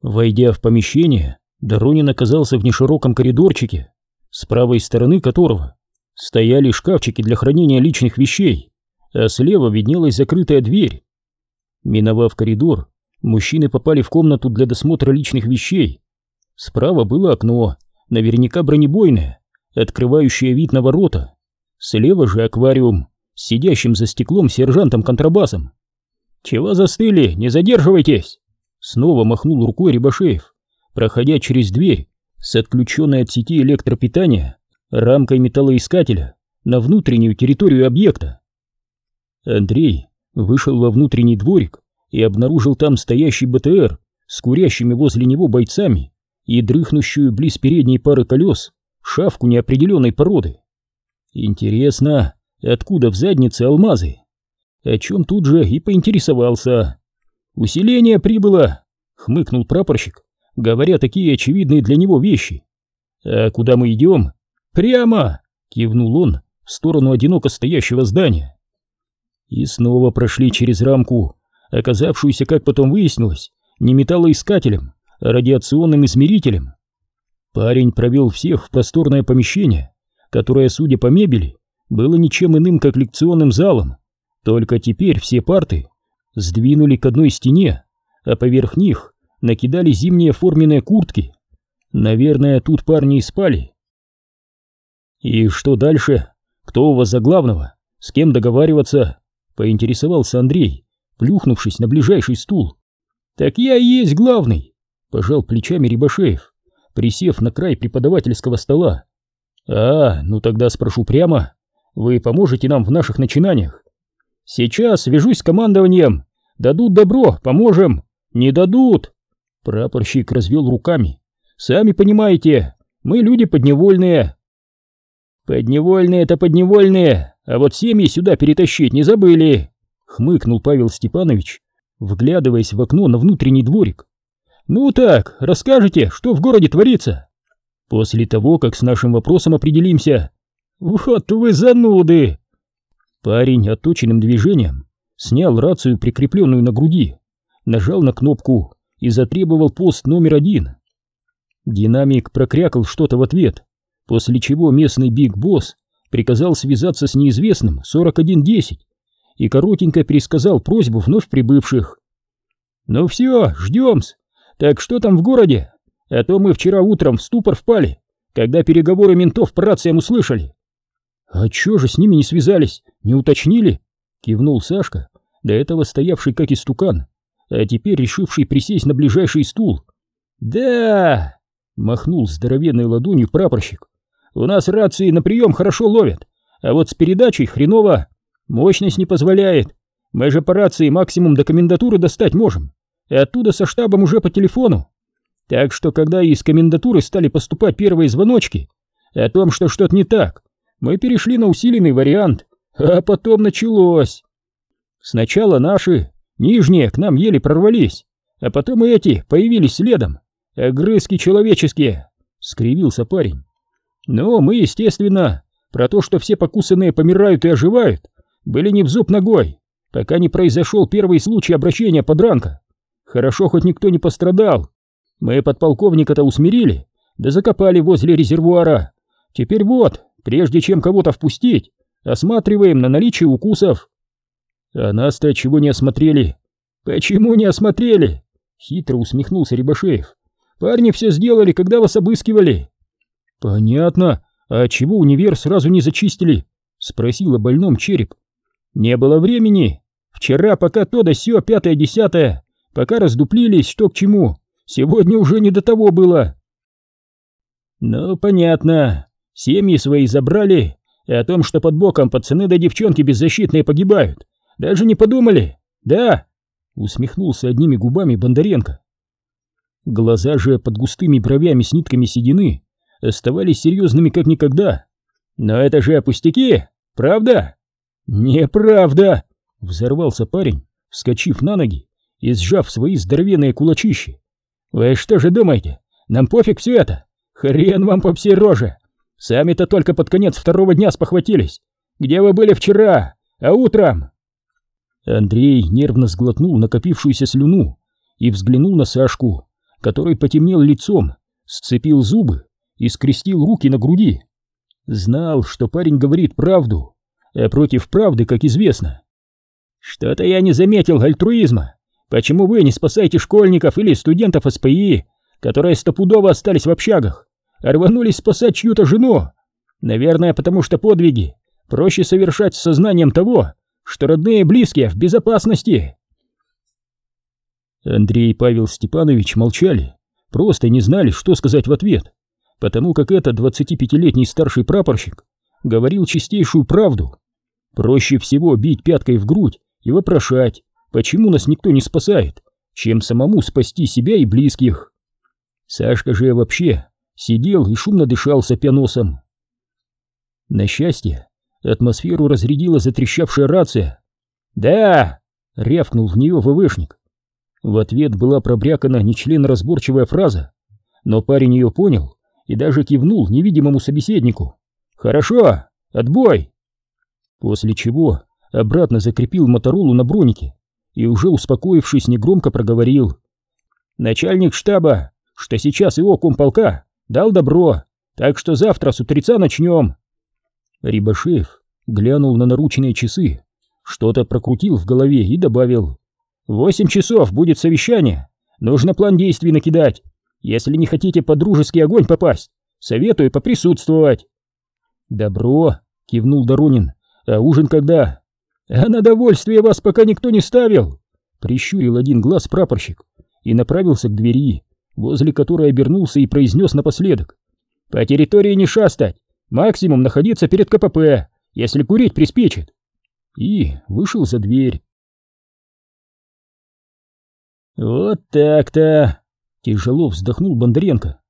Войдя в помещение, Доронин оказался в нешироком коридорчике, с правой стороны которого стояли шкафчики для хранения личных вещей, а слева виднелась закрытая дверь. Миновав коридор, мужчины попали в комнату для досмотра личных вещей. Справа было окно, наверняка бронебойное, открывающее вид на ворота. Слева же аквариум сидящим за стеклом сержантом-контрабасом. «Чего застыли? Не задерживайтесь!» Снова махнул рукой Рябошеев, проходя через дверь с отключенной от сети электропитания рамкой металлоискателя на внутреннюю территорию объекта. Андрей вышел во внутренний дворик и обнаружил там стоящий БТР с курящими возле него бойцами и дрыхнущую близ передней пары колес шавку неопределенной породы. Интересно, откуда в заднице алмазы? О чем тут же и поинтересовался. «Усиление прибыло!» — хмыкнул прапорщик, говоря такие очевидные для него вещи. «А куда мы идем?» «Прямо!» — кивнул он в сторону одиноко стоящего здания. И снова прошли через рамку, оказавшуюся, как потом выяснилось, не металлоискателем, а радиационным измерителем. Парень провел всех в просторное помещение, которое, судя по мебели, было ничем иным, как лекционным залом, только теперь все парты сдвинули к одной стене, а поверх них накидали зимние форменные куртки. Наверное, тут парни и спали. «И что дальше? Кто у вас за главного? С кем договариваться?» — поинтересовался Андрей, плюхнувшись на ближайший стул. «Так я и есть главный!» — пожал плечами Рябошеев, присев на край преподавательского стола. «А, ну тогда спрошу прямо. Вы поможете нам в наших начинаниях?» «Сейчас свяжусь с командованием. Дадут добро, поможем. Не дадут!» Прапорщик развел руками. «Сами понимаете, мы люди подневольные, «Подневольные это подневольные, а вот семьи сюда перетащить не забыли!» — хмыкнул Павел Степанович, вглядываясь в окно на внутренний дворик. «Ну так, расскажите, что в городе творится?» «После того, как с нашим вопросом определимся». «Вот вы зануды!» Парень отточенным движением снял рацию, прикрепленную на груди, нажал на кнопку и затребовал пост номер один. Динамик прокрякал что-то в ответ, после чего местный биг-босс приказал связаться с неизвестным 4110 и коротенько пересказал просьбу вновь прибывших. «Ну все, ждем-с. Так что там в городе? А то мы вчера утром в ступор впали, когда переговоры ментов по рациям услышали». «А чё же с ними не связались, не уточнили?» — кивнул Сашка, до этого стоявший как истукан, а теперь решивший присесть на ближайший стул. «Да!» — махнул здоровенной ладонью прапорщик. У нас рации на прием хорошо ловят, а вот с передачей хреново. Мощность не позволяет. Мы же по рации максимум до комендатуры достать можем, и оттуда со штабом уже по телефону. Так что, когда из комендатуры стали поступать первые звоночки о том, что что-то не так, мы перешли на усиленный вариант, а потом началось. Сначала наши, нижние, к нам еле прорвались, а потом и эти появились следом. Огрызки человеческие, — скривился парень. Но мы, естественно, про то, что все покусанные помирают и оживают, были не в зуб ногой, пока не произошел первый случай обращения подранка. Хорошо, хоть никто не пострадал. Мы подполковника-то усмирили, да закопали возле резервуара. Теперь вот, прежде чем кого-то впустить, осматриваем на наличие укусов. А нас-то чего не осмотрели? Почему не осмотрели? Хитро усмехнулся Рябошеев. Парни все сделали, когда вас обыскивали. «Понятно. А чего универ сразу не зачистили?» — спросил о больном череп. «Не было времени. Вчера пока то да сё, пятое-десятое, пока раздуплились, что к чему. Сегодня уже не до того было». «Ну, понятно. Семьи свои забрали, и о том, что под боком пацаны да девчонки беззащитные погибают, даже не подумали, да?» — усмехнулся одними губами Бондаренко. Глаза же под густыми бровями с нитками седины оставались серьезными как никогда. Но это же пустяки, правда? Неправда, взорвался парень, вскочив на ноги и сжав свои здоровенные кулачищи. Вы что же думаете, нам пофиг все это? Хрен вам по всей роже. Сами-то только под конец второго дня спохватились. Где вы были вчера? А утром? Андрей нервно сглотнул накопившуюся слюну и взглянул на Сашку, который потемнел лицом, сцепил зубы и скрестил руки на груди. Знал, что парень говорит правду, а против правды, как известно. Что-то я не заметил альтруизма. Почему вы не спасаете школьников или студентов СПИ, которые стопудово остались в общагах, а рванулись спасать чью-то жену? Наверное, потому что подвиги проще совершать с сознанием того, что родные и близкие в безопасности. Андрей и Павел Степанович молчали, просто не знали, что сказать в ответ, потому как этот 25-летний старший прапорщик говорил чистейшую правду. Проще всего бить пяткой в грудь и вопрошать, почему нас никто не спасает, чем самому спасти себя и близких. Сашка же вообще сидел и шумно дышал сопя носом. На счастье, Атмосферу разрядила затрещавшая рация. «Да!» — рявкнул в нее ВВшник. В ответ была пробрякана нечленоразборчивая фраза, но парень ее понял и даже кивнул невидимому собеседнику. «Хорошо! Отбой!» После чего обратно закрепил Моторолу на бронике и уже успокоившись негромко проговорил. «Начальник штаба, что сейчас его комполка, дал добро, так что завтра с утреца начнем. Рибашев глянул на наручные часы, что-то прокрутил в голове и добавил. «Восемь часов будет совещание, нужно план действий накидать. Если не хотите под дружеский огонь попасть, советую поприсутствовать». «Добро», — кивнул Доронин, — «а ужин когда?» «А на довольствие вас пока никто не ставил», — прищурил один глаз прапорщик и направился к двери, возле которой обернулся и произнес напоследок. «По территории не шастать, Максимум находиться перед КПП, если курить приспичит. И вышел за дверь. Вот так-то. Тяжело вздохнул Бондаренко.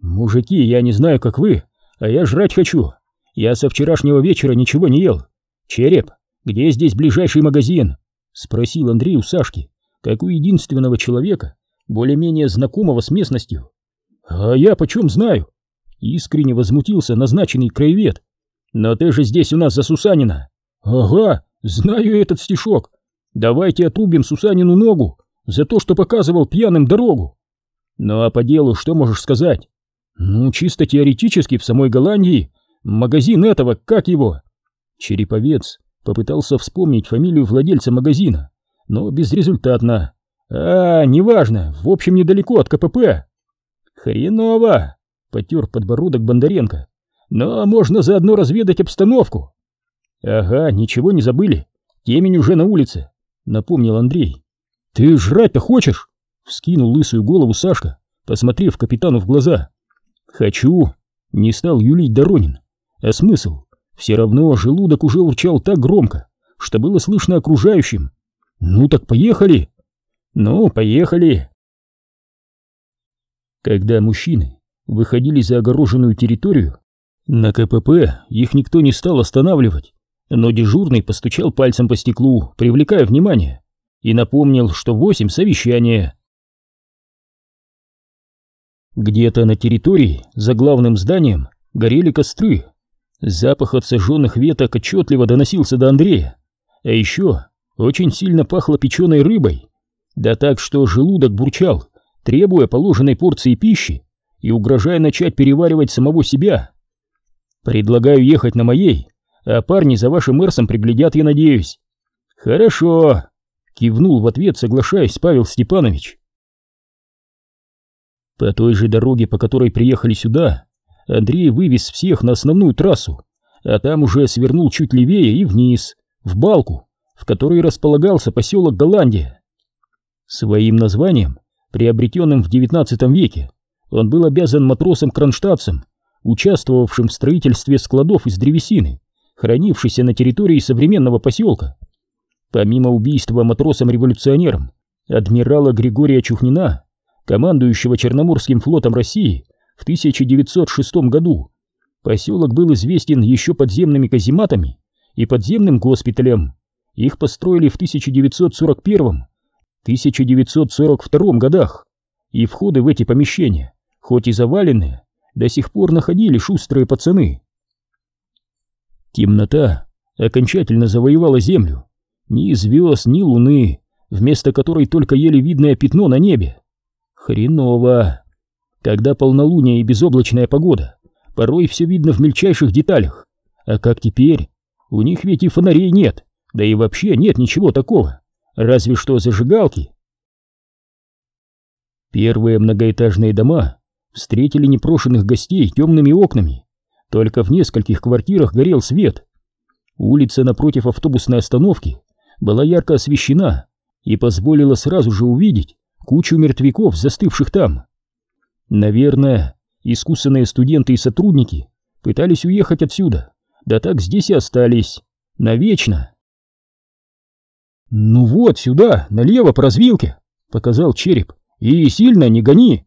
Мужики, я не знаю, как вы, а я жрать хочу. Я со вчерашнего вечера ничего не ел. Череп, где здесь ближайший магазин? Спросил Андрей у Сашки, как у единственного человека, более-менее знакомого с местностью. А я почем знаю? Искренне возмутился назначенный краевед. «Но ты же здесь у нас за Сусанина!» «Ага, знаю этот стишок. Давайте отрубим Сусанину ногу за то, что показывал пьяным дорогу». «Ну а по делу что можешь сказать?» «Ну, чисто теоретически в самой Голландии магазин этого, как его?» Череповец попытался вспомнить фамилию владельца магазина, но безрезультатно. «А, неважно, в общем, недалеко от КПП». «Хреново!» Потер подбородок Бондаренко. Но можно заодно разведать обстановку. Ага, ничего не забыли. Темень уже на улице, напомнил Андрей. Ты жрать-то хочешь? Вскинул лысую голову Сашка, посмотрев капитану в глаза. Хочу. Не стал юлить Доронин. А смысл? Все равно желудок уже урчал так громко, что было слышно окружающим. Ну так поехали. Ну, поехали. Когда мужчины выходили за огороженную территорию. На КПП их никто не стал останавливать, но дежурный постучал пальцем по стеклу, привлекая внимание, и напомнил, что восемь совещания. Где-то на территории, за главным зданием, горели костры. Запах от сожженных веток отчетливо доносился до Андрея. А еще очень сильно пахло печеной рыбой. Да так, что желудок бурчал, требуя положенной порции пищи и угрожая начать переваривать самого себя. Предлагаю ехать на моей, а парни за вашим Эрсом приглядят, я надеюсь. Хорошо, кивнул в ответ, соглашаясь Павел Степанович. По той же дороге, по которой приехали сюда, Андрей вывез всех на основную трассу, а там уже свернул чуть левее и вниз, в балку, в которой располагался поселок Голландия. Своим названием, приобретенным в XIX веке, он был обязан матросам-кронштадтцам, участвовавшим в строительстве складов из древесины, хранившейся на территории современного поселка. Помимо убийства матросом-революционером адмирала Григория Чухнина, командующего Черноморским флотом России в 1906 году, поселок был известен еще подземными казематами и подземным госпиталем. Их построили в 1941-1942 годах, и входы в эти помещения хоть и заваленные, до сих пор находили шустрые пацаны. Темнота окончательно завоевала землю. Ни звезд, ни луны, вместо которой только еле видное пятно на небе. Хреново. Когда полнолуние и безоблачная погода, порой все видно в мельчайших деталях. А как теперь? У них ведь и фонарей нет, да и вообще нет ничего такого. Разве что зажигалки. Первые многоэтажные дома встретили непрошенных гостей темными окнами. Только в нескольких квартирах горел свет. Улица напротив автобусной остановки была ярко освещена и позволила сразу же увидеть кучу мертвяков, застывших там. Наверное, искусственные студенты и сотрудники пытались уехать отсюда, да так здесь и остались. Навечно. «Ну вот, сюда, налево по развилке», — показал череп. «И сильно не гони!»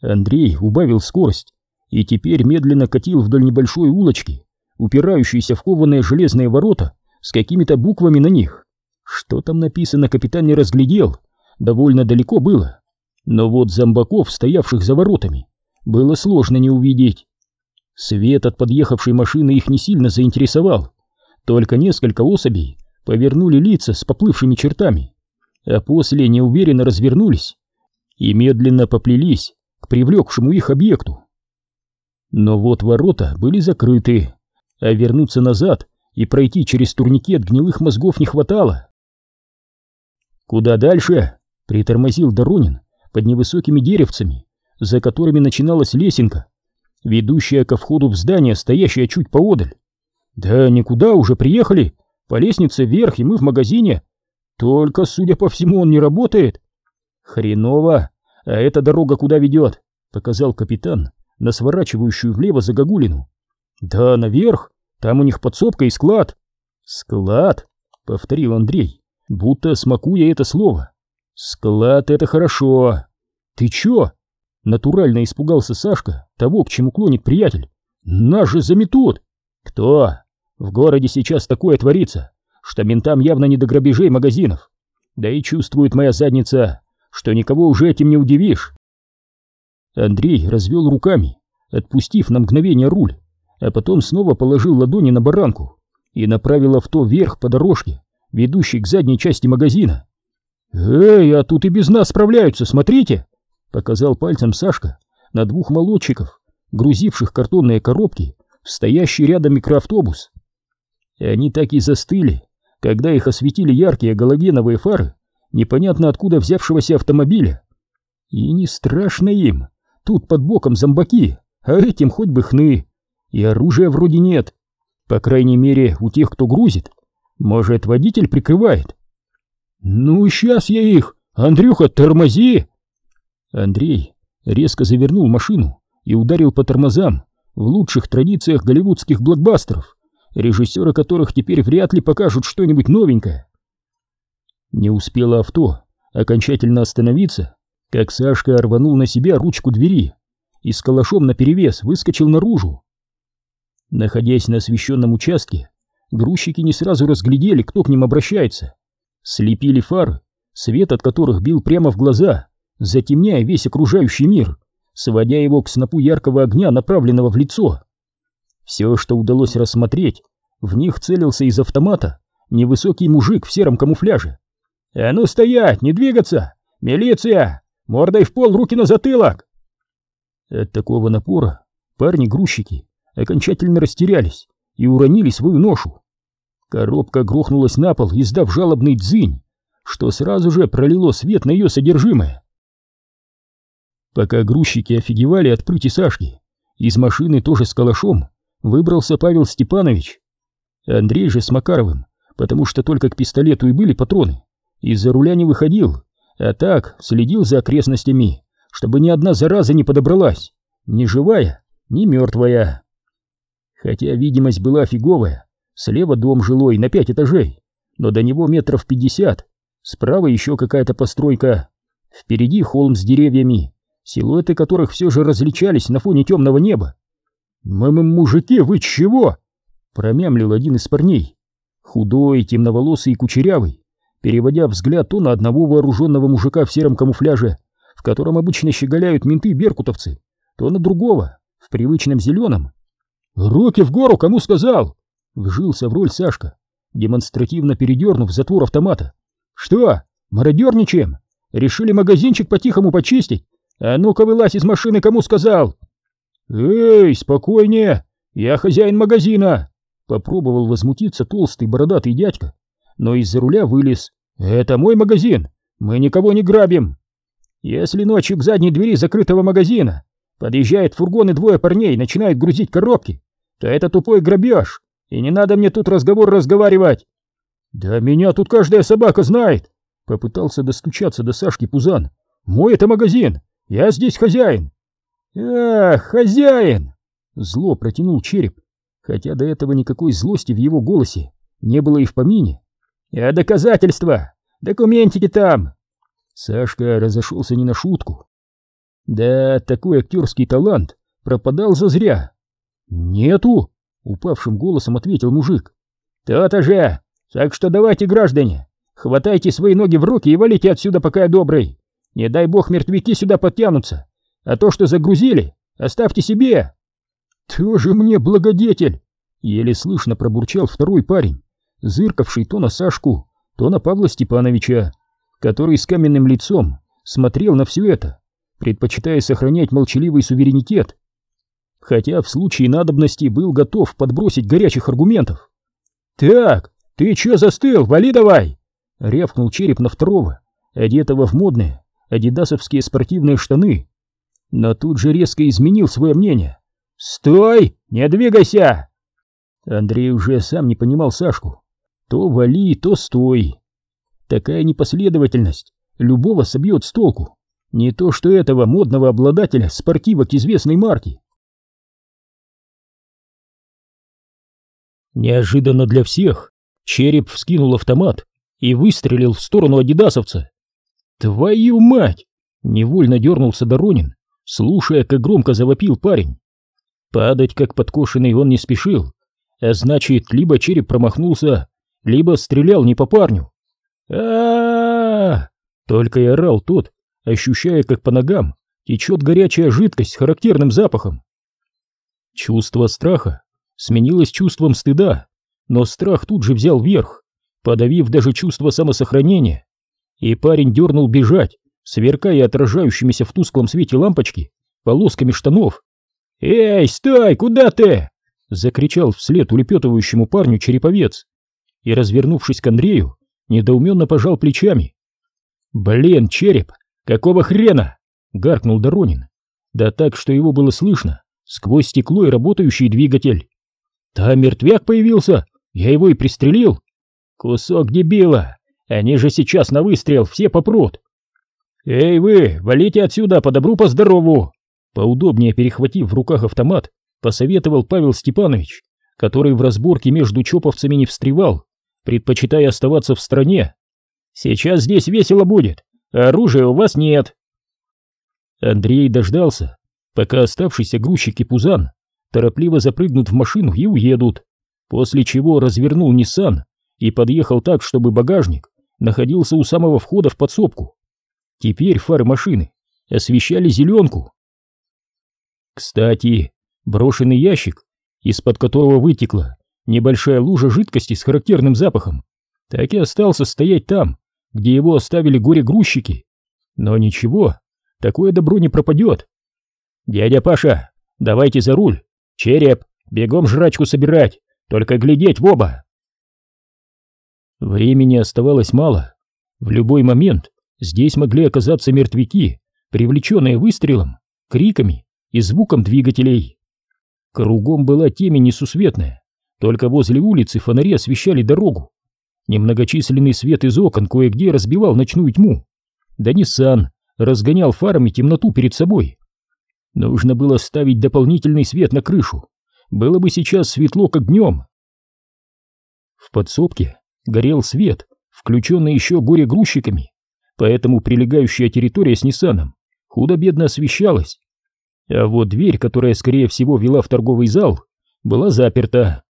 Андрей убавил скорость и теперь медленно катил вдоль небольшой улочки, упирающейся в кованые железные ворота с какими-то буквами на них. Что там написано, капитан не разглядел, довольно далеко было. Но вот зомбаков, стоявших за воротами, было сложно не увидеть. Свет от подъехавшей машины их не сильно заинтересовал, только несколько особей повернули лица с поплывшими чертами, а после неуверенно развернулись и медленно поплелись к привлекшему их объекту. Но вот ворота были закрыты, а вернуться назад и пройти через турникет гнилых мозгов не хватало. «Куда дальше?» — притормозил Доронин под невысокими деревцами, за которыми начиналась лесенка, ведущая ко входу в здание, стоящее чуть поодаль. «Да никуда, уже приехали, по лестнице вверх, и мы в магазине. Только, судя по всему, он не работает». «Хреново, а эта дорога куда ведет?» — показал капитан на сворачивающую влево загогулину. «Да, наверх, там у них подсобка и склад». «Склад?» — повторил Андрей, будто смакуя это слово. «Склад — это хорошо!» «Ты чё?» — натурально испугался Сашка того, к чему клонит приятель. «Нас же заметут!» «Кто?» «В городе сейчас такое творится, что ментам явно не до грабежей магазинов. Да и чувствует моя задница, что никого уже этим не удивишь». Андрей развел руками, отпустив на мгновение руль, а потом снова положил ладони на баранку и направил авто вверх по дорожке, ведущей к задней части магазина. «Эй, а тут и без нас справляются, смотрите!» — показал пальцем Сашка на двух молодчиков, грузивших картонные коробки в стоящий рядом микроавтобус. И они так и застыли, когда их осветили яркие галогеновые фары непонятно откуда взявшегося автомобиля. И не страшно им, тут под боком зомбаки, а этим хоть бы хны, и оружия вроде нет, по крайней мере у тех, кто грузит. Может, водитель прикрывает, «Ну, сейчас я их! Андрюха, тормози!» Андрей резко завернул машину и ударил по тормозам в лучших традициях голливудских блокбастеров, режиссеры которых теперь вряд ли покажут что-нибудь новенькое. Не успело авто окончательно остановиться, как Сашка рванул на себя ручку двери и с калашом наперевес выскочил наружу. Находясь на освещенном участке, грузчики не сразу разглядели, кто к ним обращается. Слепили фары, свет от которых бил прямо в глаза, затемняя весь окружающий мир, сводя его к снопу яркого огня, направленного в лицо. Все, что удалось рассмотреть, в них целился из автомата невысокий мужик в сером камуфляже. «А ну стоять, не двигаться! Милиция! Мордой в пол, руки на затылок!» От такого напора парни-грузчики окончательно растерялись и уронили свою ношу. Коробка грохнулась на пол, издав жалобный дзынь, что сразу же пролило свет на ее содержимое. Пока грузчики офигевали от прыти Сашки, из машины тоже с калашом выбрался Павел Степанович. Андрей же с Макаровым, потому что только к пистолету и были патроны, из-за руля не выходил, а так следил за окрестностями, чтобы ни одна зараза не подобралась, ни живая, ни мертвая. Хотя видимость была фиговая, Слева дом жилой на пять этажей, но до него метров пятьдесят. Справа еще какая-то постройка. Впереди холм с деревьями, силуэты которых все же различались на фоне темного неба. «Мамы, мужики, вы чего?» — промямлил один из парней. Худой, темноволосый и кучерявый, переводя взгляд то на одного вооруженного мужика в сером камуфляже, в котором обычно щеголяют менты-беркутовцы, то на другого, в привычном зеленом. «Руки в гору, кому сказал!» Вжился в роль Сашка, демонстративно передернув затвор автомата. «Что, мародерничаем? Решили магазинчик по-тихому почистить? А ну-ка вылазь из машины, кому сказал? Эй, спокойнее, я хозяин магазина. Попробовал возмутиться толстый бородатый дядька, но из-за руля вылез. Это мой магазин, мы никого не грабим. Если ночью к задней двери закрытого магазина подъезжает фургон и двое парней начинают грузить коробки, то это тупой грабеж, и не надо мне тут разговор разговаривать. Да меня тут каждая собака знает. Попытался достучаться до Сашки Пузан. Мой это магазин, я здесь хозяин. Ах, хозяин! Зло протянул череп, хотя до этого никакой злости в его голосе не было и в помине. А доказательства? Документики там! Сашка разошелся не на шутку. Да, такой актерский талант пропадал зазря. Нету, упавшим голосом ответил мужик. То-то же! Так что давайте, граждане, хватайте свои ноги в руки и валите отсюда, пока я добрый. Не дай бог мертвяки сюда подтянутся. А то, что загрузили, оставьте себе. Тоже мне благодетель. Еле слышно пробурчал второй парень, зыркавший то на Сашку, то на Павла Степановича, который с каменным лицом смотрел на все это, предпочитая сохранять молчаливый суверенитет, хотя в случае надобности был готов подбросить горячих аргументов. «Так, ты чё застыл? Вали давай!» — рявкнул череп на второго, одетого в модные адидасовские спортивные штаны, но тут же резко изменил свое мнение. «Стой! Не двигайся!» Андрей уже сам не понимал Сашку. То вали, то стой. Такая непоследовательность любого собьет с толку. Не то что этого модного обладателя спортивок известной марки. Неожиданно для всех череп вскинул автомат и выстрелил в сторону адидасовца. «Твою мать!» — невольно дернулся Доронин, слушая, как громко завопил парень. Падать, как подкошенный, он не спешил, а значит, либо череп промахнулся, либо стрелял не по парню. а, Только и орал тот, ощущая, как по ногам течет горячая жидкость с характерным запахом. Чувство страха сменилось чувством стыда, но страх тут же взял верх, подавив даже чувство самосохранения, и парень дернул бежать, сверкая отражающимися в тусклом свете лампочки полосками штанов. «Эй, стой, куда ты?» — закричал вслед улепетывающему парню череповец и, развернувшись к Андрею, недоуменно пожал плечами. «Блин, череп, какого хрена?» — гаркнул Доронин. Да так, что его было слышно сквозь стекло и работающий двигатель. «Там мертвяк появился, я его и пристрелил». «Кусок дебила, они же сейчас на выстрел все попрут». «Эй вы, валите отсюда по добру, по здорову!» Поудобнее перехватив в руках автомат, посоветовал Павел Степанович, который в разборке между чоповцами не встревал, предпочитая оставаться в стране. «Сейчас здесь весело будет, оружия у вас нет!» Андрей дождался, пока оставшиеся грузчики Пузан торопливо запрыгнут в машину и уедут, после чего развернул Ниссан и подъехал так, чтобы багажник находился у самого входа в подсобку. Теперь фары машины освещали зеленку. Кстати, брошенный ящик, из-под которого вытекла небольшая лужа жидкости с характерным запахом, так и остался стоять там, где его оставили горе-грузчики. Но ничего, такое добро не пропадет. «Дядя Паша, давайте за руль! Череп, бегом жрачку собирать, только глядеть в оба!» Времени оставалось мало. В любой момент Здесь могли оказаться мертвяки, привлеченные выстрелом, криками и звуком двигателей. Кругом была темень несусветная, только возле улицы фонари освещали дорогу. Немногочисленный свет из окон кое-где разбивал ночную тьму. Да Ниссан разгонял фарами темноту перед собой. Нужно было ставить дополнительный свет на крышу. Было бы сейчас светло, как днем. В подсобке горел свет, включенный еще горе-грузчиками поэтому прилегающая территория с Ниссаном худо-бедно освещалась. А вот дверь, которая, скорее всего, вела в торговый зал, была заперта.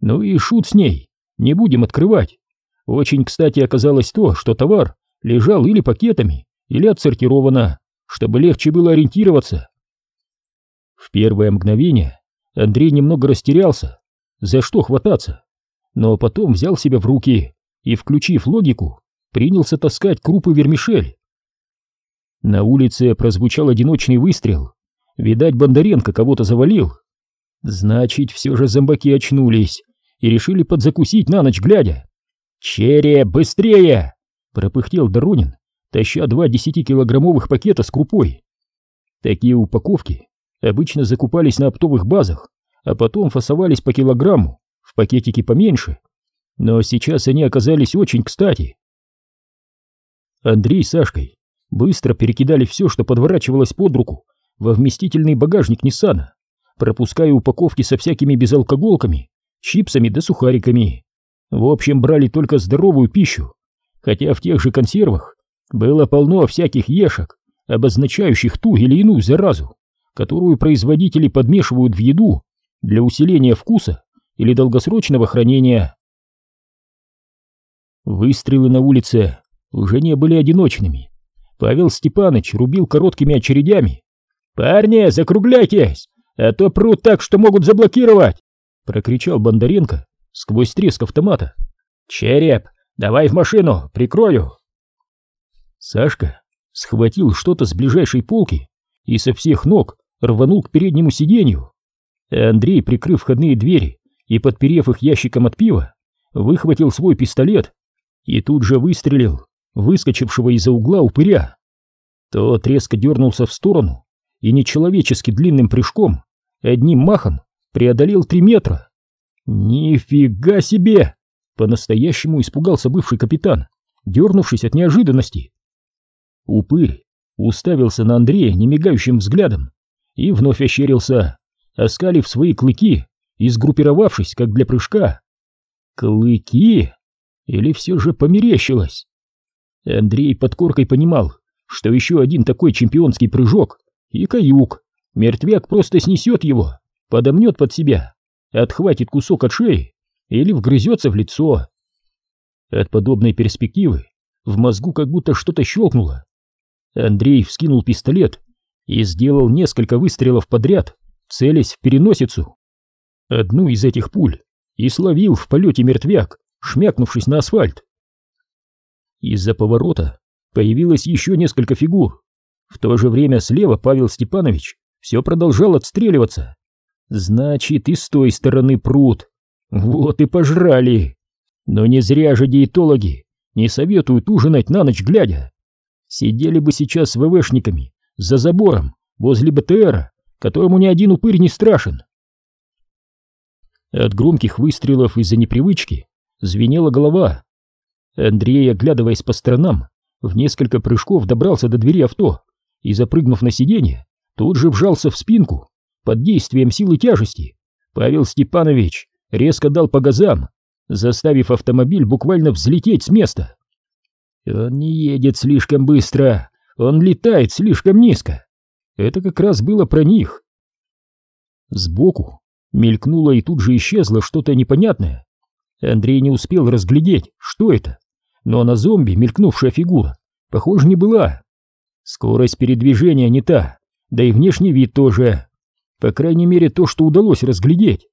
Ну и шут с ней, не будем открывать. Очень, кстати, оказалось то, что товар лежал или пакетами, или отсортировано, чтобы легче было ориентироваться. В первое мгновение Андрей немного растерялся, за что хвататься, но потом взял себя в руки и, включив логику, принялся таскать крупы вермишель. На улице прозвучал одиночный выстрел. Видать, Бондаренко кого-то завалил. Значит, все же зомбаки очнулись и решили подзакусить на ночь глядя. «Чере, быстрее!» — пропыхтел Доронин, таща два десятикилограммовых пакета с крупой. Такие упаковки обычно закупались на оптовых базах, а потом фасовались по килограмму, в пакетики поменьше. Но сейчас они оказались очень кстати. Андрей с Сашкой быстро перекидали все, что подворачивалось под руку, во вместительный багажник Ниссана, пропуская упаковки со всякими безалкоголками, чипсами да сухариками. В общем, брали только здоровую пищу, хотя в тех же консервах было полно всяких ешек, обозначающих ту или иную заразу, которую производители подмешивают в еду для усиления вкуса или долгосрочного хранения. Выстрелы на улице уже не были одиночными. Павел Степанович рубил короткими очередями. «Парни, закругляйтесь, а то прут так, что могут заблокировать!» прокричал Бондаренко сквозь треск автомата. «Череп, давай в машину, прикрою!» Сашка схватил что-то с ближайшей полки и со всех ног рванул к переднему сиденью. Андрей, прикрыв входные двери и подперев их ящиком от пива, выхватил свой пистолет и тут же выстрелил выскочившего из-за угла упыря. Тот резко дернулся в сторону и нечеловечески длинным прыжком одним махом преодолел три метра. «Нифига себе!» — по-настоящему испугался бывший капитан, дернувшись от неожиданности. Упырь уставился на Андрея немигающим взглядом и вновь ощерился, оскалив свои клыки и сгруппировавшись, как для прыжка. Клыки? Или все же померещилось? Андрей под коркой понимал, что еще один такой чемпионский прыжок и каюк. Мертвяк просто снесет его, подомнет под себя, отхватит кусок от шеи или вгрызется в лицо. От подобной перспективы в мозгу как будто что-то щелкнуло. Андрей вскинул пистолет и сделал несколько выстрелов подряд, целясь в переносицу. Одну из этих пуль и словил в полете мертвяк, шмякнувшись на асфальт. Из-за поворота появилось еще несколько фигур. В то же время слева Павел Степанович все продолжал отстреливаться. Значит, и с той стороны пруд. Вот и пожрали. Но не зря же диетологи не советуют ужинать на ночь глядя. Сидели бы сейчас с ВВшниками за забором возле БТРа, которому ни один упырь не страшен. От громких выстрелов из-за непривычки звенела голова. Андрей, оглядываясь по сторонам, в несколько прыжков добрался до двери авто и, запрыгнув на сиденье, тут же вжался в спинку. Под действием силы тяжести Павел Степанович резко дал по газам, заставив автомобиль буквально взлететь с места. Он не едет слишком быстро, он летает слишком низко. Это как раз было про них. Сбоку мелькнуло и тут же исчезло что-то непонятное. Андрей не успел разглядеть, что это но на зомби мелькнувшая фигура, похоже, не была. Скорость передвижения не та, да и внешний вид тоже. По крайней мере, то, что удалось разглядеть.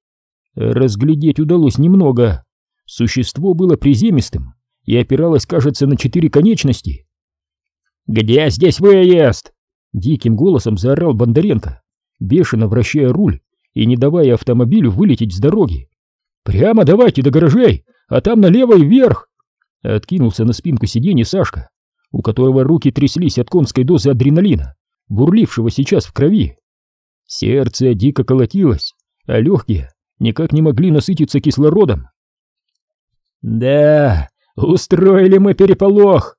Разглядеть удалось немного. Существо было приземистым и опиралось, кажется, на четыре конечности. «Где здесь выезд?» Диким голосом заорал Бондаренко, бешено вращая руль и не давая автомобилю вылететь с дороги. «Прямо давайте до гаражей, а там налево и вверх!» Откинулся на спинку сиденья Сашка, у которого руки тряслись от конской дозы адреналина, бурлившего сейчас в крови. Сердце дико колотилось, а легкие никак не могли насытиться кислородом. «Да, устроили мы переполох!»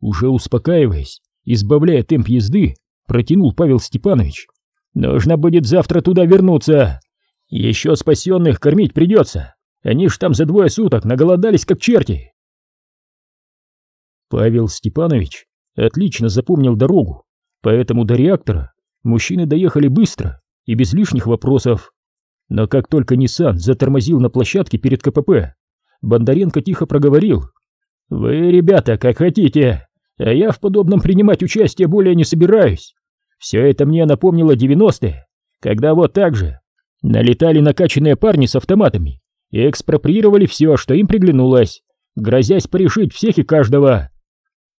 Уже успокаиваясь, избавляя темп езды, протянул Павел Степанович. «Нужно будет завтра туда вернуться. Еще спасенных кормить придется. Они ж там за двое суток наголодались как черти». Павел Степанович отлично запомнил дорогу, поэтому до реактора мужчины доехали быстро и без лишних вопросов. Но как только Ниссан затормозил на площадке перед КПП, Бондаренко тихо проговорил. «Вы, ребята, как хотите, а я в подобном принимать участие более не собираюсь. Все это мне напомнило девяностые, когда вот так же налетали накачанные парни с автоматами и экспроприировали все, что им приглянулось, грозясь порешить всех и каждого.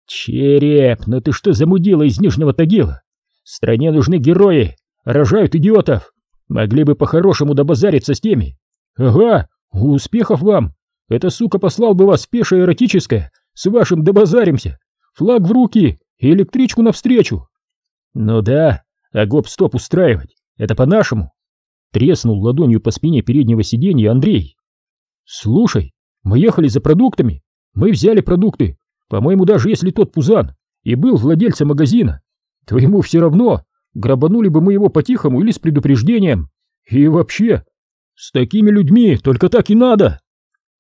Череп, ну ты что замудила из Нижнего Тагила? Стране нужны герои, рожают идиотов. Могли бы по-хорошему добазариться с теми. Ага, успехов вам. Эта сука послал бы вас в пешее эротическое, с вашим добазаримся. Флаг в руки и электричку навстречу. Ну да, а гоп-стоп устраивать, это по-нашему. Треснул ладонью по спине переднего сиденья Андрей. Слушай, мы ехали за продуктами, мы взяли продукты, по-моему, даже если тот Пузан и был владельцем магазина, то ему все равно, грабанули бы мы его по-тихому или с предупреждением. И вообще, с такими людьми только так и надо.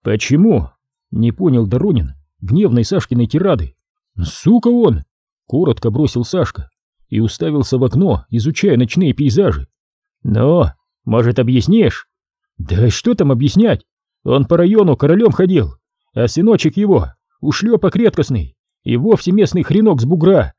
Почему? Не понял Доронин гневной Сашкиной тирады. Сука он! Коротко бросил Сашка и уставился в окно, изучая ночные пейзажи. Но, может, объяснишь? Да что там объяснять? Он по району королем ходил, а сыночек его ушлепок редкостный и вовсе местный хренок с бугра.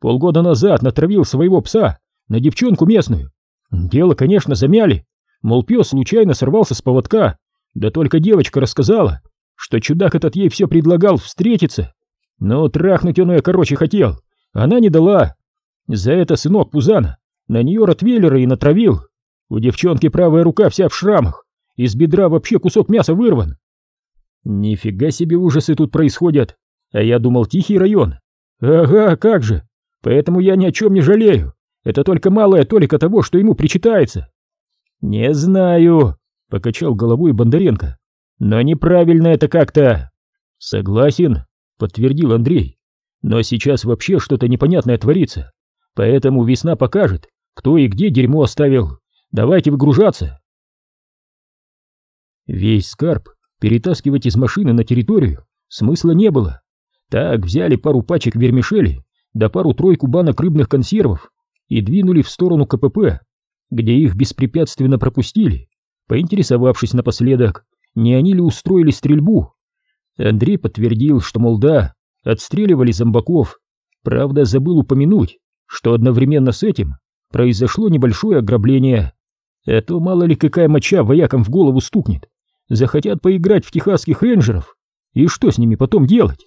Полгода назад натравил своего пса на девчонку местную. Дело, конечно, замяли, мол, пес случайно сорвался с поводка, да только девочка рассказала, что чудак этот ей все предлагал встретиться. Но трахнуть он ее, короче, хотел, она не дала. За это сынок Пузана на нее ротвейлера и натравил. У девчонки правая рука вся в шрамах, из бедра вообще кусок мяса вырван. Нифига себе ужасы тут происходят. А я думал, тихий район. Ага, как же. Поэтому я ни о чем не жалею. Это только малая толика того, что ему причитается. Не знаю, покачал головой Бондаренко. Но неправильно это как-то. Согласен, подтвердил Андрей. Но сейчас вообще что-то непонятное творится. Поэтому весна покажет, кто и где дерьмо оставил. Давайте выгружаться. Весь скарб Перетаскивать из машины на территорию смысла не было. Так взяли пару пачек вермишели да пару-тройку банок рыбных консервов и двинули в сторону КПП, где их беспрепятственно пропустили, поинтересовавшись напоследок, не они ли устроили стрельбу. Андрей подтвердил, что, мол, да, отстреливали зомбаков, правда забыл упомянуть, что одновременно с этим произошло небольшое ограбление, а то мало ли какая моча воякам в голову стукнет захотят поиграть в техасских рейнджеров, и что с ними потом делать?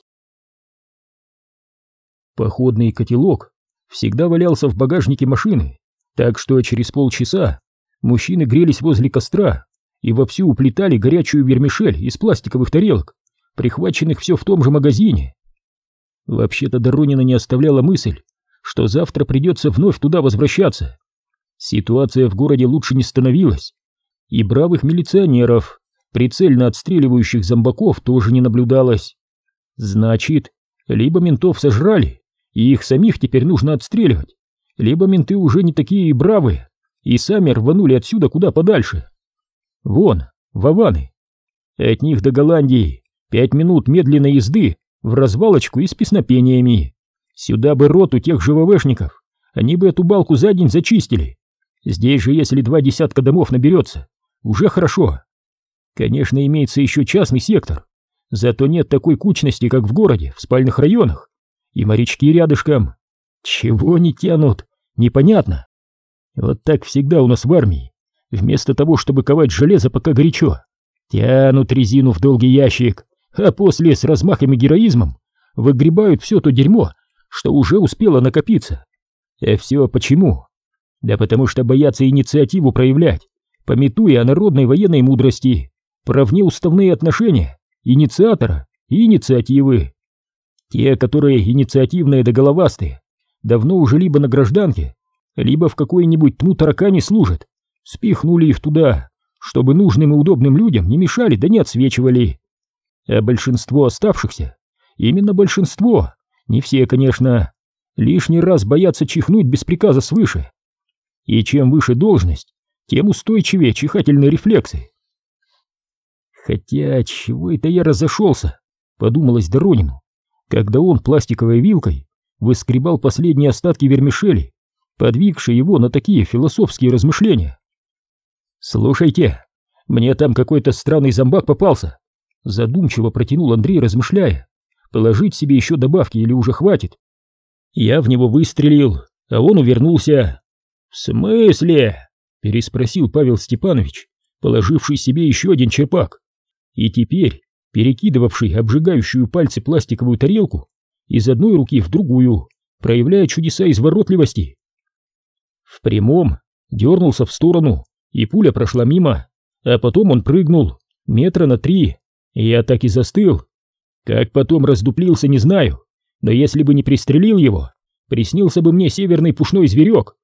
Походный котелок всегда валялся в багажнике машины, так что через полчаса мужчины грелись возле костра и вовсю уплетали горячую вермишель из пластиковых тарелок, прихваченных все в том же магазине. Вообще-то Доронина не оставляла мысль, что завтра придется вновь туда возвращаться. Ситуация в городе лучше не становилась, и бравых милиционеров прицельно отстреливающих зомбаков тоже не наблюдалось. Значит, либо ментов сожрали, и их самих теперь нужно отстреливать, либо менты уже не такие бравые, и сами рванули отсюда куда подальше. Вон, Ваваны. От них до Голландии пять минут медленной езды в развалочку и с песнопениями. Сюда бы роту тех же ВВшников, они бы эту балку за день зачистили. Здесь же, если два десятка домов наберется, уже хорошо. Конечно, имеется еще частный сектор, зато нет такой кучности, как в городе, в спальных районах. И морячки рядышком. Чего они тянут? Непонятно. Вот так всегда у нас в армии. Вместо того, чтобы ковать железо пока горячо, тянут резину в долгий ящик, а после с размахом и героизмом выгребают все то дерьмо, что уже успело накопиться. А все почему? Да потому что боятся инициативу проявлять, пометуя о народной военной мудрости про внеуставные отношения инициатора и инициативы. Те, которые инициативные да головастые, давно уже либо на гражданке, либо в какой-нибудь тму таракане служат, спихнули их туда, чтобы нужным и удобным людям не мешали да не отсвечивали. А большинство оставшихся, именно большинство, не все, конечно, лишний раз боятся чихнуть без приказа свыше. И чем выше должность, тем устойчивее чихательные рефлексы. Хотя, чего это я разошелся? Подумалось Доронину, когда он пластиковой вилкой выскребал последние остатки вермишели, подвигшие его на такие философские размышления. «Слушайте, мне там какой-то странный зомбак попался», задумчиво протянул Андрей, размышляя, положить себе еще добавки или уже хватит. Я в него выстрелил, а он увернулся. «В смысле?» — переспросил Павел Степанович, положивший себе еще один черпак и теперь перекидывавший обжигающую пальцы пластиковую тарелку из одной руки в другую, проявляя чудеса изворотливости. В прямом дернулся в сторону, и пуля прошла мимо, а потом он прыгнул метра на три. Я так и застыл. Как потом раздуплился, не знаю, но если бы не пристрелил его, приснился бы мне северный пушной зверек.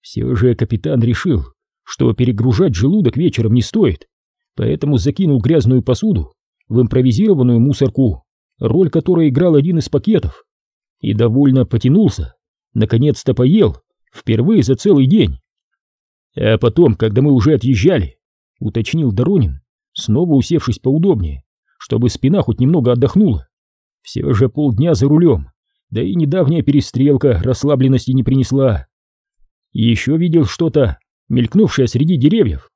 Все же капитан решил, что перегружать желудок вечером не стоит, поэтому закинул грязную посуду в импровизированную мусорку, роль которой играл один из пакетов, и довольно потянулся, наконец-то поел, впервые за целый день. А потом, когда мы уже отъезжали, уточнил Доронин, снова усевшись поудобнее, чтобы спина хоть немного отдохнула. Все же полдня за рулем, да и недавняя перестрелка расслабленности не принесла. И еще видел что-то, мелькнувшее среди деревьев.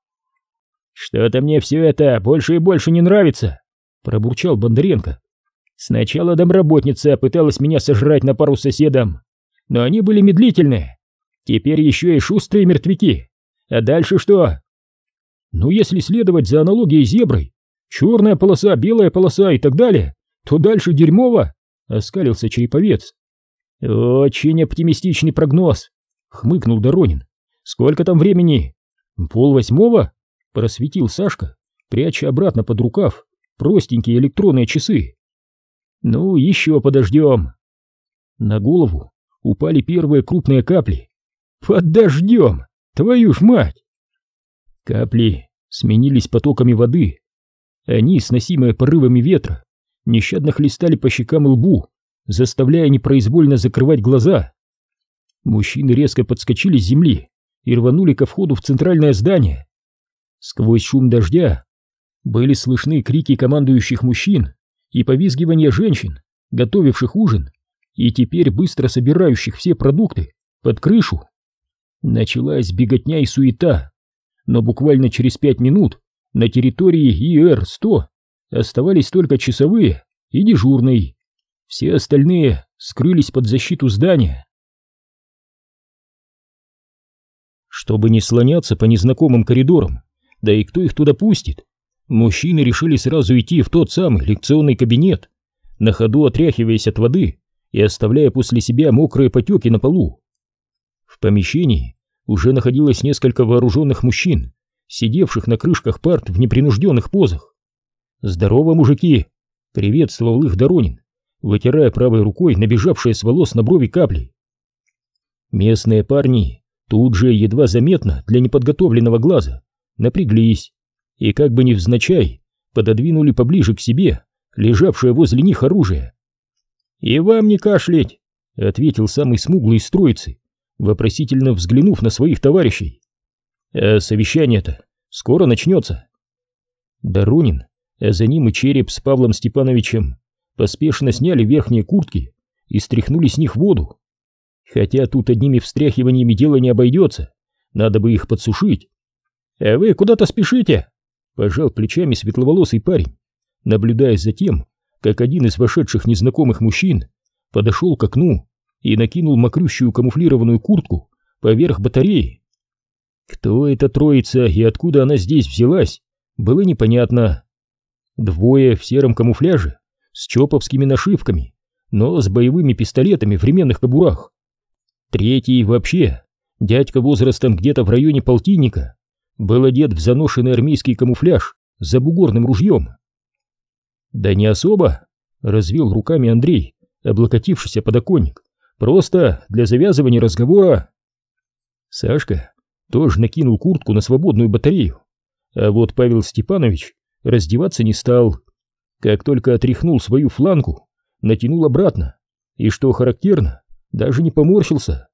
«Что-то мне все это больше и больше не нравится», — пробурчал Бондаренко. «Сначала домработница пыталась меня сожрать на пару соседам, но они были медлительные. Теперь еще и шустрые мертвяки. А дальше что?» «Ну, если следовать за аналогией с зеброй, черная полоса, белая полоса и так далее, то дальше дерьмово», — оскалился Череповец. «Очень оптимистичный прогноз», — хмыкнул Доронин. «Сколько там времени?» «Пол восьмого?» — просветил Сашка, пряча обратно под рукав простенькие электронные часы. «Ну, еще подождем». На голову упали первые крупные капли. «Подождем! Твою ж мать!» Капли сменились потоками воды. Они, сносимые порывами ветра, нещадно хлестали по щекам и лбу, заставляя непроизвольно закрывать глаза. Мужчины резко подскочили с земли и рванули ко входу в центральное здание. Сквозь шум дождя были слышны крики командующих мужчин и повизгивания женщин, готовивших ужин и теперь быстро собирающих все продукты под крышу. Началась беготня и суета, но буквально через пять минут на территории ИР-100 оставались только часовые и дежурный. Все остальные скрылись под защиту здания. Чтобы не слоняться по незнакомым коридорам, да и кто их туда пустит, мужчины решили сразу идти в тот самый лекционный кабинет, на ходу отряхиваясь от воды и оставляя после себя мокрые потеки на полу. В помещении уже находилось несколько вооруженных мужчин, сидевших на крышках парт в непринужденных позах. «Здорово, мужики!» — приветствовал их Доронин, вытирая правой рукой набежавшие с волос на брови капли. Местные парни тут же, едва заметно для неподготовленного глаза, напряглись и как бы невзначай пододвинули поближе к себе лежавшее возле них оружие. «И вам не кашлять!» — ответил самый смуглый из троицы, вопросительно взглянув на своих товарищей. «А совещание-то скоро начнется?» Доронин а за ним и череп с Павлом Степановичем поспешно сняли верхние куртки и стряхнули с них воду. Хотя тут одними встряхиваниями дело не обойдется, надо бы их подсушить. «А вы куда-то спешите?» — пожал плечами светловолосый парень, наблюдая за тем, как один из вошедших незнакомых мужчин подошел к окну и накинул мокрющую камуфлированную куртку поверх батареи. Кто эта троица и откуда она здесь взялась, было непонятно. Двое в сером камуфляже, с чоповскими нашивками, но с боевыми пистолетами в ременных кобурах. Третий вообще, дядька возрастом где-то в районе полтинника, был одет в заношенный армейский камуфляж с забугорным ружьем. «Да не особо», — развел руками Андрей, облокотившийся подоконник, «просто для завязывания разговора». Сашка тоже накинул куртку на свободную батарею, а вот Павел Степанович раздеваться не стал. Как только отряхнул свою фланку, натянул обратно, и, что характерно, даже не поморщился.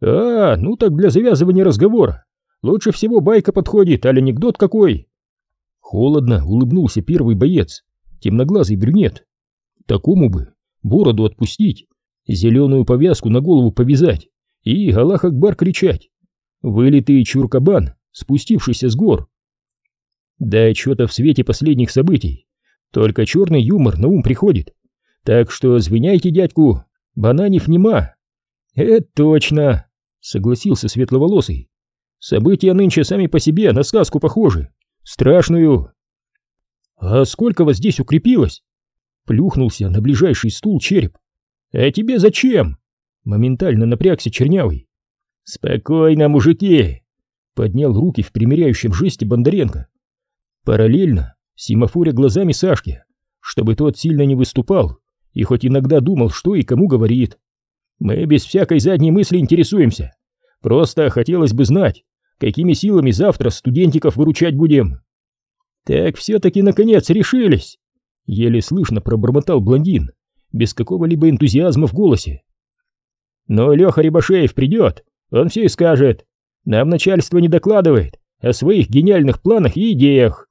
«А, ну так для завязывания разговора лучше всего байка подходит, аль анекдот какой!» Холодно улыбнулся первый боец, темноглазый брюнет. Такому бы бороду отпустить, зеленую повязку на голову повязать и Аллах Акбар кричать. Вылитый чуркабан, спустившийся с гор, да что-то в свете последних событий. Только черный юмор на ум приходит. Так что звеняйте дядьку, бананив нема. Это точно, согласился светловолосый. События нынче сами по себе на сказку похожи. Страшную. А сколько вас здесь укрепилось? плюхнулся на ближайший стул череп. «А тебе зачем?» Моментально напрягся чернявый. «Спокойно, мужики!» Поднял руки в примиряющем жесте Бондаренко. Параллельно, семафоря глазами Сашки, чтобы тот сильно не выступал и хоть иногда думал, что и кому говорит. «Мы без всякой задней мысли интересуемся. Просто хотелось бы знать, какими силами завтра студентиков выручать будем». «Так все-таки наконец решились!» Еле слышно пробормотал блондин, без какого-либо энтузиазма в голосе. «Но Леха Рябошеев придет, он все и скажет. Нам начальство не докладывает о своих гениальных планах и идеях».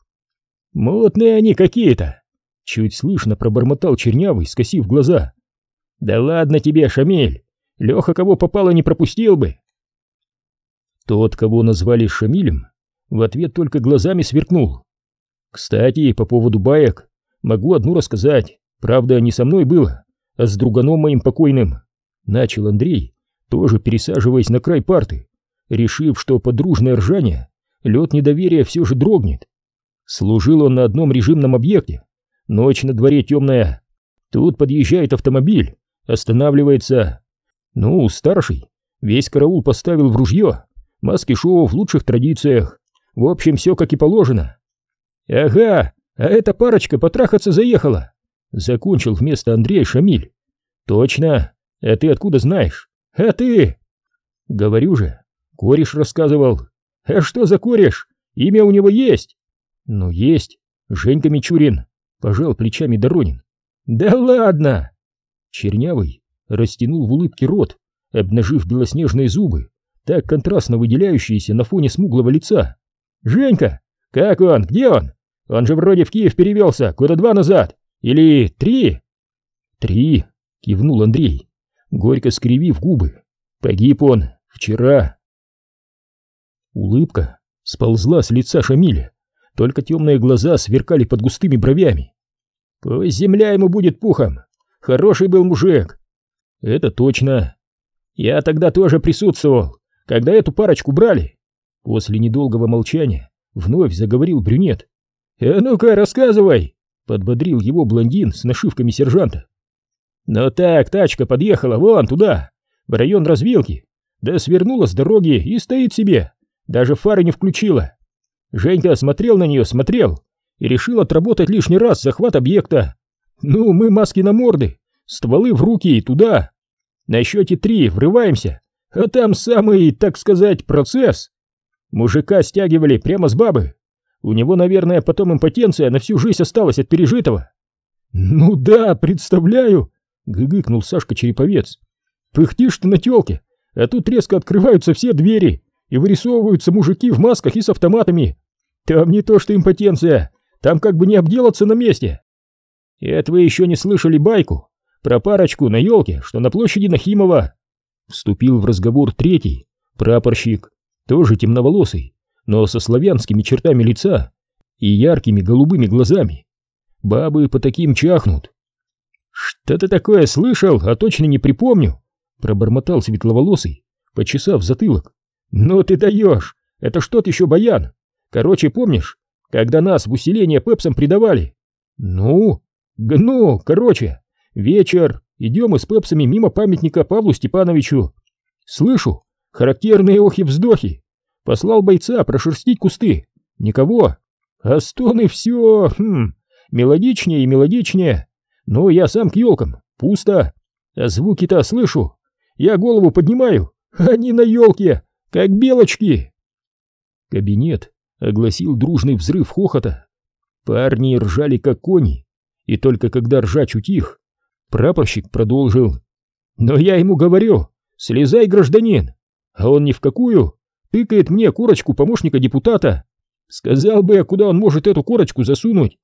«Мутные они какие-то!» Чуть слышно пробормотал Чернявый, скосив глаза. «Да ладно тебе, Шамиль! Леха кого попало не пропустил бы!» Тот, кого назвали Шамилем, в ответ только глазами сверкнул. «Кстати, по поводу баек, могу одну рассказать. Правда, не со мной было, а с друганом моим покойным. Начал Андрей, тоже пересаживаясь на край парты, решив, что подружное ржание лед недоверия все же дрогнет. Служил он на одном режимном объекте. Ночь на дворе темная. Тут подъезжает автомобиль, останавливается. Ну, старший, весь караул поставил в ружье, маски-шоу в лучших традициях. В общем, все как и положено. Ага, а эта парочка потрахаться заехала. Закончил вместо Андрея Шамиль. Точно. А ты откуда знаешь? А ты? Говорю же, кореш рассказывал. А что за кореш? Имя у него есть? Ну, есть. Женька Мичурин. Пожал плечами Доронин. Да ладно! Чернявый растянул в улыбке рот, обнажив белоснежные зубы, так контрастно выделяющиеся на фоне смуглого лица. «Женька! Как он? Где он? Он же вроде в Киев перевелся, года два назад. Или три?» «Три», — кивнул Андрей, горько скривив губы. «Погиб он вчера». Улыбка сползла с лица Шамиля, только темные глаза сверкали под густыми бровями. «Пусть земля ему будет пухом! Хороший был мужик!» «Это точно!» «Я тогда тоже присутствовал, когда эту парочку брали!» После недолгого молчания вновь заговорил брюнет. «А ну-ка, рассказывай!» Подбодрил его блондин с нашивками сержанта. «Ну так, тачка подъехала вон туда, в район развилки, да свернула с дороги и стоит себе, даже фары не включила. Женька смотрел на нее, смотрел, и решил отработать лишний раз захват объекта. Ну, мы маски на морды, стволы в руки и туда. На счете три врываемся, а там самый, так сказать, процесс. Мужика стягивали прямо с бабы, у него, наверное, потом импотенция на всю жизнь осталась от пережитого. Ну да, представляю, гыгыкнул Сашка Череповец. Пыхтишь ты на тёлке, а тут резко открываются все двери и вырисовываются мужики в масках и с автоматами. Там не то что импотенция, там как бы не обделаться на месте. Это вы еще не слышали байку про парочку на елке, что на площади Нахимова. Вступил в разговор третий, прапорщик, тоже темноволосый, но со славянскими чертами лица и яркими голубыми глазами. Бабы по таким чахнут. «Что-то такое слышал, а точно не припомню», — пробормотал светловолосый, почесав затылок. «Ну ты даешь! Это что-то еще баян! Короче, помнишь, когда нас в усиление пепсом предавали? Ну? Ну, короче, вечер, идем мы с пепсами мимо памятника Павлу Степановичу. Слышу, характерные охи-вздохи. Послал бойца прошерстить кусты. Никого. А стоны все, хм, мелодичнее и мелодичнее. Но я сам к елкам, пусто. А звуки-то слышу. Я голову поднимаю, они на елке, как белочки. Кабинет огласил дружный взрыв хохота. Парни ржали как кони, и только когда ржач утих, прапорщик продолжил. Но я ему говорю, слезай, гражданин, а он ни в какую, тыкает мне корочку помощника депутата. Сказал бы я, куда он может эту корочку засунуть.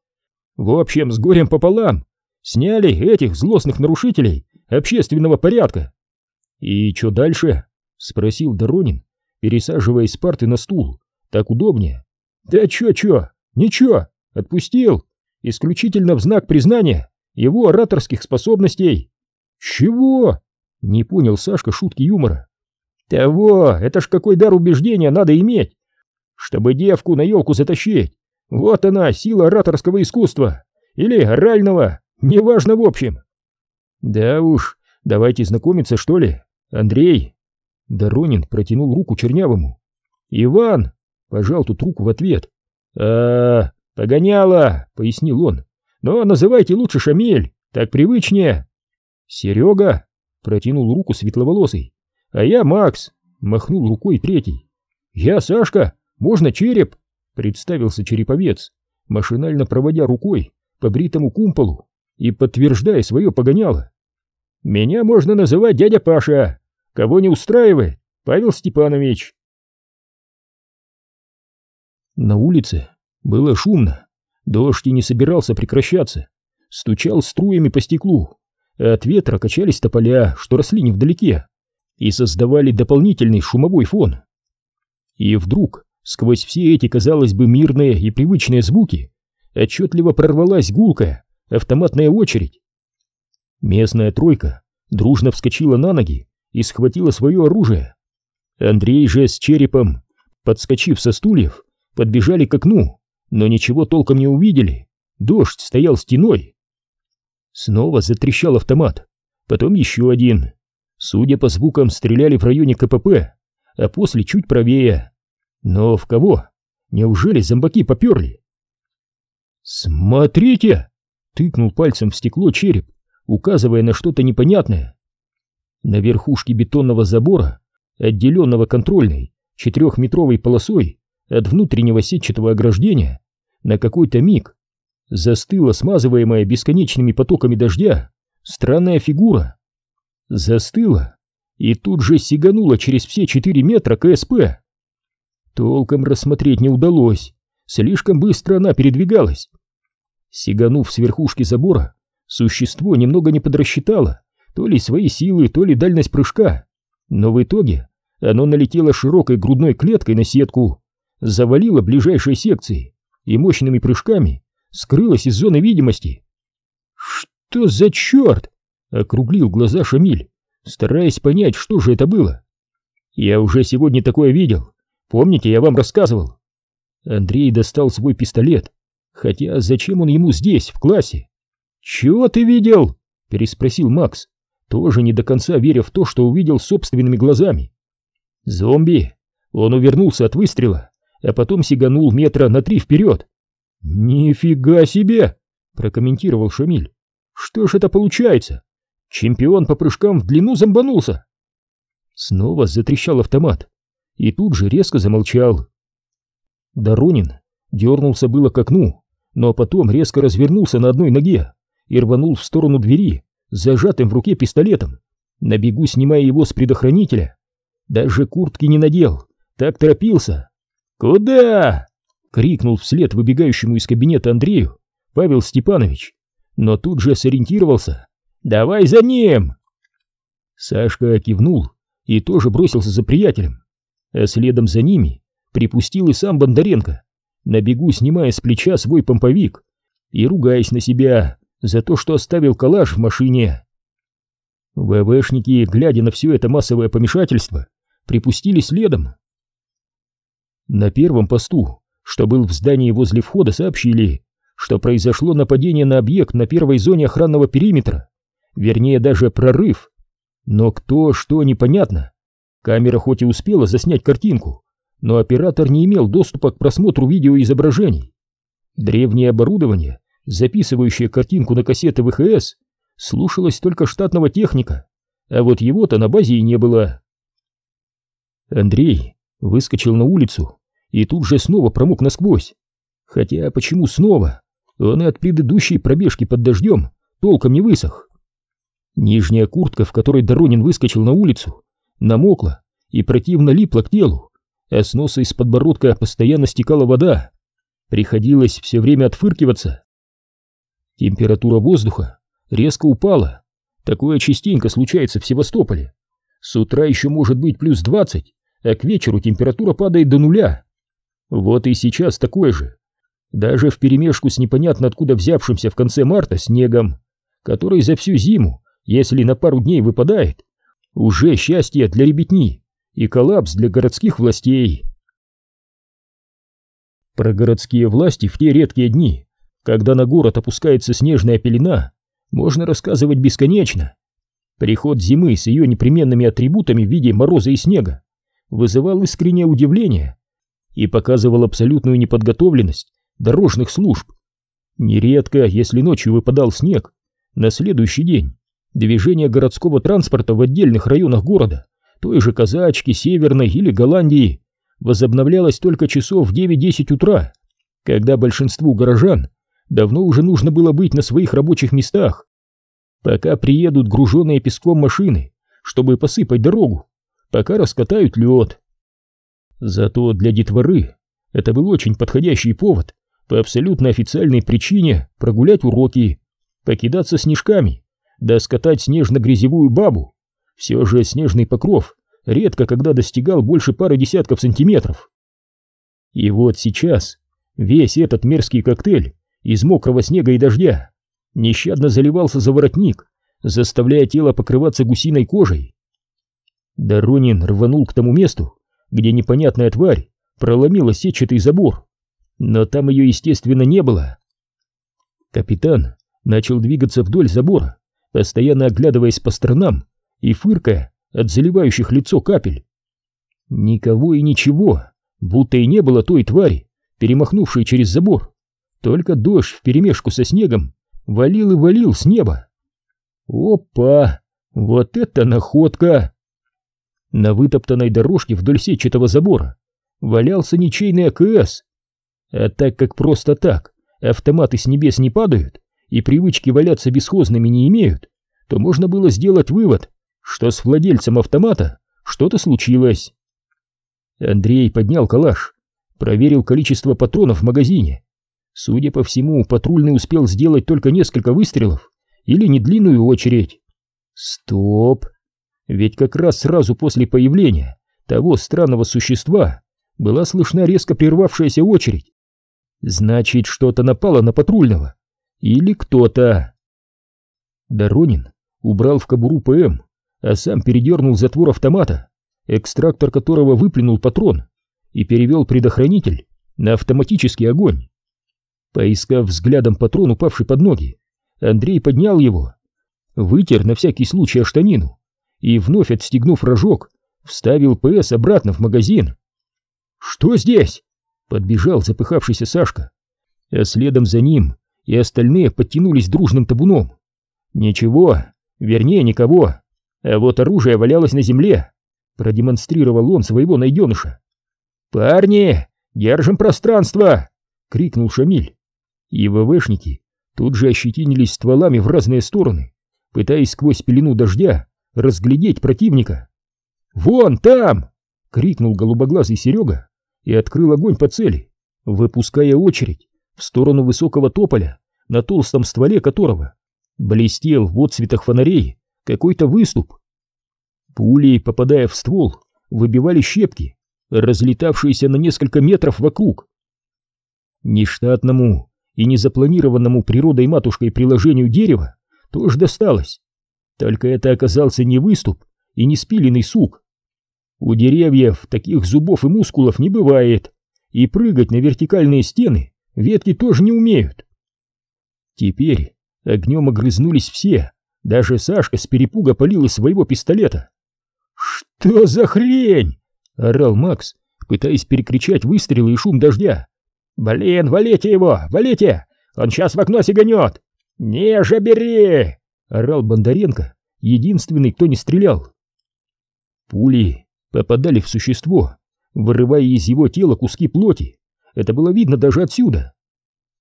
В общем, с горем пополам. Сняли этих злостных нарушителей общественного порядка. И что дальше? Спросил Доронин, пересаживаясь с парты на стул. Так удобнее. Да чё-чё, ничего, отпустил. Исключительно в знак признания его ораторских способностей. Чего? Не понял Сашка шутки юмора. Того, это ж какой дар убеждения надо иметь, чтобы девку на елку затащить. Вот она, сила ораторского искусства. Или орального, неважно в общем. Да уж, давайте знакомиться, что ли. Андрей. Доронин протянул руку Чернявому. Иван, пожал тут руку в ответ. А, погоняло, пояснил он. Но называйте лучше Шамиль, так привычнее. Серега протянул руку светловолосый. А я Макс, махнул рукой третий. Я Сашка, можно череп? Представился череповец, машинально проводя рукой по бритому кумполу и подтверждая свое погоняло. «Меня можно называть дядя Паша. Кого не устраивает, Павел Степанович». На улице было шумно. Дождь и не собирался прекращаться. Стучал струями по стеклу, от ветра качались тополя, что росли невдалеке, и создавали дополнительный шумовой фон. И вдруг, сквозь все эти, казалось бы, мирные и привычные звуки, отчетливо прорвалась гулкая автоматная очередь. Местная тройка дружно вскочила на ноги и схватила свое оружие. Андрей же с черепом, подскочив со стульев, подбежали к окну, но ничего толком не увидели. Дождь стоял стеной. Снова затрещал автомат, потом еще один. Судя по звукам, стреляли в районе КПП, а после чуть правее. Но в кого? Неужели зомбаки поперли? «Смотрите!» — тыкнул пальцем в стекло череп, указывая на что-то непонятное. На верхушке бетонного забора, отделенного контрольной четырехметровой полосой от внутреннего сетчатого ограждения, на какой-то миг застыла смазываемая бесконечными потоками дождя странная фигура. Застыла и тут же сиганула через все четыре метра КСП. Толком рассмотреть не удалось, слишком быстро она передвигалась. Сиганув с верхушки забора, существо немного не подрасчитало то ли свои силы, то ли дальность прыжка, но в итоге оно налетело широкой грудной клеткой на сетку, завалило ближайшие секции и мощными прыжками скрылось из зоны видимости. «Что за черт?» — округлил глаза Шамиль, стараясь понять, что же это было. «Я уже сегодня такое видел. Помните, я вам рассказывал?» Андрей достал свой пистолет Хотя зачем он ему здесь, в классе? «Чего ты видел?» — переспросил Макс, тоже не до конца веря в то, что увидел собственными глазами. «Зомби!» Он увернулся от выстрела, а потом сиганул метра на три вперед. «Нифига себе!» — прокомментировал Шамиль. «Что ж это получается? Чемпион по прыжкам в длину зомбанулся!» Снова затрещал автомат и тут же резко замолчал. Доронин дернулся было к окну, но потом резко развернулся на одной ноге и рванул в сторону двери, зажатым в руке пистолетом, на бегу снимая его с предохранителя. Даже куртки не надел, так торопился. «Куда?» — крикнул вслед выбегающему из кабинета Андрею Павел Степанович, но тут же сориентировался. «Давай за ним!» Сашка кивнул и тоже бросился за приятелем, а следом за ними припустил и сам Бондаренко, на бегу снимая с плеча свой помповик и ругаясь на себя за то, что оставил калаш в машине. ВВшники, глядя на все это массовое помешательство, припустили следом. На первом посту, что был в здании возле входа, сообщили, что произошло нападение на объект на первой зоне охранного периметра, вернее даже прорыв. Но кто, что, непонятно. Камера хоть и успела заснять картинку, но оператор не имел доступа к просмотру видеоизображений. Древнее оборудование, записывающее картинку на кассеты ВХС, слушалось только штатного техника, а вот его-то на базе и не было. Андрей выскочил на улицу и тут же снова промок насквозь. Хотя почему снова? Он и от предыдущей пробежки под дождем толком не высох. Нижняя куртка, в которой Доронин выскочил на улицу, намокла и противно липла к телу а с носа из подбородка постоянно стекала вода. Приходилось все время отфыркиваться. Температура воздуха резко упала. Такое частенько случается в Севастополе. С утра еще может быть плюс 20, а к вечеру температура падает до нуля. Вот и сейчас такое же. Даже вперемешку с непонятно откуда взявшимся в конце марта снегом, который за всю зиму, если на пару дней выпадает, уже счастье для ребятни и коллапс для городских властей. Про городские власти в те редкие дни, когда на город опускается снежная пелена, можно рассказывать бесконечно. Приход зимы с ее непременными атрибутами в виде мороза и снега вызывал искреннее удивление и показывал абсолютную неподготовленность дорожных служб. Нередко, если ночью выпадал снег, на следующий день движение городского транспорта в отдельных районах города, той же Казачки, Северной или Голландии, возобновлялось только часов в 9-10 утра, когда большинству горожан давно уже нужно было быть на своих рабочих местах. Пока приедут груженные песком машины, чтобы посыпать дорогу, пока раскатают лед. Зато для детворы это был очень подходящий повод по абсолютно официальной причине прогулять уроки, покидаться снежками, да скатать снежно-грязевую бабу. Все же снежный покров редко когда достигал больше пары десятков сантиметров. И вот сейчас весь этот мерзкий коктейль из мокрого снега и дождя нещадно заливался за воротник, заставляя тело покрываться гусиной кожей. Доронин рванул к тому месту, где непонятная тварь проломила сетчатый забор, но там ее, естественно, не было. Капитан начал двигаться вдоль забора, постоянно оглядываясь по сторонам и фыркая от заливающих лицо капель. Никого и ничего, будто и не было той твари, перемахнувшей через забор. Только дождь вперемешку со снегом валил и валил с неба. Опа! Вот это находка! На вытоптанной дорожке вдоль сетчатого забора валялся ничейный АКС. А так как просто так автоматы с небес не падают и привычки валяться бесхозными не имеют, то можно было сделать вывод, что с владельцем автомата что-то случилось. Андрей поднял калаш, проверил количество патронов в магазине. Судя по всему, патрульный успел сделать только несколько выстрелов или недлинную очередь. Стоп! Ведь как раз сразу после появления того странного существа была слышна резко прервавшаяся очередь. Значит, что-то напало на патрульного. Или кто-то. Доронин убрал в кобуру ПМ, а сам передернул затвор автомата, экстрактор которого выплюнул патрон, и перевел предохранитель на автоматический огонь. Поискав взглядом патрон, упавший под ноги, Андрей поднял его, вытер на всякий случай штанину и, вновь отстегнув рожок, вставил ПС обратно в магазин. «Что здесь?» — подбежал запыхавшийся Сашка, а следом за ним и остальные подтянулись дружным табуном. «Ничего, вернее никого, а вот оружие валялось на земле», — продемонстрировал он своего найденыша. «Парни, держим пространство!» — крикнул Шамиль. И ВВшники тут же ощетинились стволами в разные стороны, пытаясь сквозь пелену дождя разглядеть противника. «Вон там!» — крикнул голубоглазый Серега и открыл огонь по цели, выпуская очередь в сторону высокого тополя, на толстом стволе которого блестел в отцветах фонарей какой-то выступ. Пули, попадая в ствол, выбивали щепки, разлетавшиеся на несколько метров вокруг. Нештатному и незапланированному природой-матушкой приложению дерева тоже досталось. Только это оказался не выступ и не спиленный сук. У деревьев таких зубов и мускулов не бывает, и прыгать на вертикальные стены ветки тоже не умеют. Теперь огнем огрызнулись все, даже Сашка с перепуга полил из своего пистолета. «Что за хрень?» — орал Макс, пытаясь перекричать выстрелы и шум дождя. «Блин, валите его, валите! Он сейчас в окно сиганет! Не же бери!» — орал Бондаренко, единственный, кто не стрелял. Пули попадали в существо, вырывая из его тела куски плоти. Это было видно даже отсюда.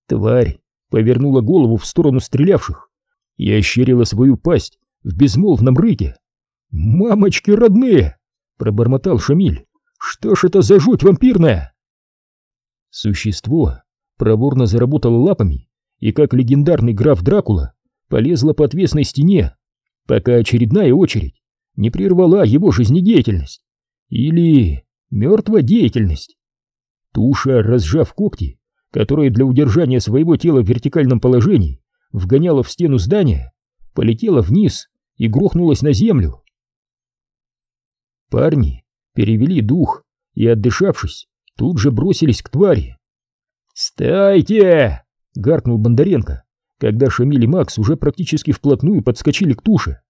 Тварь повернула голову в сторону стрелявших и ощерила свою пасть в безмолвном рыке. «Мамочки родные!» — пробормотал Шамиль. «Что ж это за жуть вампирная?» Существо проворно заработало лапами и, как легендарный граф Дракула, полезло по отвесной стене, пока очередная очередь не прервала его жизнедеятельность. Или мертвая деятельность. Туша, разжав когти, которые для удержания своего тела в вертикальном положении вгоняла в стену здания, полетела вниз и грохнулась на землю. Парни перевели дух и, отдышавшись, тут же бросились к твари. «Стойте!» — гаркнул Бондаренко, когда Шамиль и Макс уже практически вплотную подскочили к туше.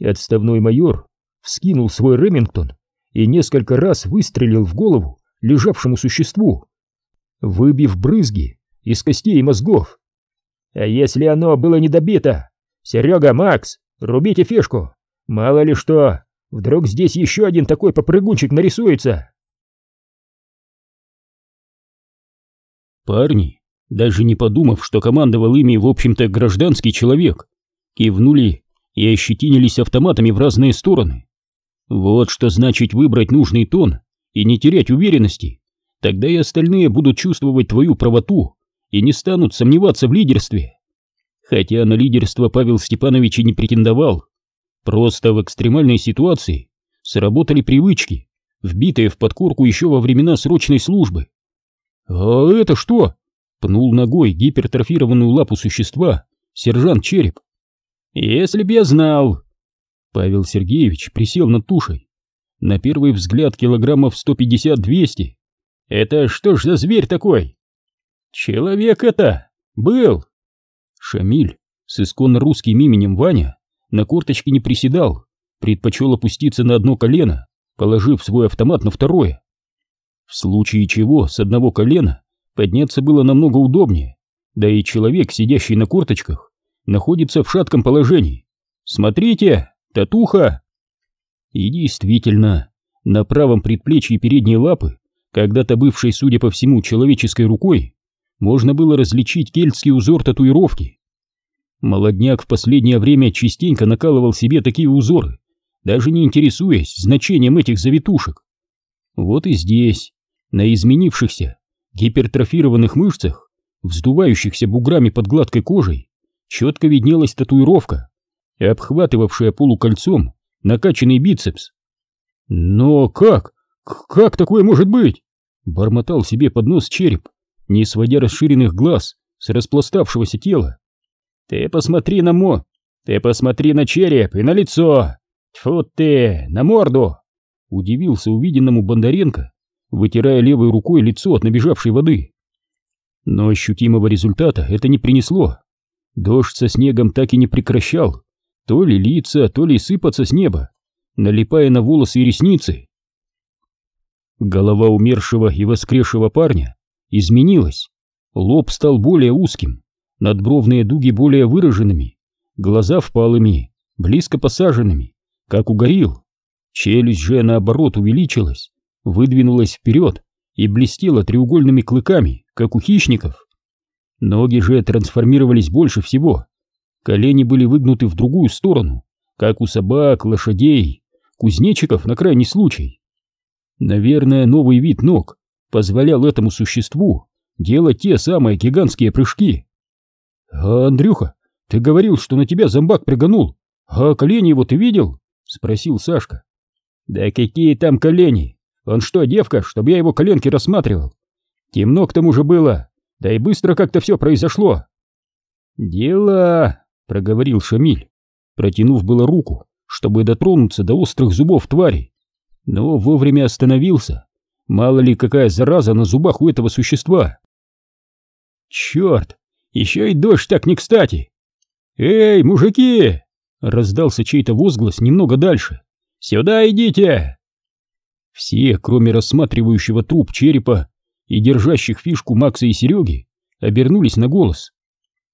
Отставной майор вскинул свой Ремингтон и несколько раз выстрелил в голову лежавшему существу, выбив брызги из костей и мозгов. «А если оно было не добито? Серега, Макс, рубите фишку! Мало ли что, вдруг здесь еще один такой попрыгунчик нарисуется!» Парни, даже не подумав, что командовал ими, в общем-то, гражданский человек, кивнули и ощетинились автоматами в разные стороны. Вот что значит выбрать нужный тон и не терять уверенности. Тогда и остальные будут чувствовать твою правоту и не станут сомневаться в лидерстве. Хотя на лидерство Павел Степанович и не претендовал. Просто в экстремальной ситуации сработали привычки, вбитые в подкорку еще во времена срочной службы. «А это что?» — пнул ногой гипертрофированную лапу существа сержант Череп. «Если б я знал!» Павел Сергеевич присел над тушей. На первый взгляд килограммов 150-200. «Это что ж за зверь такой?» «Человек это! Был!» Шамиль с исконно русским именем Ваня на корточке не приседал, предпочел опуститься на одно колено, положив свой автомат на второе. В случае чего с одного колена подняться было намного удобнее, да и человек, сидящий на корточках, находится в шатком положении. Смотрите, татуха! И действительно, на правом предплечье передней лапы, когда-то бывшей, судя по всему, человеческой рукой, можно было различить кельтский узор татуировки. Молодняк в последнее время частенько накалывал себе такие узоры, даже не интересуясь значением этих завитушек. Вот и здесь, на изменившихся, гипертрофированных мышцах, вздувающихся буграми под гладкой кожей, четко виднелась татуировка, обхватывавшая полукольцом накачанный бицепс. «Но как? Как такое может быть?» Бормотал себе под нос череп, не сводя расширенных глаз с распластавшегося тела. «Ты посмотри на мо... Ты посмотри на череп и на лицо! Тьфу ты, на морду!» Удивился увиденному Бондаренко, вытирая левой рукой лицо от набежавшей воды. Но ощутимого результата это не принесло. Дождь со снегом так и не прекращал, то ли литься, то ли сыпаться с неба, налипая на волосы и ресницы. Голова умершего и воскресшего парня изменилась, лоб стал более узким, надбровные дуги более выраженными, глаза впалыми, близко посаженными, как у горилл. Челюсть же, наоборот, увеличилась, выдвинулась вперед и блестела треугольными клыками, как у хищников. Ноги же трансформировались больше всего. Колени были выгнуты в другую сторону, как у собак, лошадей, кузнечиков на крайний случай. Наверное, новый вид ног позволял этому существу делать те самые гигантские прыжки. «А, Андрюха, ты говорил, что на тебя зомбак прыганул, а колени его ты видел?» — спросил Сашка. «Да какие там колени? Он что, девка, чтобы я его коленки рассматривал? Темно к тому же было, да и быстро как-то все произошло». «Дела», — проговорил Шамиль, протянув было руку, чтобы дотронуться до острых зубов твари, но вовремя остановился. Мало ли какая зараза на зубах у этого существа. «Черт, еще и дождь так не кстати!» «Эй, мужики!» — раздался чей-то возглас немного дальше. «Сюда идите!» Все, кроме рассматривающего труп черепа и держащих фишку Макса и Сереги, обернулись на голос.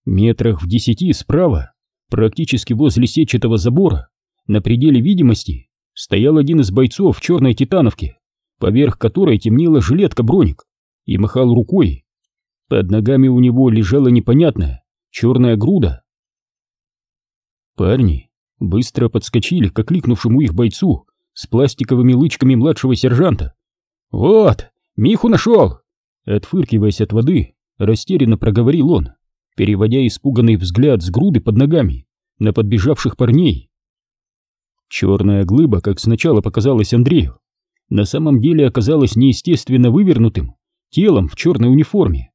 Метрах в десяти справа, практически возле сетчатого забора, на пределе видимости, стоял один из бойцов в черной титановке, поверх которой темнела жилетка-броник, и махал рукой. Под ногами у него лежала непонятная черная груда. Парни быстро подскочили к окликнувшему их бойцу с пластиковыми лычками младшего сержанта. «Вот, Миху нашел!» Отфыркиваясь от воды, растерянно проговорил он, переводя испуганный взгляд с груды под ногами на подбежавших парней. Черная глыба, как сначала показалось Андрею, на самом деле оказалась неестественно вывернутым телом в черной униформе.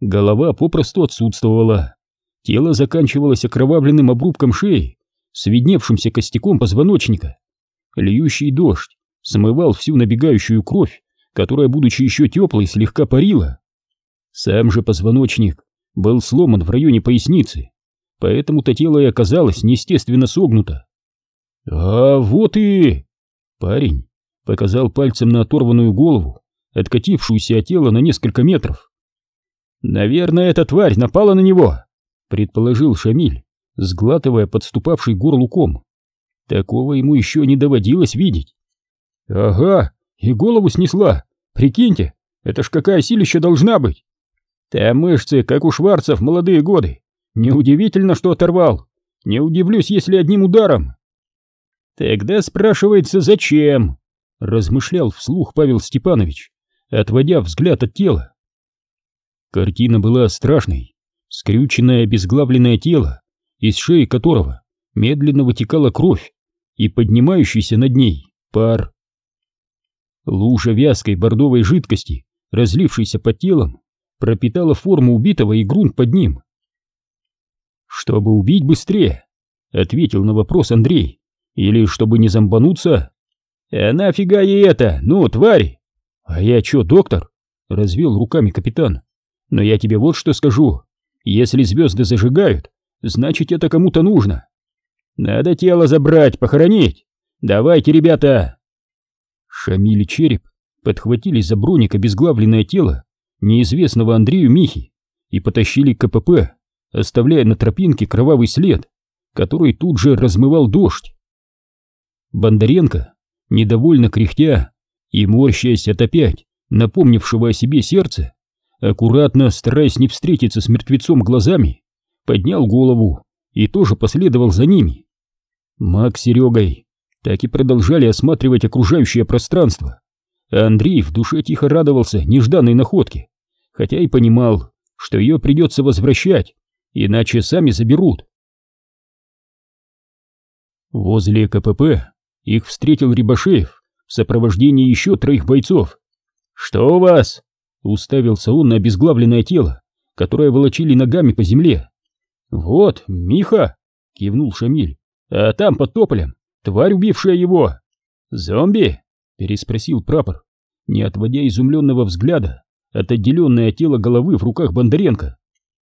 Голова попросту отсутствовала, тело заканчивалось окровавленным обрубком шеи, с видневшимся костяком позвоночника. Льющий дождь смывал всю набегающую кровь, которая, будучи еще теплой, слегка парила. Сам же позвоночник был сломан в районе поясницы, поэтому-то тело и оказалось неестественно согнуто. «А вот и...» Парень показал пальцем на оторванную голову, откатившуюся от тела на несколько метров. «Наверное, эта тварь напала на него», — предположил Шамиль, сглатывая подступавший горлу ком. Такого ему еще не доводилось видеть. «Ага, и голову снесла. Прикиньте, это ж какая силища должна быть. Там мышцы, как у Шварца в молодые годы. Неудивительно, что оторвал. Не удивлюсь, если одним ударом». «Тогда спрашивается, зачем?» — размышлял вслух Павел Степанович, отводя взгляд от тела. Картина была страшной. Скрюченное обезглавленное тело, из шеи которого медленно вытекала кровь и поднимающийся над ней пар. Лужа вязкой бордовой жидкости, разлившейся под телом, пропитала форму убитого и грунт под ним. «Чтобы убить быстрее», — ответил на вопрос Андрей. «Или чтобы не зомбануться?» «А нафига ей это? Ну, твари!» «А я чё, доктор?» — развел руками капитан. «Но я тебе вот что скажу. Если звезды зажигают, значит, это кому-то нужно. Надо тело забрать, похоронить. Давайте, ребята!» Шамиль и Череп подхватили за броник обезглавленное тело неизвестного Андрею Михи и потащили к КПП, оставляя на тропинке кровавый след, который тут же размывал дождь. Бондаренко, недовольно кряхтя и морщаясь от опять напомнившего о себе сердце, аккуратно, стараясь не встретиться с мертвецом глазами, поднял голову и тоже последовал за ними. Мак с Серегой так и продолжали осматривать окружающее пространство, Андрей в душе тихо радовался нежданной находке, хотя и понимал, что ее придется возвращать, иначе сами заберут. Возле КПП их встретил Рибашеев в сопровождении еще троих бойцов. «Что у вас?» — уставился он на обезглавленное тело, которое волочили ногами по земле. «Вот, Миха!» — кивнул Шамиль. «А там, под тополем, тварь, убившая его!» «Зомби?» — переспросил прапор, не отводя изумленного взгляда от отделенное тело головы в руках Бондаренко.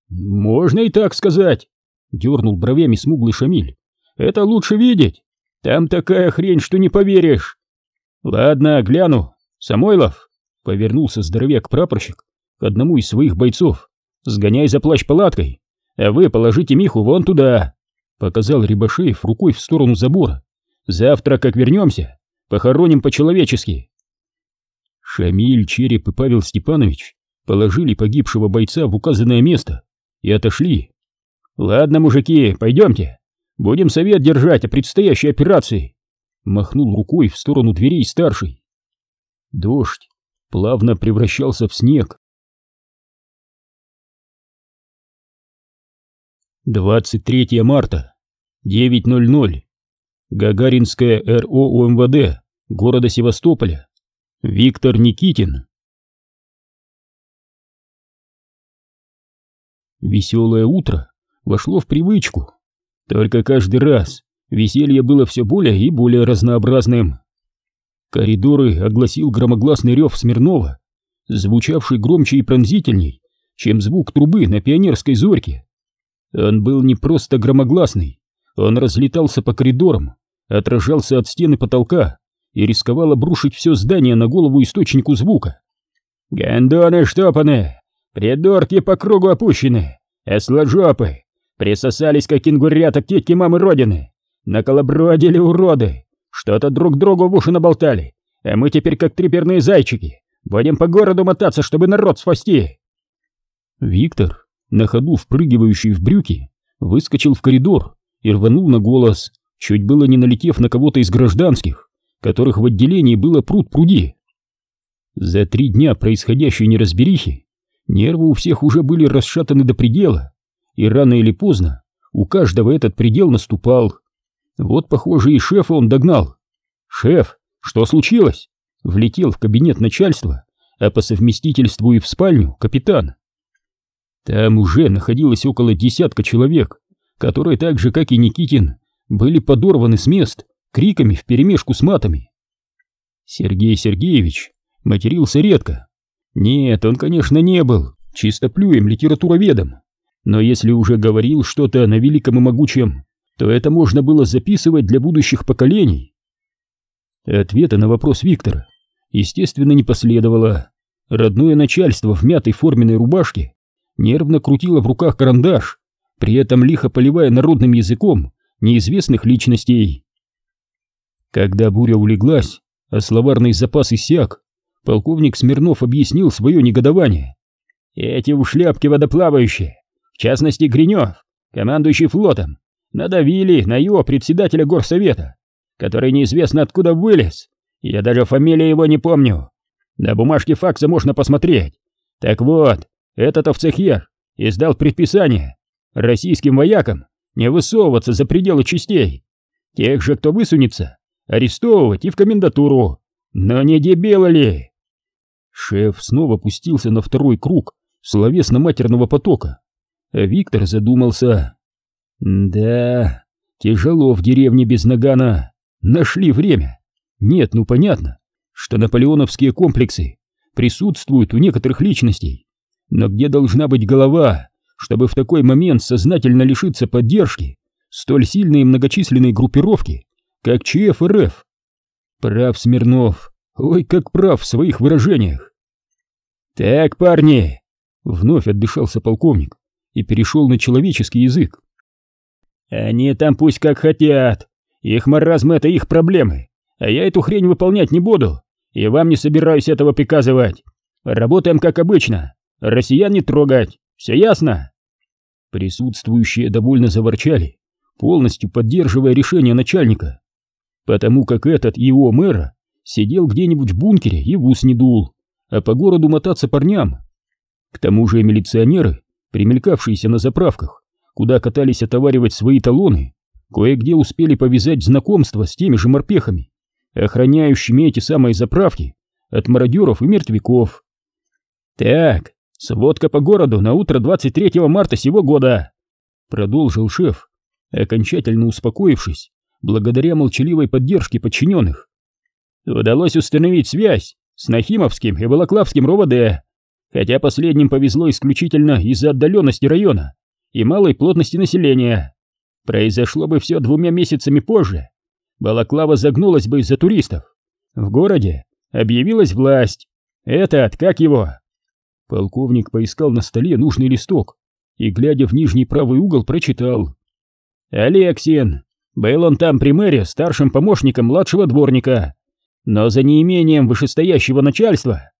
«Можно и так сказать!» — дернул бровями смуглый Шамиль. «Это лучше видеть! Там такая хрень, что не поверишь!» «Ладно, гляну. Самойлов!» — повернулся здоровяк-прапорщик к одному из своих бойцов. «Сгоняй за плащ-палаткой, а вы положите Миху вон туда!» — показал Рибашеев рукой в сторону забора. «Завтра, как вернемся, похороним по-человечески!» Шамиль, Череп и Павел Степанович положили погибшего бойца в указанное место и отошли. «Ладно, мужики, пойдемте, будем совет держать о предстоящей операции!» Махнул рукой в сторону дверей старший. Дождь плавно превращался в снег. 23 марта, 9.00. Гагаринская РО УМВД города Севастополя. Виктор Никитин. Веселое утро вошло в привычку. Только каждый раз веселье было все более и более разнообразным. Коридоры огласил громогласный рев Смирнова, звучавший громче и пронзительней, чем звук трубы на пионерской зорьке. Он был не просто громогласный, он разлетался по коридорам, отражался от стены потолка и рисковал обрушить все здание на голову источнику звука. «Гондоны штопаны! Придурки по кругу опущены! Осложопы! Присосались, как кенгурята к тетке мамы родины! Наколобродили уроды! Что-то друг другу в уши наболтали, а мы теперь как триперные зайчики! Будем по городу мотаться, чтобы народ спасти!» Виктор на ходу впрыгивающий в брюки, выскочил в коридор и рванул на голос, чуть было не налетев на кого-то из гражданских, которых в отделении было пруд пруди. За три дня происходящей неразберихи нервы у всех уже были расшатаны до предела, и рано или поздно у каждого этот предел наступал. Вот, похоже, и шефа он догнал. «Шеф, что случилось?» Влетел в кабинет начальства, а по совместительству и в спальню капитан. Там уже находилось около десятка человек, которые так же, как и Никитин, были подорваны с мест криками вперемешку с матами. Сергей Сергеевич матерился редко. Нет, он, конечно, не был чистоплюем литературоведом, Но если уже говорил что-то на великом и могучем, то это можно было записывать для будущих поколений. Ответа на вопрос Виктора, естественно, не последовало. Родное начальство в мятой форменной рубашке нервно крутило в руках карандаш, при этом лихо поливая народным языком неизвестных личностей. Когда буря улеглась, а словарный запас иссяк, полковник Смирнов объяснил свое негодование. «Эти в шляпке водоплавающие, в частности Гринев, командующий флотом, надавили на его председателя горсовета, который неизвестно откуда вылез, я даже фамилии его не помню. На бумажке факса можно посмотреть. Так вот, этот овцехер издал предписание российским воякам не высовываться за пределы частей. Тех же, кто высунется, арестовывать и в комендатуру. Но не дебилы ли? Шеф снова пустился на второй круг словесно-матерного потока, Виктор задумался. Да, тяжело в деревне без нагана. Нашли время. Нет, ну понятно, что наполеоновские комплексы присутствуют у некоторых личностей. Но где должна быть голова, чтобы в такой момент сознательно лишиться поддержки столь сильной и многочисленной группировки, как ЧФРФ? Прав Смирнов, ой, как прав в своих выражениях. «Так, парни!» — вновь отдышался полковник и перешел на человеческий язык. «Они там пусть как хотят, их маразм — это их проблемы, а я эту хрень выполнять не буду, и вам не собираюсь этого приказывать. Работаем как обычно, россиян не трогать, все ясно?» Присутствующие довольно заворчали, полностью поддерживая решение начальника, потому как этот его мэра сидел где-нибудь в бункере и в ус не дул, а по городу мотаться парням. К тому же милиционеры, примелькавшиеся на заправках, куда катались отоваривать свои талоны, кое-где успели повязать знакомства с теми же морпехами, охраняющими эти самые заправки от мародеров и мертвяков. «Так, сводка по городу на утро 23 марта сего года», — продолжил шеф, окончательно успокоившись, благодаря молчаливой поддержке подчиненных. «Удалось установить связь с Нахимовским и Балаклавским РОВД, хотя последним повезло исключительно из-за отдаленности района и малой плотности населения. Произошло бы все двумя месяцами позже, Балаклава загнулась бы из-за туристов. В городе объявилась власть. Этот, как его? Полковник поискал на столе нужный листок и, глядя в нижний правый угол, прочитал. Алексин. Был он там при мэре старшим помощником младшего дворника, но за неимением вышестоящего начальства.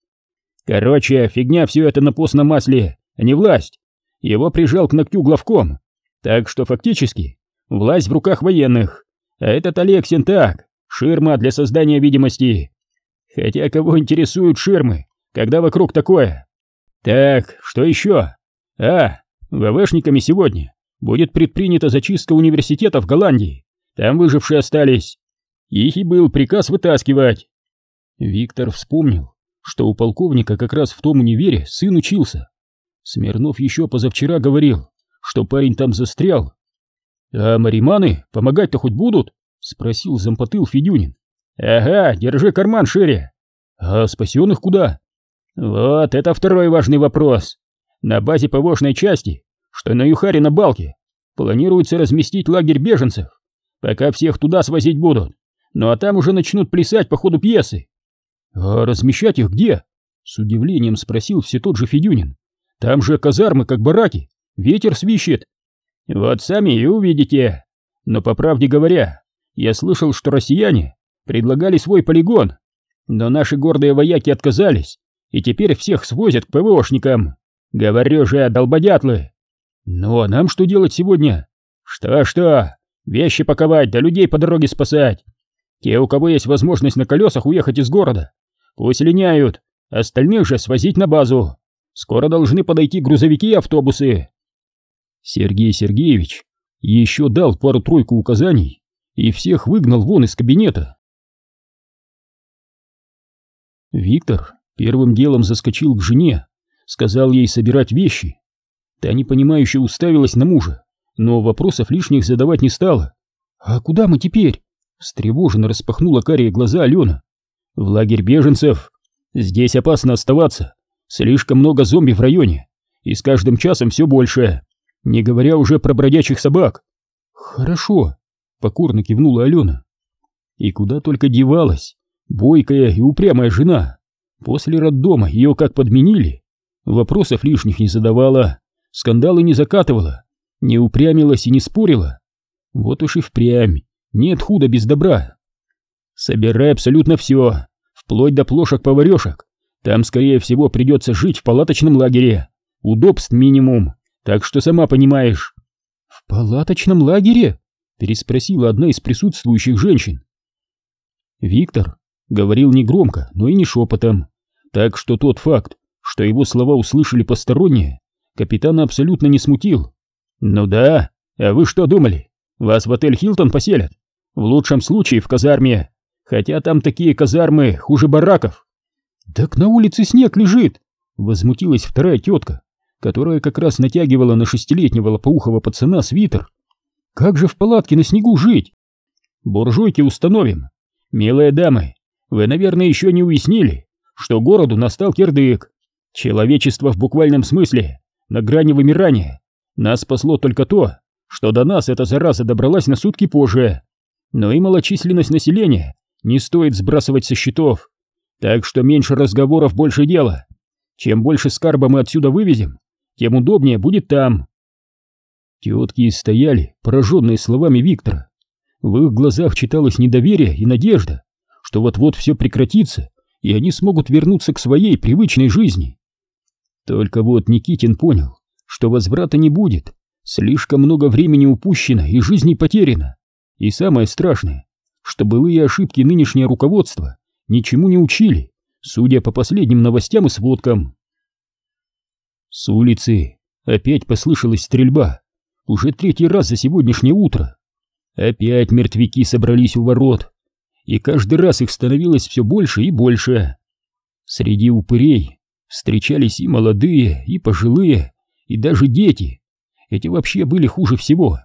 Короче, фигня все это на постном масле, а не власть. Его прижал к ногтю главком, так что фактически власть в руках военных. А этот Алексин так, ширма для создания видимости. Хотя кого интересуют ширмы, когда вокруг такое? Так, что еще? А, ВВшниками сегодня будет предпринята зачистка университета в Голландии. Там выжившие остались. Их и был приказ вытаскивать. Виктор вспомнил, что у полковника как раз в том универе сын учился. Смирнов еще позавчера говорил, что парень там застрял «А мариманы помогать-то хоть будут?» — спросил зампотыл Федюнин. «Ага, держи карман шире». «А спасенных куда?» «Вот это второй важный вопрос. На базе ПВОшной части, что на Юхаре на Балке, планируется разместить лагерь беженцев, пока всех туда свозить будут. Ну а там уже начнут плясать по ходу пьесы». «А размещать их где?» — с удивлением спросил все тот же Федюнин. «Там же казармы, как бараки, ветер свищет». Вот сами и увидите. Но по правде говоря, я слышал, что россияне предлагали свой полигон, но наши гордые вояки отказались, и теперь всех свозят к ПВОшникам. Говорю же, долбодятлы. Ну а нам что делать сегодня? Что-что? Вещи паковать, да людей по дороге спасать. Те, у кого есть возможность на колесах уехать из города, пусть линяют, остальных же свозить на базу. Скоро должны подойти грузовики и автобусы. Сергей Сергеевич еще дал пару-тройку указаний и всех выгнал вон из кабинета. Виктор первым делом заскочил к жене, сказал ей собирать вещи. Та непонимающе уставилась на мужа, но вопросов лишних задавать не стала. «А куда мы теперь?» Встревоженно распахнула карие глаза Алена. «В лагерь беженцев. Здесь опасно оставаться. Слишком много зомби в районе, и с каждым часом все больше. не говоря уже про бродячих собак. Хорошо, покорно кивнула Алена. И куда только девалась бойкая и упрямая жена. После роддома ее как подменили. Вопросов лишних не задавала, скандалы не закатывала, не упрямилась и не спорила. Вот уж и впрямь, нет худа без добра. Собирай абсолютно все, вплоть до плошек-поварешек. Там, скорее всего, придется жить в палаточном лагере. Удобств минимум, так что сама понимаешь. «В палаточном лагере?» — переспросила одна из присутствующих женщин. Виктор говорил не громко, но и не шепотом, так что тот факт, что его слова услышали посторонние, капитана абсолютно не смутил. «Ну да, а вы что думали? Вас в отель Хилтон поселят? В лучшем случае в казарме, хотя там такие казармы хуже бараков». «Так на улице снег лежит!» — возмутилась вторая тетка которая как раз натягивала на шестилетнего лопоухого пацана свитер. Как же в палатке на снегу жить? Буржуйки установим. Милые дамы, вы, наверное, еще не уяснили, что городу настал кирдык. Человечество в буквальном смысле на грани вымирания. Нас спасло только то, что до нас эта зараза добралась на сутки позже. Но и малочисленность населения не стоит сбрасывать со счетов. Так что меньше разговоров, больше дела. Чем больше скарба мы отсюда вывезем, тем удобнее будет там. Тетки стояли, пораженные словами Виктора. В их глазах читалось недоверие и надежда, что вот-вот все прекратится, и они смогут вернуться к своей привычной жизни. Только вот Никитин понял, что возврата не будет, слишком много времени упущено и жизни потеряно. И самое страшное, что былые ошибки нынешнее руководство ничему не учили, судя по последним новостям и сводкам. С улицы опять послышалась стрельба. Уже третий раз за сегодняшнее утро. Опять мертвяки собрались у ворот. И каждый раз их становилось все больше и больше. Среди упырей встречались и молодые, и пожилые, и даже дети. Эти вообще были хуже всего.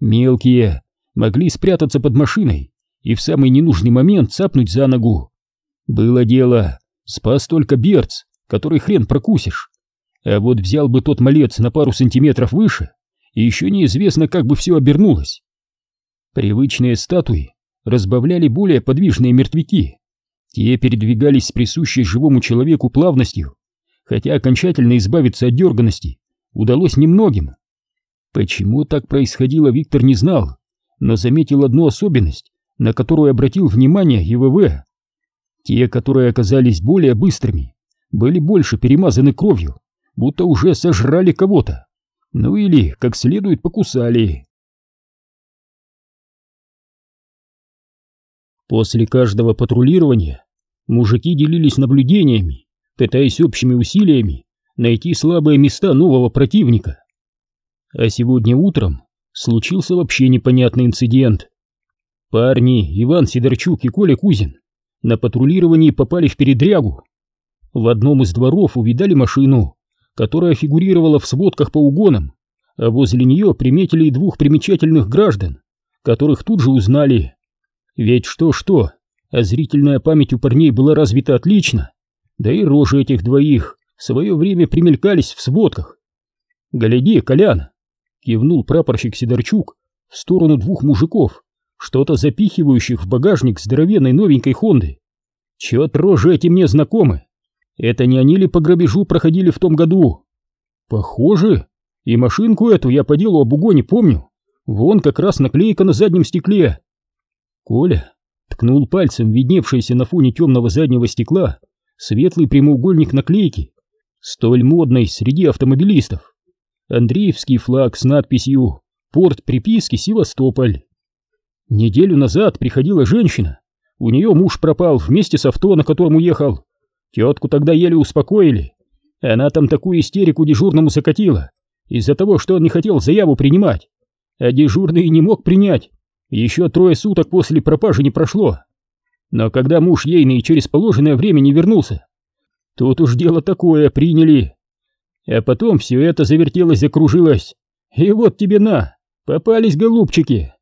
Мелкие, могли спрятаться под машиной и в самый ненужный момент цапнуть за ногу. Было дело, спас только берц, который хрен прокусишь. А вот взял бы тот малец на пару сантиметров выше, и еще неизвестно, как бы все обернулось. Привычные статуи разбавляли более подвижные мертвяки. Те передвигались с присущей живому человеку плавностью, хотя окончательно избавиться от дерганности удалось немногим. Почему так происходило, Виктор не знал, но заметил одну особенность, на которую обратил внимание ЕВВ. Те, которые оказались более быстрыми, были больше перемазаны кровью, будто уже сожрали кого-то. Ну или как следует покусали. После каждого патрулирования мужики делились наблюдениями, пытаясь общими усилиями найти слабые места нового противника. А сегодня утром случился вообще непонятный инцидент. Парни Иван Сидорчук и Коля Кузин на патрулировании попали в передрягу. В одном из дворов увидали машину, которая фигурировала в сводках по угонам, а возле нее приметили и двух примечательных граждан, которых тут же узнали. Ведь что-что, а зрительная память у парней была развита отлично, да и рожи этих двоих в свое время примелькались в сводках. «Гляди, Колян!» — кивнул прапорщик Сидорчук в сторону двух мужиков, что-то запихивающих в багажник здоровенной новенькой Хонды. Чё-то рожи эти мне знакомы. Это не они ли по грабежу проходили в том году? Похоже. И машинку эту я по делу об угоне помню. Вон как раз наклейка на заднем стекле. Коля ткнул пальцем видневшийся на фоне темного заднего стекла светлый прямоугольник наклейки, столь модной среди автомобилистов. Андреевский флаг с надписью «Порт приписки Севастополь». Неделю назад приходила женщина. У нее муж пропал вместе с авто, на котором уехал. Тетку тогда еле успокоили. Она там такую истерику дежурному закатила, из-за того, что он не хотел заяву принимать. А дежурный не мог принять. Еще трое суток после пропажи не прошло. Но когда муж ейный через положенное время не вернулся, тут уж дело такое приняли. А потом все это завертелось, закружилось. И вот тебе на, попались голубчики.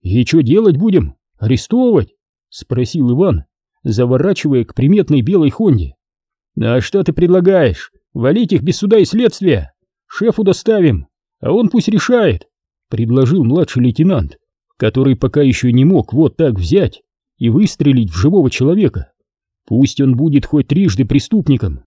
И что делать будем? Арестовывать? Спросил Иван, заворачивая к приметной белой Хонде. «А что ты предлагаешь? Валить их без суда и следствия? Шефу доставим, а он пусть решает, предложил младший лейтенант, который пока еще не мог вот так взять и выстрелить в живого человека. Пусть он будет хоть трижды преступником.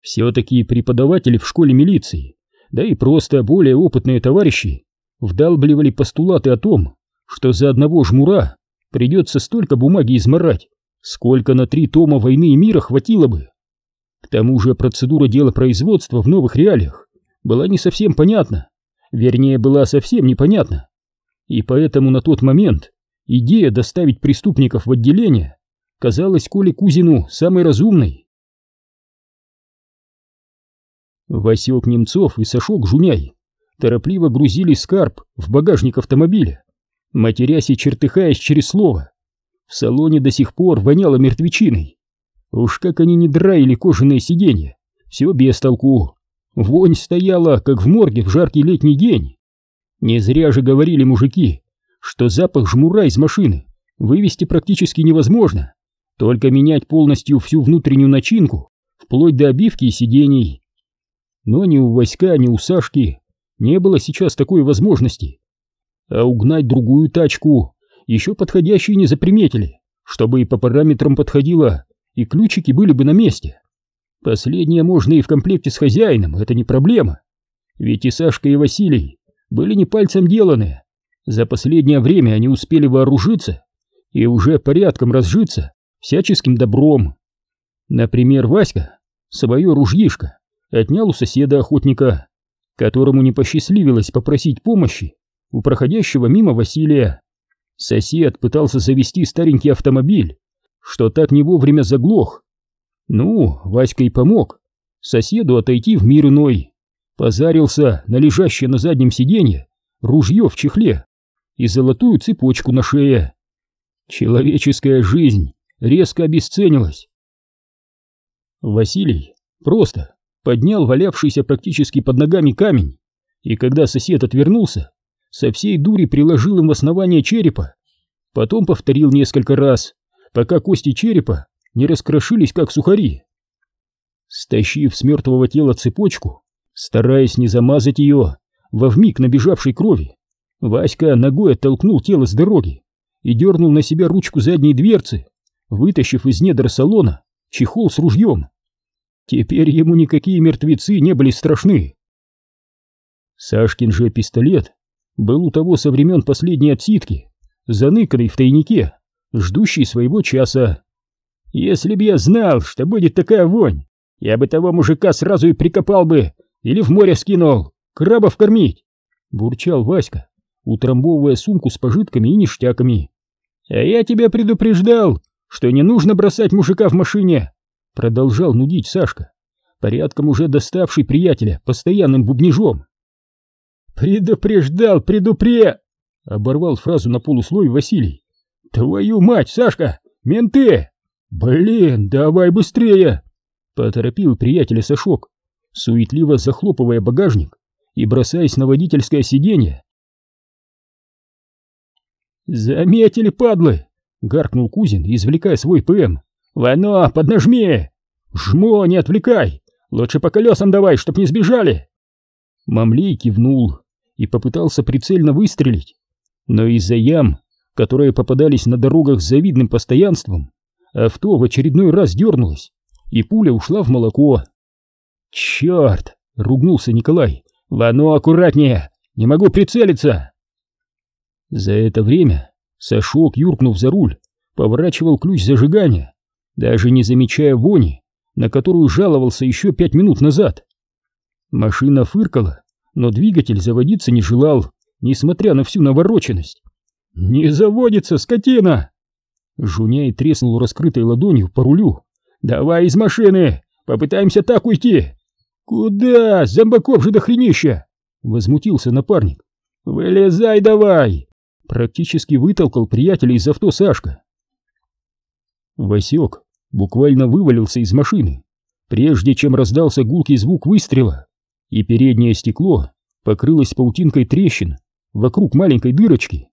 Все-таки преподаватели в школе милиции, да и просто более опытные товарищи, вдалбливали постулаты о том, что за одного жмура придется столько бумаги изморать, сколько на три тома «Войны и мира» хватило бы. К тому же процедура дела производства в новых реалиях была не совсем понятна, вернее, была совсем непонятна. И поэтому на тот момент идея доставить преступников в отделение казалась Коле Кузину самой разумной. Васек Немцов и Сашок Жуняй торопливо грузили скарб в багажник автомобиля, матерясь и чертыхаясь через слово. В салоне до сих пор воняло мертвечиной. Уж как они не драили кожаные сиденья, все без толку. Вонь стояла, как в морге в жаркий летний день. Не зря же говорили мужики, что запах жмура из машины вывести практически невозможно, только менять полностью всю внутреннюю начинку, вплоть до обивки и сидений. Но ни у Васька, ни у Сашки не было сейчас такой возможности. А угнать другую тачку еще подходящие не заприметили, чтобы и по параметрам подходило, и ключики были бы на месте. Последнее можно и в комплекте с хозяином, это не проблема. Ведь и Сашка, и Василий были не пальцем деланы. За последнее время они успели вооружиться и уже порядком разжиться всяческим добром. Например, Васька свое ружьишко отнял у соседа-охотника, которому не посчастливилось попросить помощи у проходящего мимо Василия. Сосед пытался завести старенький автомобиль, что так не вовремя заглох. Ну, Васька и помог соседу отойти в мир иной. Позарился на лежащее на заднем сиденье ружье в чехле и золотую цепочку на шее. Человеческая жизнь резко обесценилась. Василий просто поднял валявшийся практически под ногами камень, и когда сосед отвернулся, со всей дури приложил им в основание черепа. Потом повторил несколько раз, пока кости черепа не раскрошились, как сухари. Стащив с мертвого тела цепочку, стараясь не замазать ее во вмиг набежавшей крови, Васька ногой оттолкнул тело с дороги и дернул на себя ручку задней дверцы, вытащив из недр салона чехол с ружьем. Теперь ему никакие мертвецы не были страшны. Сашкин же пистолет был у того со времен последней отсидки, заныканный в тайнике, ждущий своего часа. Если б я знал, что будет такая вонь, я бы того мужика сразу и прикопал бы, или в море скинул, крабов кормить, — бурчал Васька, утрамбовывая сумку с пожитками и ништяками. — А я тебя предупреждал, что не нужно бросать мужика в машине, — продолжал нудить Сашка, порядком уже доставший приятеля постоянным бубнижом. «Предупреждал, предупре...» — оборвал фразу на полуслой Василий. «Твою мать, Сашка! Менты! Блин, давай быстрее!» Поторопил приятеля Сашок, суетливо захлопывая багажник и бросаясь на водительское сиденье. «Заметили, падлы!» — гаркнул Кузин, извлекая свой ПМ. «Вано, поднажми! Жмо, не отвлекай! Лучше по колесам давай, чтоб не сбежали!» Мамлей кивнул и попытался прицельно выстрелить, но из-за ям, которые попадались на дорогах с завидным постоянством, авто в очередной раз дернулось, и пуля ушла в молоко. «Черт!» — ругнулся Николай. «Вано, аккуратнее! Не могу прицелиться!» За это время Сашок, юркнув за руль, поворачивал ключ зажигания, даже не замечая вони, на которую жаловался еще пять минут назад. Машина фыркала, но двигатель заводиться не желал, несмотря на всю навороченность. «Не заводится, скотина!» Жуняй треснул раскрытой ладонью по рулю. «Давай из машины! Попытаемся так уйти!» «Куда? Зомбаков же до хренища!» Возмутился напарник. «Вылезай давай!» Практически вытолкал приятеля из авто Сашка. Васек буквально вывалился из машины, прежде чем раздался гулкий звук выстрела и переднее стекло покрылось паутинкой трещин вокруг маленькой дырочки.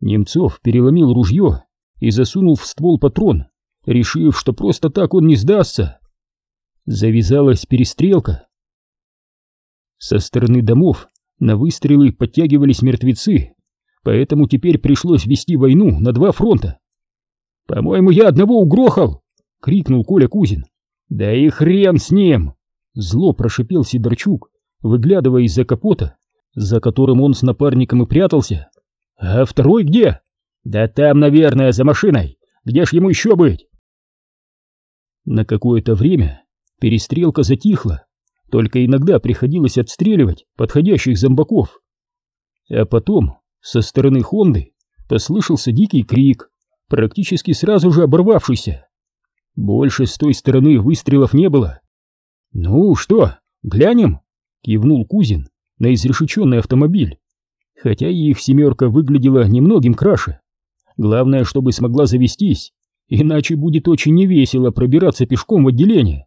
Немцов переломил ружье и засунул в ствол патрон, решив, что просто так он не сдастся. Завязалась перестрелка. Со стороны домов на выстрелы подтягивались мертвецы, поэтому теперь пришлось вести войну на два фронта. «По-моему, я одного угрохал!» — крикнул Коля Кузин. «Да и хрен с ним!» — зло прошипел Сидорчук, выглядывая из-за капота, за которым он с напарником и прятался. «А второй где?» «Да там, наверное, за машиной. Где ж ему еще быть?» На какое-то время перестрелка затихла, только иногда приходилось отстреливать подходящих зомбаков. А потом со стороны Хонды послышался дикий крик, практически сразу же оборвавшийся. Больше с той стороны выстрелов не было. «Ну что, глянем?» — кивнул Кузин на изрешеченный автомобиль, хотя и их семерка выглядела немногим краше. Главное, чтобы смогла завестись, иначе будет очень невесело пробираться пешком в отделение.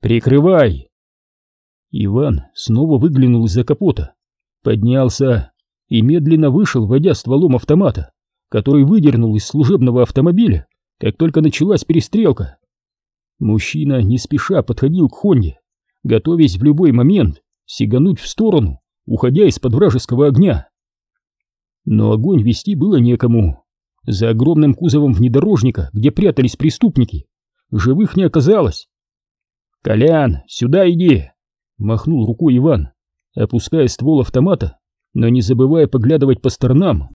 «Прикрывай!» Иван снова выглянул из-за капота, поднялся и медленно вышел, водя стволом автомата, который выдернул из служебного автомобиля, как только началась перестрелка. Мужчина не спеша подходил к Хонде, готовясь в любой момент сигануть в сторону, уходя из-под вражеского огня. Но огонь вести было некому. За огромным кузовом внедорожника, где прятались преступники, живых не оказалось. «Колян, сюда иди!» — махнул рукой Иван, опуская ствол автомата, но не забывая поглядывать по сторонам.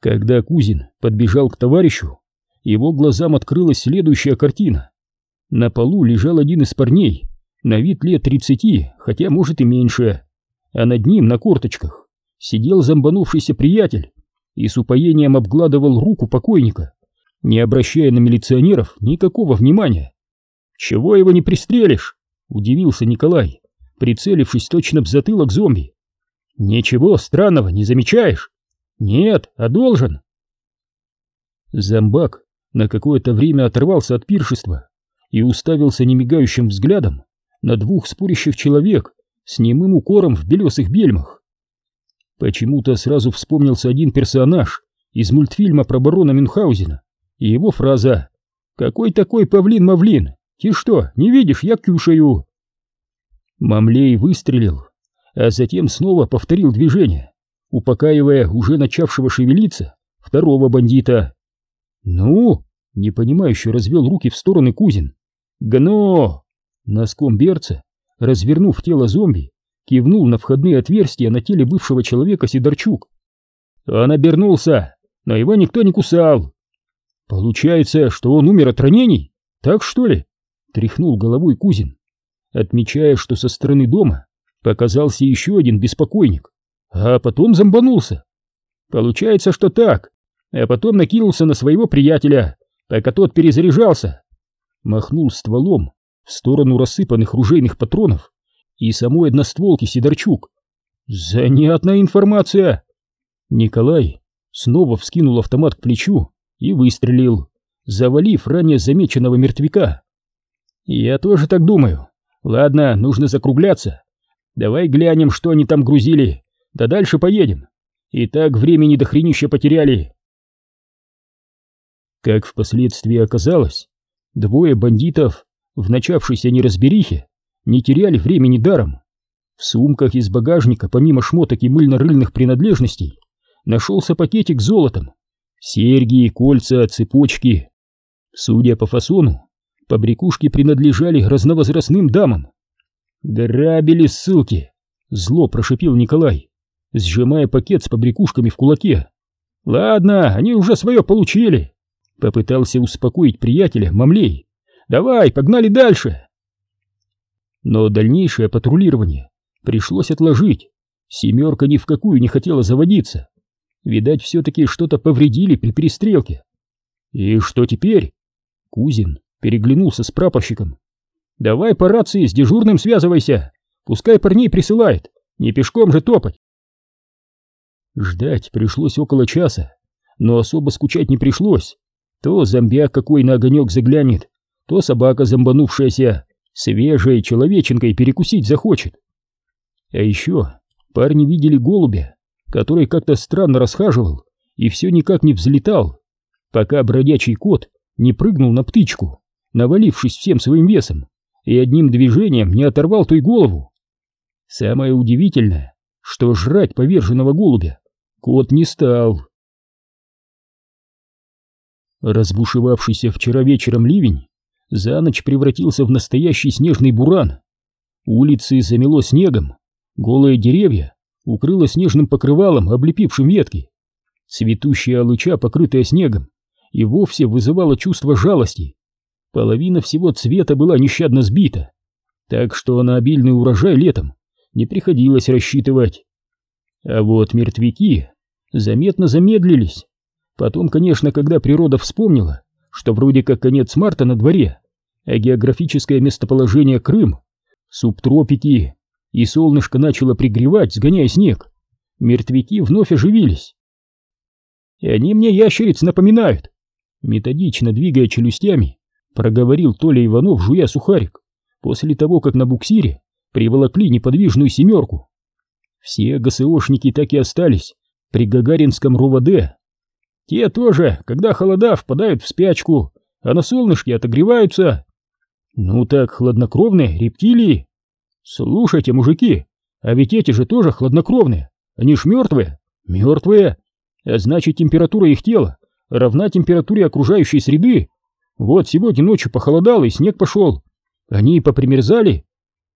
Когда Кузин подбежал к товарищу, его глазам открылась следующая картина. На полу лежал один из парней, на вид лет тридцати, хотя может и меньше, а над ним на корточках сидел зомбанувшийся приятель и с упоением обгладывал руку покойника, не обращая на милиционеров никакого внимания. «Чего его не пристрелишь?» — удивился Николай, прицелившись точно в затылок зомби. «Ничего странного не замечаешь?» «Нет, а должен!» Зомбак на какое-то время оторвался от пиршества и уставился немигающим взглядом на двух спорящих человек с немым укором в белесых бельмах. Почему-то сразу вспомнился один персонаж из мультфильма про барона Мюнхгаузена и его фраза «Какой такой павлин-мавлин? Ты что, не видишь, я кюшаю?» Мамлей выстрелил, а затем снова повторил движение, упокаивая уже начавшего шевелиться второго бандита. «Ну?» — непонимающе развел руки в стороны Кузин. «Гно!» Носком берца, развернув тело зомби, кивнул на входные отверстия на теле бывшего человека Сидорчук. Он обернулся, но его никто не кусал. Получается, что он умер от ранений? Так что ли? Тряхнул головой Кузин, отмечая, что со стороны дома показался еще один беспокойник, а потом зомбанулся. Получается, что так, а потом накинулся на своего приятеля, пока тот перезаряжался. Махнул стволом в сторону рассыпанных ружейных патронов и самой одностволки Сидорчук. Занятная информация. Николай снова вскинул автомат к плечу и выстрелил, завалив ранее замеченного мертвяка. Я тоже так думаю. Ладно, нужно закругляться. Давай глянем, что они там грузили, да дальше поедем. И так времени до хренища потеряли. Как впоследствии оказалось, двое бандитов в начавшейся неразберихе не теряли времени даром. В сумках из багажника, помимо шмоток и мыльно-рыльных принадлежностей, нашелся пакетик с золотом. Серьги, кольца, цепочки. Судя по фасону, побрякушки принадлежали разновозрастным дамам. «Грабили, ссылки!» — зло прошипел Николай, сжимая пакет с побрякушками в кулаке. «Ладно, они уже свое получили!» — попытался успокоить приятеля Мамлей. Давай, погнали дальше!» Но дальнейшее патрулирование пришлось отложить. Семерка ни в какую не хотела заводиться. Видать, все-таки что-то повредили при перестрелке. «И что теперь?» Кузин переглянулся с прапорщиком. «Давай по рации с дежурным связывайся. Пускай парней присылает. Не пешком же топать». Ждать пришлось около часа, но особо скучать не пришлось. То зомбяк какой на огонек заглянет, то собака, зомбанувшаяся, свежей человеченкой перекусить захочет. А еще парни видели голубя, который как-то странно расхаживал и все никак не взлетал, пока бродячий кот не прыгнул на птичку, навалившись всем своим весом, и одним движением не оторвал той голову. Самое удивительное, что жрать поверженного голубя кот не стал. Разбушевавшийся вчера вечером ливень за ночь превратился в настоящий снежный буран. Улицы замело снегом, голые деревья укрыло снежным покрывалом, облепившим ветки. Цветущая алыча, покрытая снегом, и вовсе вызывала чувство жалости. Половина всего цвета была нещадно сбита, так что на обильный урожай летом не приходилось рассчитывать. А вот мертвяки заметно замедлились. Потом, конечно, когда природа вспомнила, что вроде как конец марта на дворе, а географическое местоположение Крым, субтропики, и солнышко начало пригревать, сгоняя снег, мертвяки вновь оживились. И они мне ящериц напоминают. Методично двигая челюстями, проговорил Толя Иванов, жуя сухарик, после того, как на буксире приволокли неподвижную семерку. Все ГСОшники так и остались при Гагаринском РУВД. Те тоже, когда холода, впадают в спячку, а на солнышке отогреваются. Ну так, хладнокровные рептилии. Слушайте, мужики, а ведь эти же тоже хладнокровные, они ж мертвые, мертвые. А значит, температура их тела равна температуре окружающей среды. Вот сегодня ночью похолодало и снег пошел. Они и попримерзали.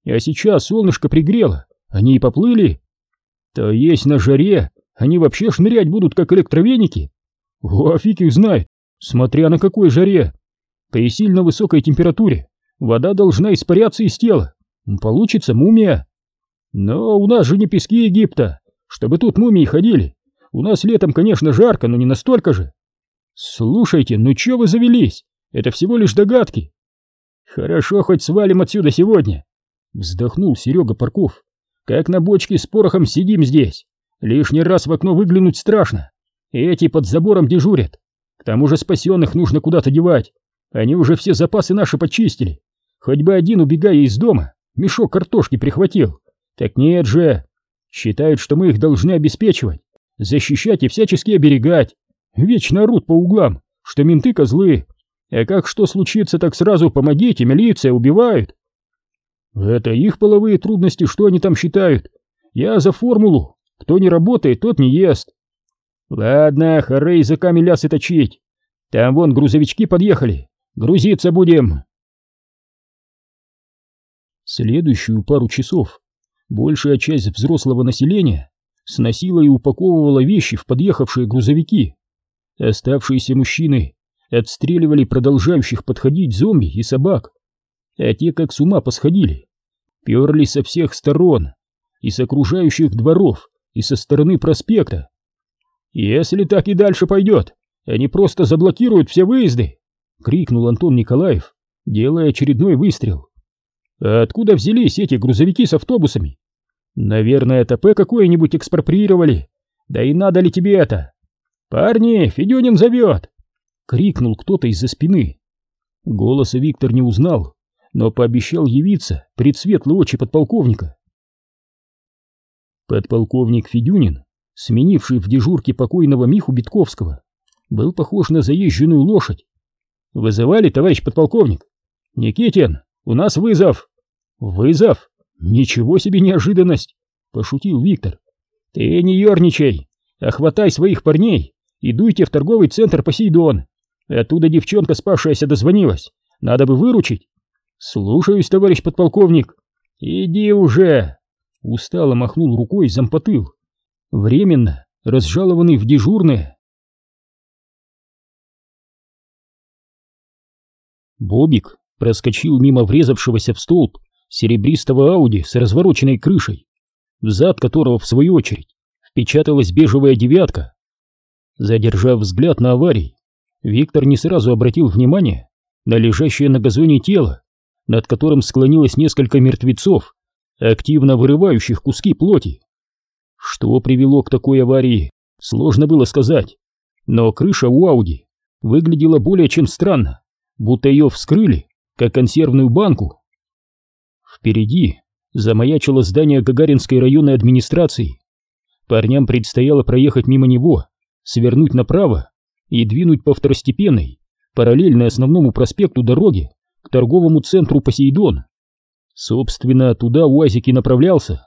А сейчас солнышко пригрело, они и поплыли. То есть на жаре они вообще шнырять будут, как электровеники. О, фиг их знает, смотря на какой жаре. При сильно высокой температуре вода должна испаряться из тела. Получится мумия. Но у нас же не пески Египта, чтобы тут мумии ходили. У нас летом, конечно, жарко, но не настолько же. Слушайте, ну чё вы завелись? Это всего лишь догадки. Хорошо, хоть свалим отсюда сегодня. Вздохнул Серега Парков. Как на бочке с порохом сидим здесь. Лишний раз в окно выглянуть страшно. Эти под забором дежурят. К тому же спасенных нужно куда-то девать. Они уже все запасы наши почистили. Хоть бы один, убегая из дома, мешок картошки прихватил. Так нет же. Считают, что мы их должны обеспечивать, защищать и всячески оберегать. Вечно орут по углам, что менты козлы. А как что случится, так сразу помогите, милиция, убивают. Это их половые трудности, что они там считают. Я за формулу. Кто не работает, тот не ест. Ладно, хоры языками лясы точить. Там вон грузовички подъехали. Грузиться будем. Следующую пару часов большая часть взрослого населения сносила и упаковывала вещи в подъехавшие грузовики. Оставшиеся мужчины отстреливали продолжающих подходить зомби и собак, а те как с ума посходили. Перли со всех сторон, и с окружающих дворов, и со стороны проспекта. «Если так и дальше пойдет, они просто заблокируют все выезды!» — крикнул Антон Николаев, делая очередной выстрел. «А откуда взялись эти грузовики с автобусами? Наверное, ТП какое-нибудь экспроприировали. Да и надо ли тебе это? «Парни, Федюнин зовет!» — крикнул кто-то из-за спины. Голоса Виктор не узнал, но пообещал явиться пред светлые очи подполковника. Подполковник Федюнин, сменивший в дежурке покойного Миху Битковского, был похож на заезженную лошадь. «Вызывали, товарищ подполковник?» «Никитин, у нас вызов!» «Вызов? Ничего себе неожиданность!» — пошутил Виктор. «Ты не ерничай, а хватай своих парней и дуйте в торговый центр Посейдон. Оттуда девчонка спавшаяся дозвонилась. Надо бы выручить. Слушаюсь, товарищ подполковник. Иди уже. Устало махнул рукой зампотыл. Временно разжалованный в дежурное. Бобик проскочил мимо врезавшегося в столб серебристого Ауди с развороченной крышей, взад которого, в свою очередь, впечаталась бежевая девятка. Задержав взгляд на аварий, Виктор не сразу обратил внимание на лежащее на газоне тело, над которым склонилось несколько мертвецов, активно вырывающих куски плоти. Что привело к такой аварии, сложно было сказать, но крыша у Ауди выглядела более чем странно, будто ее вскрыли, как консервную банку. Впереди замаячило здание Гагаринской районной администрации. Парням предстояло проехать мимо него, свернуть направо и двинуть по второстепенной, параллельной основному проспекту дороги к торговому центру Посейдон. Собственно, туда УАЗик и направлялся.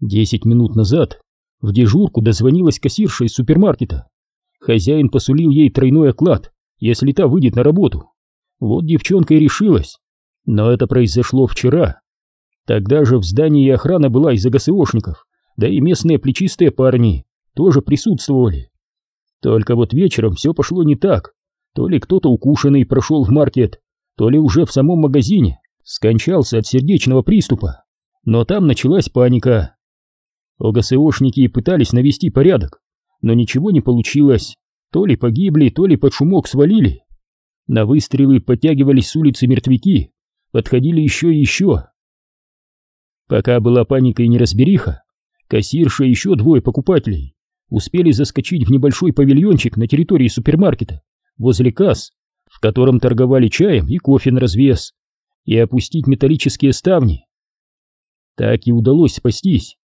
Десять минут назад в дежурку дозвонилась кассирша из супермаркета. Хозяин посулил ей тройной оклад, если та выйдет на работу. Вот девчонка и решилась. Но это произошло вчера. Тогда же в здании охрана была из АГСОшников, да и местные плечистые парни тоже присутствовали. Только вот вечером все пошло не так. То ли кто-то укушенный прошел в маркет, то ли уже в самом магазине скончался от сердечного приступа. Но там началась паника. ОГСОшники пытались навести порядок, но ничего не получилось. То ли погибли, то ли под шумок свалили. На выстрелы подтягивались с улицы мертвяки, подходили еще и еще. Пока была паника и неразбериха, кассирша и еще двое покупателей успели заскочить в небольшой павильончик на территории супермаркета, возле касс, в котором торговали чаем и кофе на развес, и опустить металлические ставни. Так и удалось спастись.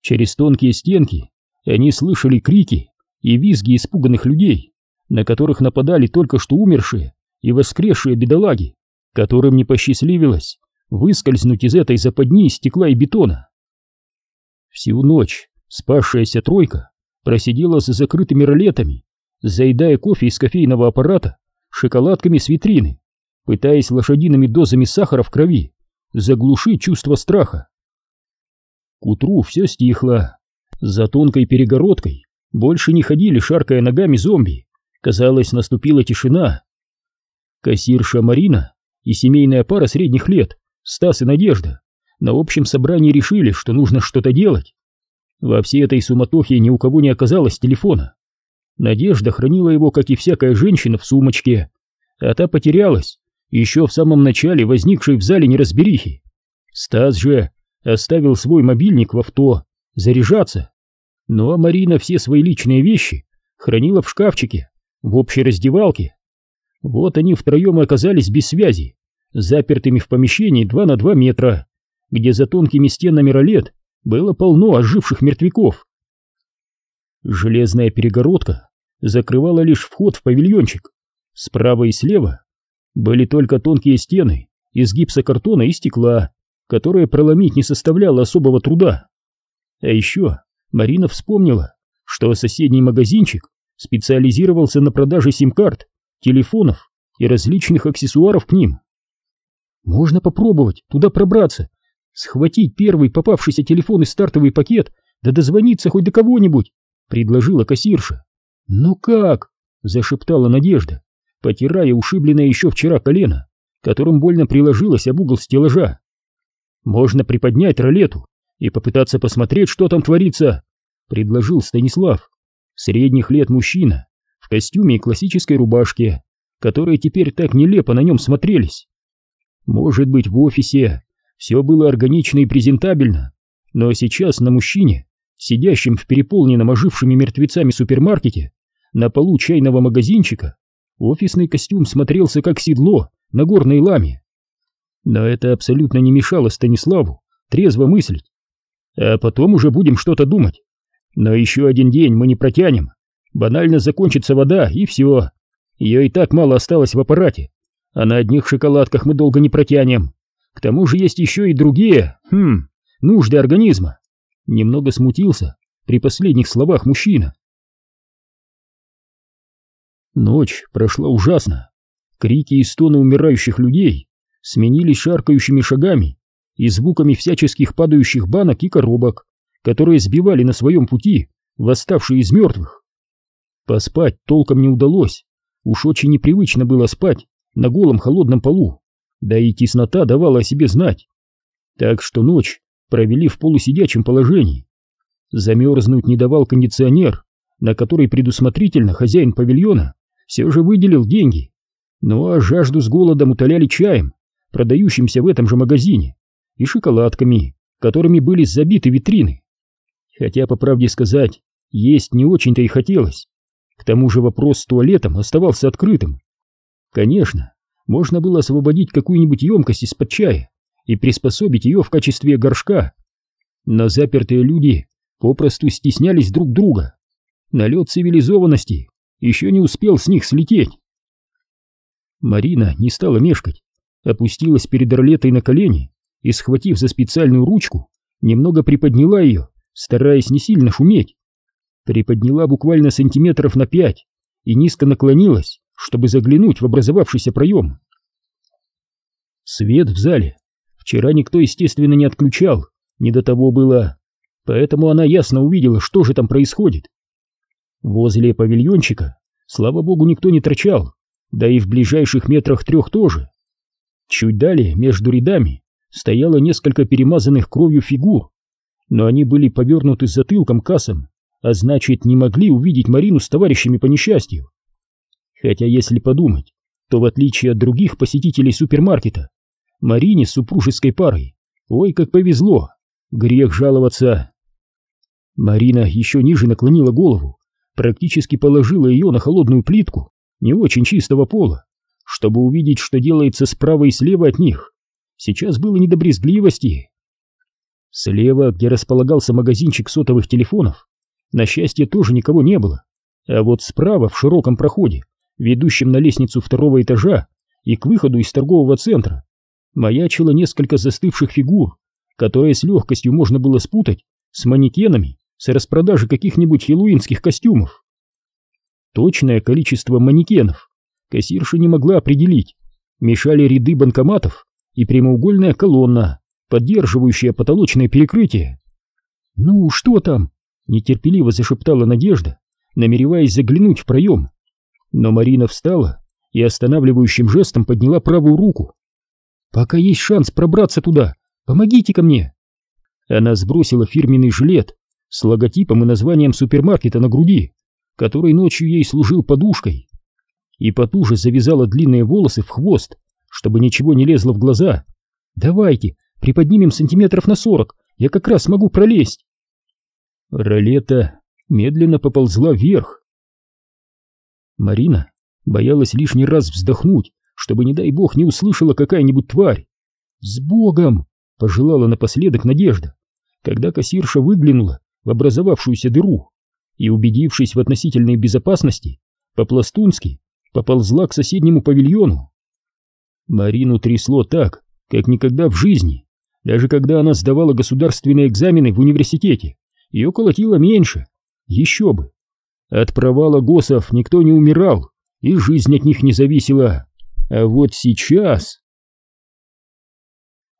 Через тонкие стенки они слышали крики и визги испуганных людей, на которых нападали только что умершие и воскресшие бедолаги, которым не посчастливилось выскользнуть из этой западни из стекла и бетона. Всю ночь спасшаяся тройка просидела за закрытыми ролетами, заедая кофе из кофейного аппарата шоколадками с витрины, пытаясь лошадиными дозами сахара в крови заглушить чувство страха. К утру все стихло. За тонкой перегородкой больше не ходили, шаркая ногами зомби. Казалось, наступила тишина. Кассирша Марина и семейная пара средних лет, Стас и Надежда, на общем собрании решили, что нужно что-то делать. Во всей этой суматохе ни у кого не оказалось телефона. Надежда хранила его, как и всякая женщина, в сумочке, а та потерялась еще в самом начале возникшей в зале неразберихи. Стас же оставил свой мобильник в авто заряжаться. Ну а Марина все свои личные вещи хранила в шкафчике, в общей раздевалке. Вот они втроем оказались без связи, запертыми в помещении 2 на 2 метра, где за тонкими стенами ролет было полно оживших мертвяков. Железная перегородка закрывала лишь вход в павильончик. Справа и слева были только тонкие стены из гипсокартона и стекла, которые проломить не составляло особого труда. А еще Марина вспомнила, что соседний магазинчик специализировался на продаже сим-карт, телефонов и различных аксессуаров к ним. Можно попробовать туда пробраться, схватить первый попавшийся телефон и стартовый пакет, да дозвониться хоть до кого-нибудь, предложила кассирша. Ну как? зашептала Надежда, потирая ушибленное еще вчера колено, которым больно приложилось об угол стеллажа. Можно приподнять ролету и попытаться посмотреть, что там творится, предложил Станислав. Средних лет мужчина, в костюме и классической рубашке, которые теперь так нелепо на нем смотрелись. Может быть, в офисе все было органично и презентабельно, но сейчас на мужчине, сидящем в переполненном ожившими мертвецами супермаркете, на полу чайного магазинчика, офисный костюм смотрелся как седло на горной ламе. Но это абсолютно не мешало Станиславу трезво мыслить. А потом уже будем что-то думать. Но еще один день мы не протянем. Банально закончится вода, и все. Ее и так мало осталось в аппарате. А на одних шоколадках мы долго не протянем. К тому же есть еще и другие, хм, нужды организма. Немного смутился при последних словах мужчина. Ночь прошла ужасно. Крики и стоны умирающих людей сменились шаркающими шагами и звуками всяческих падающих банок и коробок, которые сбивали на своем пути восставшие из мертвых. Поспать толком не удалось, уж очень непривычно было спать на голом холодном полу, да и теснота давала о себе знать. Так что ночь провели в полусидячем положении. Замерзнуть не давал кондиционер, на который предусмотрительно хозяин павильона все же выделил деньги. Ну а жажду с голодом утоляли чаем, продающимся в этом же магазине, и шоколадками, которыми были забиты витрины. Хотя, по правде сказать, есть не очень-то и хотелось. К тому же вопрос с туалетом оставался открытым. Конечно, можно было освободить какую-нибудь емкость из-под чая и приспособить ее в качестве горшка. Но запертые люди попросту стеснялись друг друга. Налет цивилизованности еще не успел с них слететь. Марина не стала мешкать, опустилась перед Орлетой на колени и, схватив за специальную ручку, немного приподняла ее, стараясь не сильно шуметь. Приподняла буквально сантиметров на пять и низко наклонилась, чтобы заглянуть в образовавшийся проем. Свет в зале вчера никто, естественно, не отключал, не до того было, поэтому она ясно увидела, что же там происходит. Возле павильончика, слава богу, никто не торчал, да и в ближайших метрах трех тоже. Чуть далее, между рядами, стояло несколько перемазанных кровью фигур, но они были повернуты затылком кассам, а значит, не могли увидеть Марину с товарищами по несчастью. Хотя, если подумать, то в отличие от других посетителей супермаркета, Марине с супружеской парой, ой, как повезло, грех жаловаться. Марина еще ниже наклонила голову, практически положила ее на холодную плитку не очень чистого пола, чтобы увидеть, что делается справа и слева от них. Сейчас было не до брезгливости. Слева, где располагался магазинчик сотовых телефонов, на счастье тоже никого не было, а вот справа, в широком проходе, ведущем на лестницу второго этажа и к выходу из торгового центра, маячило несколько застывших фигур, которые с легкостью можно было спутать с манекенами с распродажи каких-нибудь хэллоуинских костюмов. Точное количество манекенов кассирша не могла определить, мешали ряды банкоматов и прямоугольная колонна, поддерживающая потолочное перекрытие. «Ну, что там?» — нетерпеливо зашептала Надежда, намереваясь заглянуть в проем. Но Марина встала и останавливающим жестом подняла правую руку. «Пока есть шанс пробраться туда, помогите ко мне!» Она сбросила фирменный жилет с логотипом и названием супермаркета на груди, который ночью ей служил подушкой, и потуже завязала длинные волосы в хвост, чтобы ничего не лезло в глаза. «Давайте, приподнимем сантиметров на сорок, я как раз смогу пролезть!» Ролета медленно поползла вверх. Марина боялась лишний раз вздохнуть, чтобы, не дай бог, не услышала какая-нибудь тварь. «С Богом!» — пожелала напоследок Надежда, когда кассирша выглянула в образовавшуюся дыру и, убедившись в относительной безопасности, по-пластунски поползла к соседнему павильону. Марину трясло так, как никогда в жизни. Даже когда она сдавала государственные экзамены в университете, ее колотило меньше. Еще бы. От провала ГОСов никто не умирал, и жизнь от них не зависела. А вот сейчас...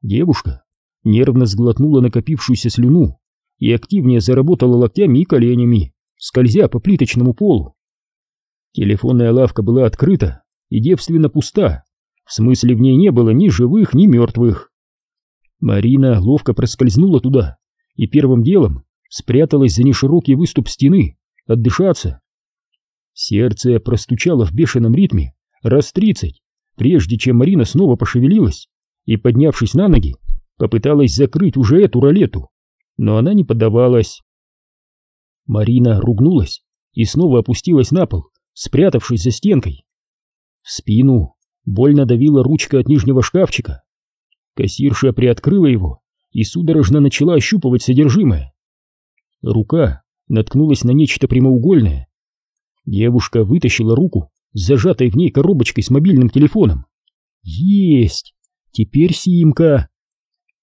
Девушка нервно сглотнула накопившуюся слюну и активнее заработала локтями и коленями, скользя по плиточному полу. Телефонная лавка была открыта и девственно пуста, в смысле в ней не было ни живых, ни мертвых. Марина ловко проскользнула туда и первым делом спряталась за неширокий выступ стены, отдышаться. Сердце простучало в бешеном ритме раз тридцать, прежде чем Марина снова пошевелилась и, поднявшись на ноги, попыталась закрыть уже эту ролету, но она не поддавалась. Марина ругнулась и снова опустилась на пол, спрятавшись за стенкой. В спину больно давила ручка от нижнего шкафчика. Кассирша приоткрыла его и судорожно начала ощупывать содержимое. Рука наткнулась на нечто прямоугольное. Девушка вытащила руку с зажатой в ней коробочкой с мобильным телефоном. Есть! Теперь симка!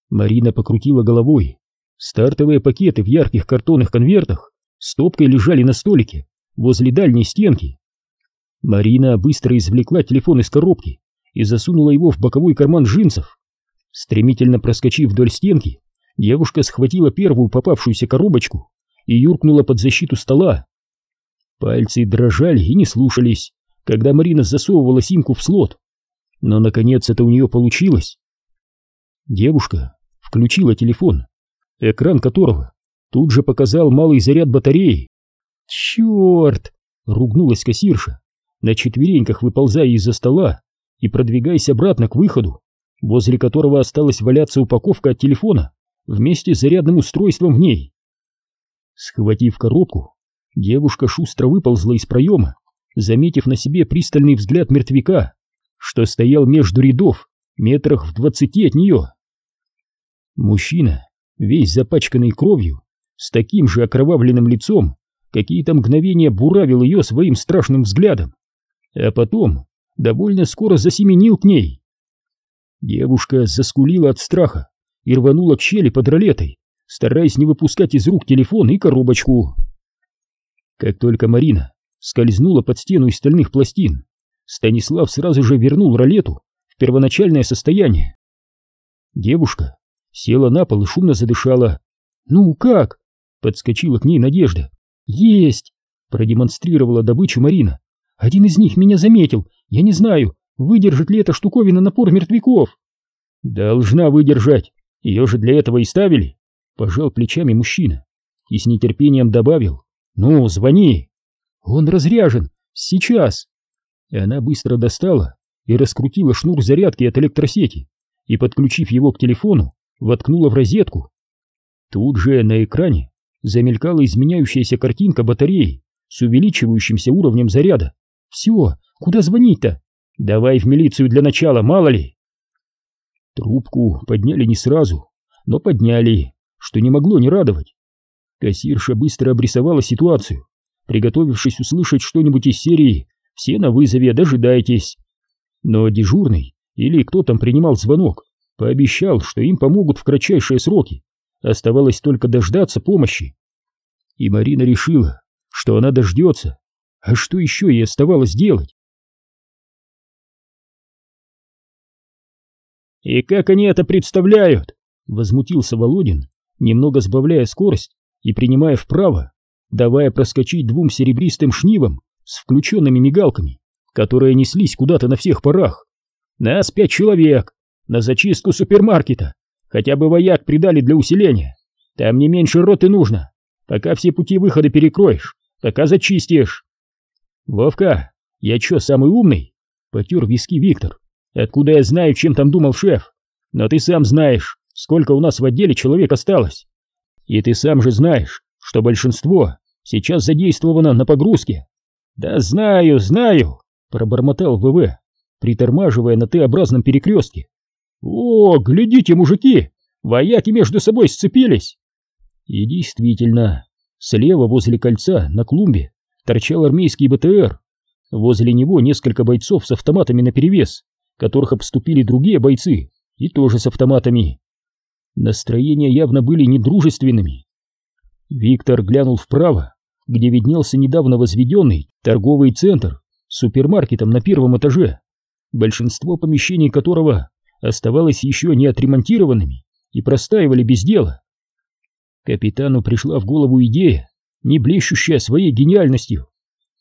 Марина покрутила головой. Стартовые пакеты в ярких картонных конвертах стопкой лежали на столике возле дальней стенки. Марина быстро извлекла телефон из коробки и засунула его в боковой карман джинсов. Стремительно проскочив вдоль стенки, девушка схватила первую попавшуюся коробочку и юркнула под защиту стола. Пальцы дрожали и не слушались, когда Марина засовывала симку в слот. Но, наконец, это у нее получилось. Девушка включила телефон, экран которого тут же показал малый заряд батареи. «Черт!» — ругнулась кассирша, на четвереньках выползая из-за стола и продвигаясь обратно к выходу, возле которого осталась валяться упаковка от телефона вместе с зарядным устройством в ней. Схватив коробку, девушка шустро выползла из проема, заметив на себе пристальный взгляд мертвяка, что стоял между рядов, метрах в двадцати от нее. Мужчина, весь запачканный кровью, с таким же окровавленным лицом, какие-то мгновения буравил ее своим страшным взглядом, а потом довольно скоро засеменил к ней. Девушка заскулила от страха и рванула к щели под ролетой, стараясь не выпускать из рук телефон и коробочку. Как только Марина скользнула под стену из стальных пластин, Станислав сразу же вернул ролету в первоначальное состояние. Девушка села на пол и шумно задышала. «Ну как?» — подскочила к ней Надежда. «Есть!» — продемонстрировала добычу Марина. «Один из них меня заметил. Я не знаю, выдержит ли эта штуковина напор мертвяков». «Должна выдержать. Ее же для этого и ставили», — пожал плечами мужчина и с нетерпением добавил. «Ну, звони!» «Он разряжен! Сейчас!» И она быстро достала и раскрутила шнур зарядки от электросети и, подключив его к телефону, воткнула в розетку. Тут же на экране замелькала изменяющаяся картинка батареи с увеличивающимся уровнем заряда. «Все, куда звонить-то? Давай в милицию для начала, мало ли!» Трубку подняли не сразу, но подняли, что не могло не радовать. Кассирша быстро обрисовала ситуацию, приготовившись услышать что-нибудь из серии «Все на вызове, дожидайтесь». Но дежурный, или кто там принимал звонок, пообещал, что им помогут в кратчайшие сроки. Оставалось только дождаться помощи. И Марина решила, что она дождется. А что еще ей оставалось делать? «И как они это представляют?» — возмутился Володин, немного сбавляя скорость и принимая вправо, давая проскочить двум серебристым шнивам с включенными мигалками, которые неслись куда-то на всех парах. «Нас пять человек! На зачистку супермаркета! Хотя бы вояк придали для усиления! Там не меньше роты нужно! Пока все пути выхода перекроешь, пока зачистишь!» «Вовка, я чё, самый умный?» — потер виски Виктор. «Откуда я знаю, чем там думал шеф? Но ты сам знаешь, сколько у нас в отделе человек осталось. И ты сам же знаешь, что большинство сейчас задействовано на погрузке. Да знаю, знаю, пробормотал ВВ, притормаживая на Т-образном перекрестке. О, глядите, мужики, вояки между собой сцепились. И действительно, слева возле кольца на клумбе торчал армейский БТР. Возле него несколько бойцов с автоматами наперевес, которых обступили другие бойцы, и тоже с автоматами. Настроения явно были недружественными. Виктор глянул вправо, где виднелся недавно возведенный торговый центр с супермаркетом на первом этаже, большинство помещений которого оставалось еще не отремонтированными и простаивали без дела. Капитану пришла в голову идея, не блещущая своей гениальностью.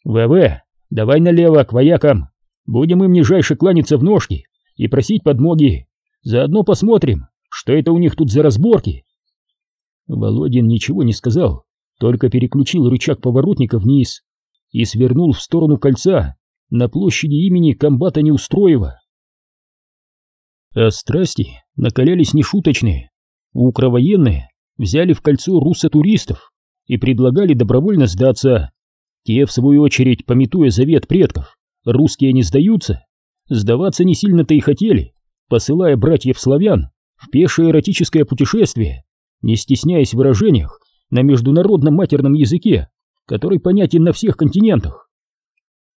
«ВВ, давай налево, к воякам, будем им нижайше кланяться в ножки и просить подмоги, заодно посмотрим, что это у них тут за разборки? Володин ничего не сказал, только переключил рычаг поворотника вниз и свернул в сторону кольца на площади имени комбата Неустроева. А страсти накалялись нешуточные. Укровоенные взяли в кольцо руссо-туристов и предлагали добровольно сдаться. Те, в свою очередь, пометуя завет предков, русские не сдаются, сдаваться не сильно-то и хотели, посылая братьев-славян в пешее эротическое путешествие, не стесняясь в выражениях на международном матерном языке, который понятен на всех континентах.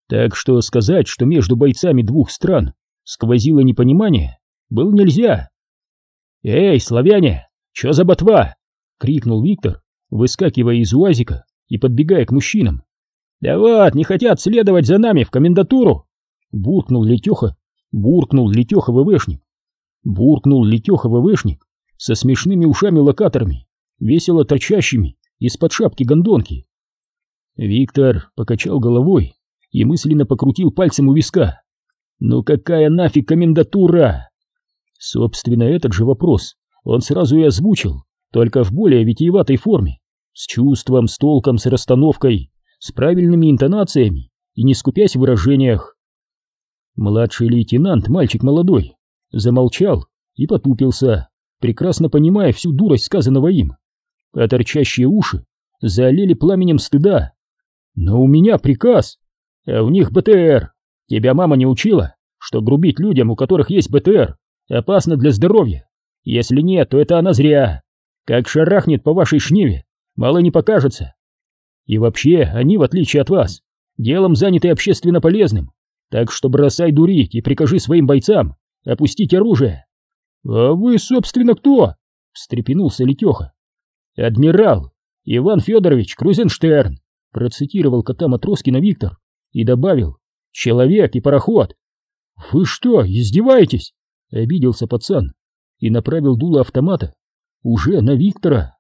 Так что сказать, что между бойцами двух стран сквозило непонимание, было нельзя. «Эй, славяне, чё за ботва?» — крикнул Виктор, выскакивая из уазика и подбегая к мужчинам. «Да вот, не хотят следовать за нами в комендатуру!» Буркнул Летеха, буркнул Летеха ВВшник, буркнул Летеха ВВшник со смешными ушами-локаторами, весело торчащими из-под шапки гондонки. Виктор покачал головой и мысленно покрутил пальцем у виска. «Ну какая нафиг комендатура?» Собственно, этот же вопрос он сразу и озвучил, только в более витиеватой форме, с чувством, с толком, с расстановкой, с правильными интонациями и не скупясь в выражениях. Младший лейтенант, мальчик молодой, замолчал и потупился, прекрасно понимая всю дурость сказанного им. А торчащие уши залили пламенем стыда. «Но у меня приказ, а у них БТР. Тебя мама не учила, что грубить людям, у которых есть БТР, опасно для здоровья? Если нет, то это она зря. Как шарахнет по вашей шниве, мало не покажется. И вообще, они, в отличие от вас, делом заняты общественно полезным, так что бросай дурить и прикажи своим бойцам опустить оружие «А вы, собственно, кто?» — встрепенулся Летеха. «Адмирал Иван Федорович Крузенштерн», — процитировал кота Матроскина Виктор и добавил «Человек и пароход». «Вы что, издеваетесь?» — обиделся пацан и направил дуло автомата уже на Виктора.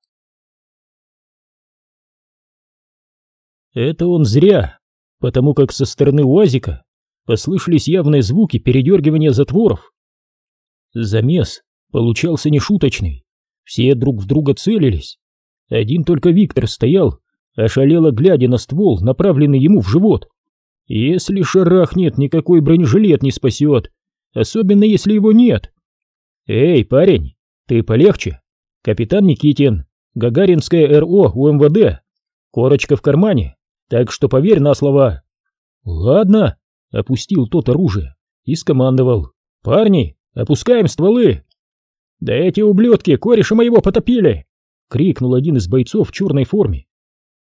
Это он зря, потому как со стороны УАЗика послышались явные звуки передергивания затворов. Замес получался нешуточный, все друг в друга целились. Один только Виктор стоял, ошалело глядя на ствол, направленный ему в живот. Если шарахнет, никакой бронежилет не спасет, особенно если его нет. Эй, парень, ты полегче. Капитан Никитин, Гагаринская РО УМВД. Корочка в кармане, так что поверь на слова. Ладно, опустил тот оружие и скомандовал. Парни, опускаем стволы. Да эти ублюдки кореша моего потопили! Крикнул один из бойцов в черной форме.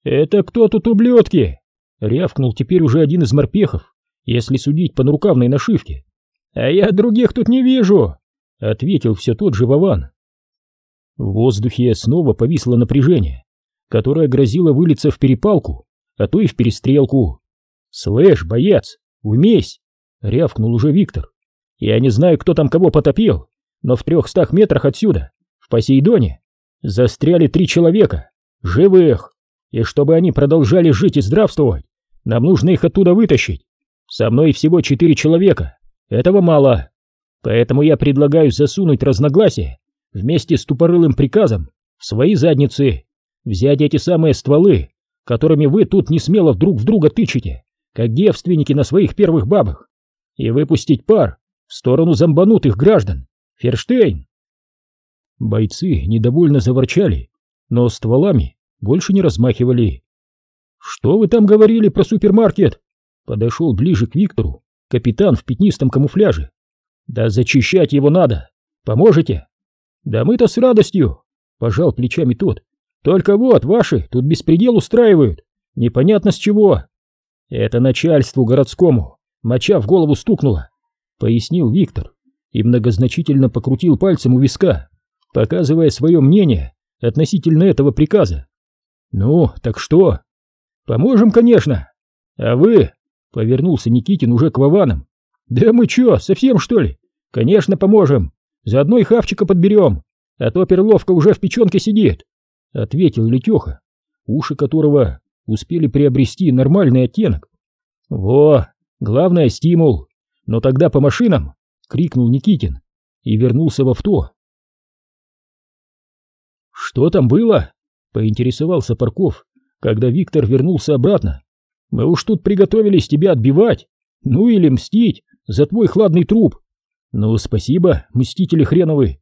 Это кто тут ублюдки? Рявкнул теперь уже один из морпехов, если судить по нарукавной нашивке. А я других тут не вижу, ответил все тот же Вован. В воздухе снова повисло напряжение, которое грозило вылиться в перепалку, а то и в перестрелку. «Слышь, боец, умейсь!» — рявкнул уже Виктор. «Я не знаю, кто там кого потопил, но в трехстах метрах отсюда, в Посейдоне, застряли три человека, живых, и чтобы они продолжали жить и здравствовать, нам нужно их оттуда вытащить. Со мной всего четыре человека, этого мало, поэтому я предлагаю засунуть разногласия вместе с тупорылым приказом в свои задницы, взять эти самые стволы, которыми вы тут не смело друг в друга тычете, как девственники на своих первых бабах, и выпустить пар в сторону зомбанутых граждан. Ферштейн!» Бойцы недовольно заворчали, но стволами больше не размахивали. «Что вы там говорили про супермаркет?» Подошел ближе к Виктору капитан в пятнистом камуфляже. «Да зачищать его надо! Поможете?» «Да мы-то с радостью!» — пожал плечами тот. «Только вот, ваши тут беспредел устраивают. Непонятно с чего». «Это начальству городскому. Моча в голову стукнула», — пояснил Виктор и многозначительно покрутил пальцем у виска, показывая свое мнение относительно этого приказа. «Ну, так что?» «Поможем, конечно!» «А вы?» — повернулся Никитин уже к Вованам. «Да мы чё, совсем что ли? Конечно, поможем! Заодно и хавчика подберем, а то перловка уже в печенке сидит!» — ответил Летеха, уши которого успели приобрести нормальный оттенок. «Во, главное стимул! Но тогда по машинам!» крикнул Никитин и вернулся в авто. «Что там было?» — поинтересовался Парков, когда Виктор вернулся обратно. «Мы уж тут приготовились тебя отбивать, ну или мстить за твой хладный труп. Ну, спасибо, мстители хреновы.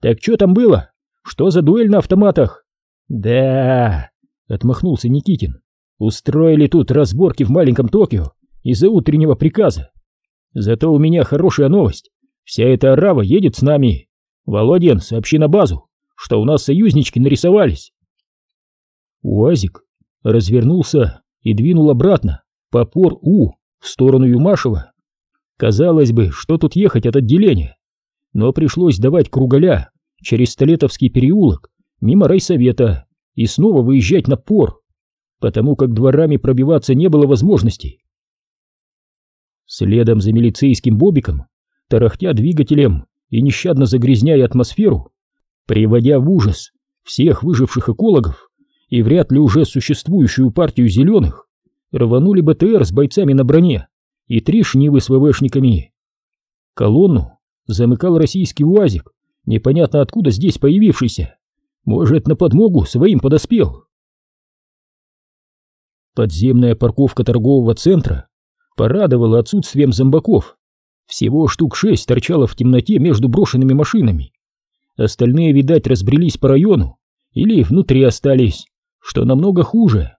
Так что там было? Что за дуэль на автоматах?» «Да...» — отмахнулся Никитин. «Устроили тут разборки в маленьком Токио из-за утреннего приказа. Зато у меня хорошая новость. Вся эта арава едет с нами. Володин, сообщи на базу, что у нас союзнички нарисовались. Уазик развернулся и двинул обратно по пор У в сторону Юмашева. Казалось бы, что тут ехать от отделения, но пришлось давать кругаля через Столетовский переулок мимо райсовета и снова выезжать на пор, потому как дворами пробиваться не было возможности. Следом за милицейским бобиком, тарахтя двигателем и нещадно загрязняя атмосферу, приводя в ужас всех выживших экологов и вряд ли уже существующую партию зеленых, рванули БТР с бойцами на броне и три шнивы с ВВшниками. Колонну замыкал российский УАЗик, непонятно откуда здесь появившийся. Может, на подмогу своим подоспел. Подземная парковка торгового центра порадовало отсутствием зомбаков. Всего штук шесть торчало в темноте между брошенными машинами. Остальные, видать, разбрелись по району или внутри остались, что намного хуже.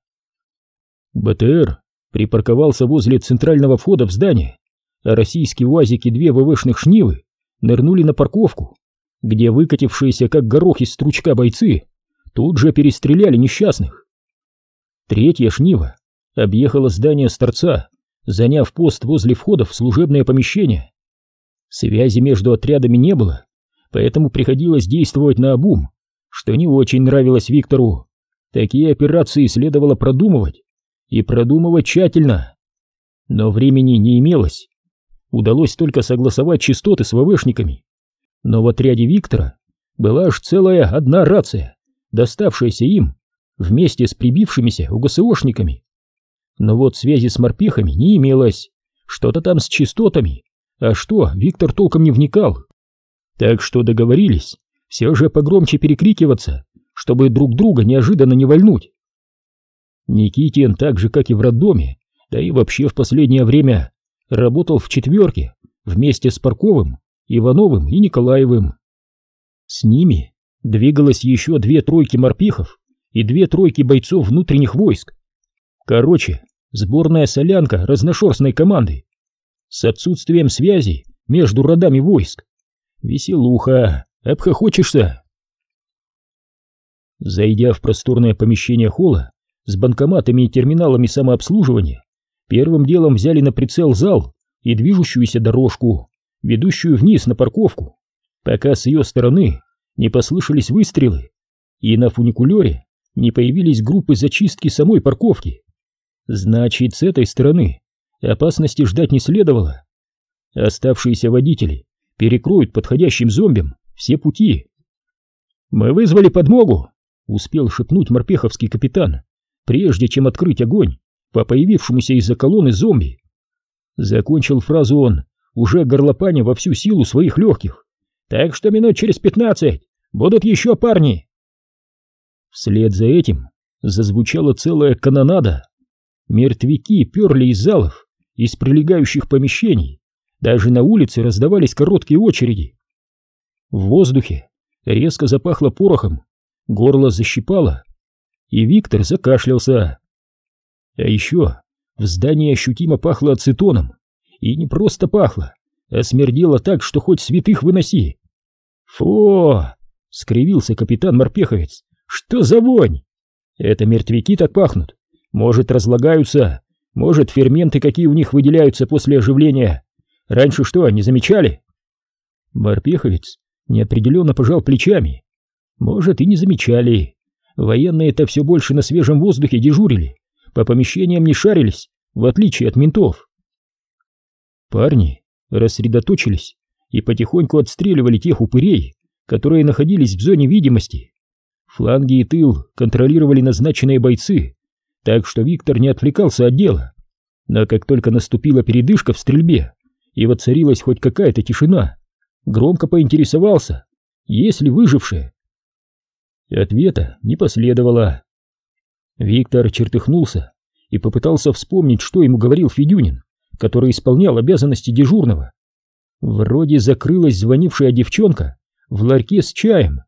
БТР припарковался возле центрального входа в здание, а российские УАЗики две ВВшных шнивы нырнули на парковку, где выкатившиеся как горох из стручка бойцы тут же перестреляли несчастных. Третья шнива объехала здание с торца заняв пост возле входа в служебное помещение. Связи между отрядами не было, поэтому приходилось действовать на обум, что не очень нравилось Виктору. Такие операции следовало продумывать, и продумывать тщательно. Но времени не имелось. Удалось только согласовать частоты с ВВшниками. Но в отряде Виктора была аж целая одна рация, доставшаяся им вместе с прибившимися УГСОшниками. Но вот связи с морпехами не имелось. Что-то там с частотами. А что, Виктор толком не вникал. Так что договорились все же погромче перекрикиваться, чтобы друг друга неожиданно не вольнуть. Никитин, так же как и в роддоме, да и вообще в последнее время, работал в четверке вместе с Парковым, Ивановым и Николаевым. С ними двигалось еще две тройки морпехов и две тройки бойцов внутренних войск. Короче, сборная солянка разношерстной команды с отсутствием связи между родами войск. Веселуха, обхохочешься. Зайдя в просторное помещение холла с банкоматами и терминалами самообслуживания, первым делом взяли на прицел зал и движущуюся дорожку, ведущую вниз на парковку, пока с ее стороны не послышались выстрелы, и на фуникулере не появились группы зачистки самой парковки. Значит, с этой стороны опасности ждать не следовало. Оставшиеся водители перекроют подходящим зомбям все пути. «Мы вызвали подмогу!» — успел шепнуть морпеховский капитан, прежде чем открыть огонь по появившемуся из-за колонны зомби. Закончил фразу он, уже горлопаня во всю силу своих легких. «Так что минут через пятнадцать будут еще парни!» Вслед за этим зазвучала целая канонада. Мертвяки перли из залов, из прилегающих помещений. Даже на улице раздавались короткие очереди. В воздухе резко запахло порохом, горло защипало, и Виктор закашлялся. А еще в здании ощутимо пахло ацетоном, и не просто пахло, а смердело так, что хоть святых выноси. «Фу!» — скривился капитан-морпеховец. «Что за вонь? Это мертвяки так пахнут. Может, разлагаются, может, ферменты какие у них выделяются после оживления. Раньше что, не замечали?» Морпеховец неопределенно пожал плечами. «Может, и не замечали. Военные-то все больше на свежем воздухе дежурили, по помещениям не шарились, в отличие от ментов». Парни рассредоточились и потихоньку отстреливали тех упырей, которые находились в зоне видимости. Фланги и тыл контролировали назначенные бойцы, так что Виктор не отвлекался от дела. Но как только наступила передышка в стрельбе и воцарилась хоть какая-то тишина, громко поинтересовался, есть ли выжившие. Ответа не последовало. Виктор чертыхнулся и попытался вспомнить, что ему говорил Федюнин, который исполнял обязанности дежурного. Вроде закрылась звонившая девчонка в ларьке с чаем.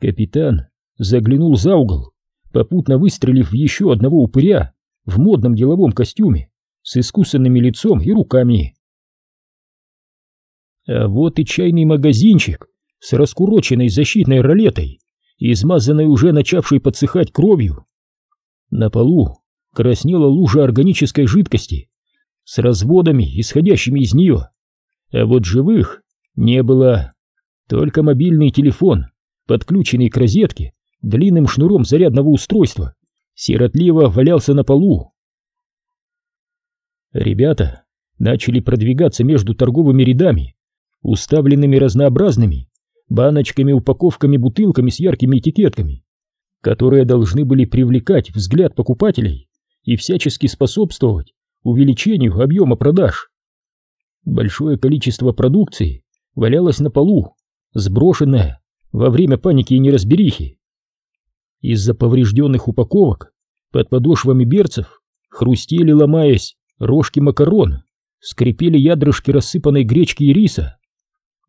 Капитан заглянул за угол, попутно выстрелив еще одного упыря в модном деловом костюме с искусанными лицом и руками. А вот и чайный магазинчик с раскуроченной защитной ролетой, измазанной уже начавшей подсыхать кровью. На полу краснела лужа органической жидкости с разводами, исходящими из нее. А вот живых не было. Только мобильный телефон, подключенный к розетке длинным шнуром зарядного устройства, сиротливо валялся на полу. Ребята начали продвигаться между торговыми рядами, уставленными разнообразными баночками, упаковками, бутылками с яркими этикетками, которые должны были привлекать взгляд покупателей и всячески способствовать увеличению объема продаж. Большое количество продукции валялось на полу, сброшенное во время паники и неразберихи. Из-за поврежденных упаковок под подошвами берцев хрустели, ломаясь, рожки макарон, скрипели ядрышки рассыпанной гречки и риса.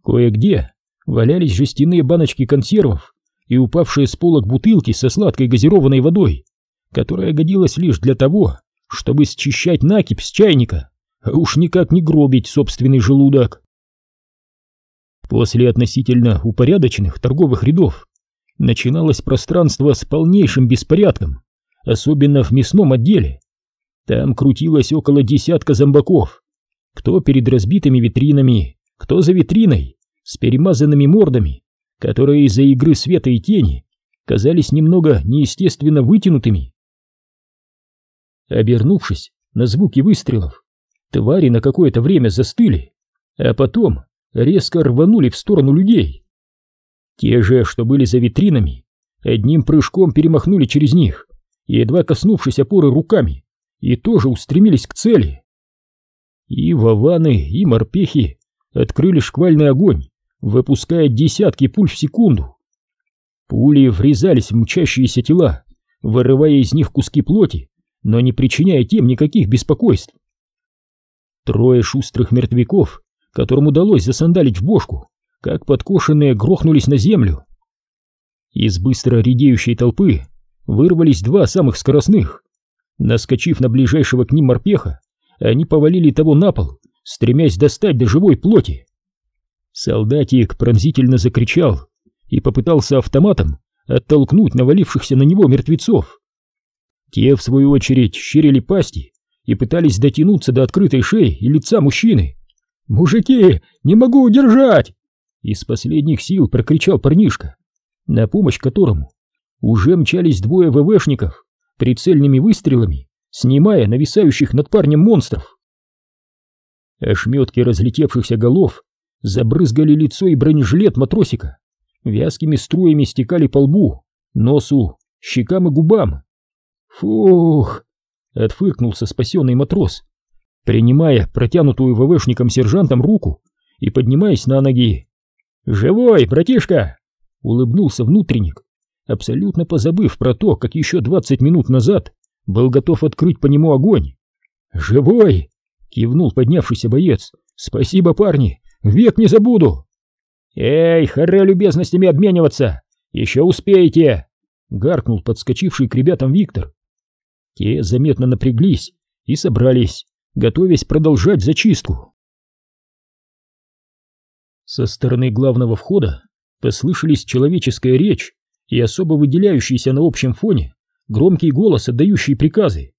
Кое-где валялись жестяные баночки консервов и упавшие с полок бутылки со сладкой газированной водой, которая годилась лишь для того, чтобы счищать накипь с чайника, а уж никак не гробить собственный желудок. После относительно упорядоченных торговых рядов начиналось пространство с полнейшим беспорядком, особенно в мясном отделе. Там крутилось около десятка зомбаков, кто перед разбитыми витринами, кто за витриной, с перемазанными мордами, которые из-за игры света и тени казались немного неестественно вытянутыми. Обернувшись на звуки выстрелов, твари на какое-то время застыли, а потом резко рванули в сторону людей. Те же, что были за витринами, одним прыжком перемахнули через них, едва коснувшись опоры руками, и тоже устремились к цели. И ваваны, и морпехи открыли шквальный огонь, выпуская десятки пуль в секунду. Пули врезались в мчащиеся тела, вырывая из них куски плоти, но не причиняя тем никаких беспокойств. Трое шустрых мертвяков, которым удалось засандалить в бошку, как подкошенные грохнулись на землю. Из быстро редеющей толпы вырвались два самых скоростных. Наскочив на ближайшего к ним морпеха, они повалили того на пол, стремясь достать до живой плоти. Солдатик пронзительно закричал и попытался автоматом оттолкнуть навалившихся на него мертвецов. Те, в свою очередь, щерили пасти и пытались дотянуться до открытой шеи и лица мужчины. «Мужики, не могу удержать!» Из последних сил прокричал парнишка, на помощь которому уже мчались двое ВВшников прицельными выстрелами, снимая нависающих над парнем монстров. Ошметки разлетевшихся голов забрызгали лицо и бронежилет матросика, вязкими струями стекали по лбу, носу, щекам и губам. «Фух!» — отфыркнулся спасенный матрос, принимая протянутую ВВшником сержантом руку и поднимаясь на ноги. «Живой, братишка!» — улыбнулся внутренник, абсолютно позабыв про то, как еще двадцать минут назад был готов открыть по нему огонь. «Живой!» — кивнул поднявшийся боец. «Спасибо, парни! Век не забуду!» «Эй, харе любезностями обмениваться! Еще успеете!» — гаркнул подскочивший к ребятам Виктор. Те заметно напряглись и собрались, готовясь продолжать зачистку. Со стороны главного входа послышались человеческая речь и особо выделяющийся на общем фоне громкий голос, отдающий приказы.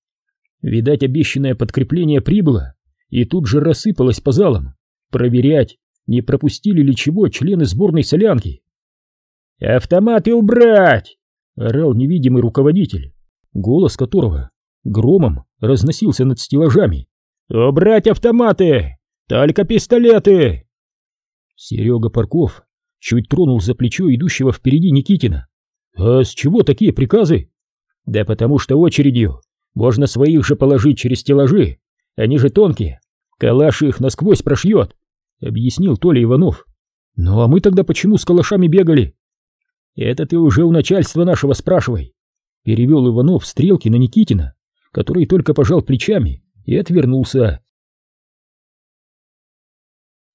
Видать, обещанное подкрепление прибыло и тут же рассыпалось по залам. Проверять, не пропустили ли чего члены сборной солянки. «Автоматы убрать!» — орал невидимый руководитель, голос которого громом разносился над стеллажами. «Убрать автоматы! Только пистолеты!» Серега Парков чуть тронул за плечо идущего впереди Никитина. «А с чего такие приказы?» «Да потому что очередью можно своих же положить через стеллажи, они же тонкие, калаш их насквозь прошьет», — объяснил Толя Иванов. «Ну а мы тогда почему с калашами бегали?» «Это ты уже у начальства нашего спрашивай», — перевел Иванов стрелки на Никитина, который только пожал плечами и отвернулся.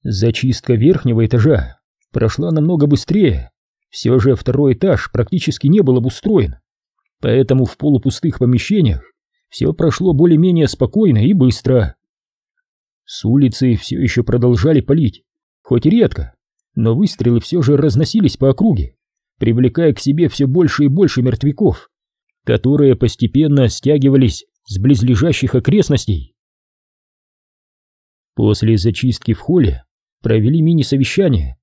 Зачистка верхнего этажа прошла намного быстрее. Все же второй этаж практически не был обустроен, поэтому в полупустых помещениях все прошло более-менее спокойно и быстро. С улицы все еще продолжали палить, хоть и редко, но выстрелы все же разносились по округе, привлекая к себе все больше и больше мертвяков, которые постепенно стягивались с близлежащих окрестностей. После зачистки в холле провели мини-совещание.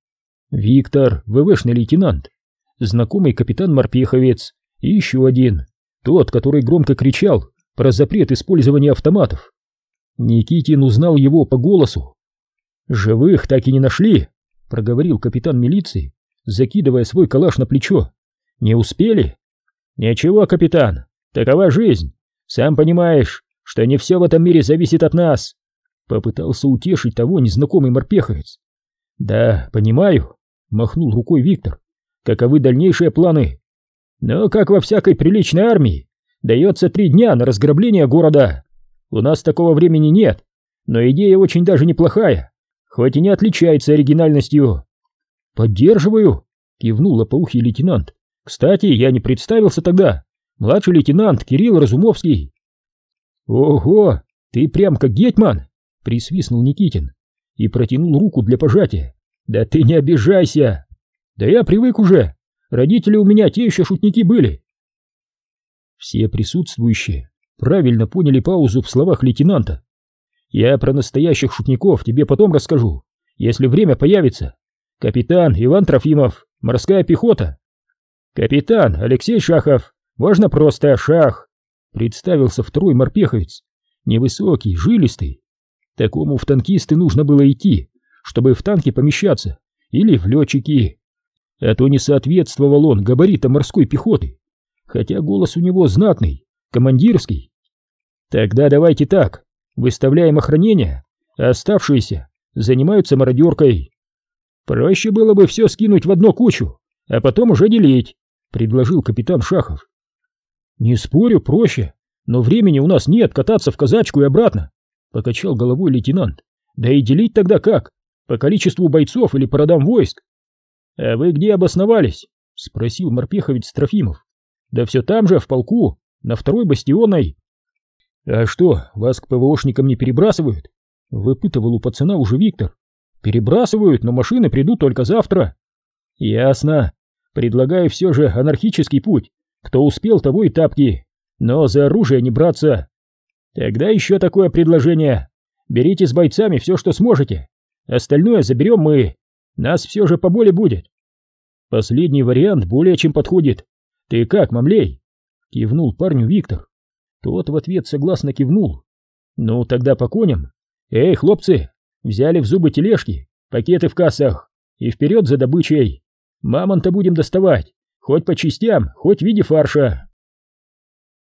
Виктор, ВВшный лейтенант, знакомый капитан Морпеховец и еще один, тот, который громко кричал про запрет использования автоматов. Никитин узнал его по голосу. «Живых так и не нашли», — проговорил капитан милиции, закидывая свой калаш на плечо. «Не успели?» «Ничего, капитан, такова жизнь. Сам понимаешь, что не все в этом мире зависит от нас. Попытался утешить того незнакомый морпеховец. Да, понимаю, махнул рукой Виктор. Каковы дальнейшие планы? Но, как во всякой приличной армии, дается три дня на разграбление города. У нас такого времени нет, но идея очень даже неплохая, хоть и не отличается оригинальностью. Поддерживаю, кивнул лопоухий лейтенант. Кстати, я не представился тогда. Младший лейтенант Кирилл Разумовский. Ого, ты прям как гетман, присвистнул Никитин и протянул руку для пожатия. Да ты не обижайся. Да я привык уже. Родители у меня те еще шутники были. Все присутствующие правильно поняли паузу в словах лейтенанта. Я про настоящих шутников тебе потом расскажу, если время появится. Капитан Иван Трофимов, морская пехота. Капитан Алексей Шахов, можно просто Шах. Представился второй морпеховец, невысокий, жилистый. Такому в танкисты нужно было идти, чтобы в танке помещаться, или в летчики. А то не соответствовал он габаритам морской пехоты, хотя голос у него знатный, командирский. Тогда давайте так, выставляем охранение, а оставшиеся занимаются мародеркой. Проще было бы все скинуть в одну кучу, а потом уже делить, предложил капитан Шахов. Не спорю, проще, но времени у нас нет кататься в казачку и обратно, покачал головой лейтенант. Да и делить тогда как? По количеству бойцов или по родам войск? А вы где обосновались? Спросил морпеховец Трофимов. Да все там же, в полку, на второй бастионной. А что, вас к ПВОшникам не перебрасывают? Выпытывал у пацана уже Виктор. Перебрасывают, но машины придут только завтра. Ясно. Предлагаю все же анархический путь. Кто успел, того и тапки. Но за оружие не браться. Тогда еще такое предложение. Берите с бойцами все, что сможете. Остальное заберем мы. Нас все же поболе будет. Последний вариант более чем подходит. Ты как, мамлей? Кивнул парню Виктор. Тот в ответ согласно кивнул. Ну, тогда по коням. Эй, хлопцы, взяли в зубы тележки, пакеты в кассах и вперед за добычей. Мамонта будем доставать, хоть по частям, хоть в виде фарша.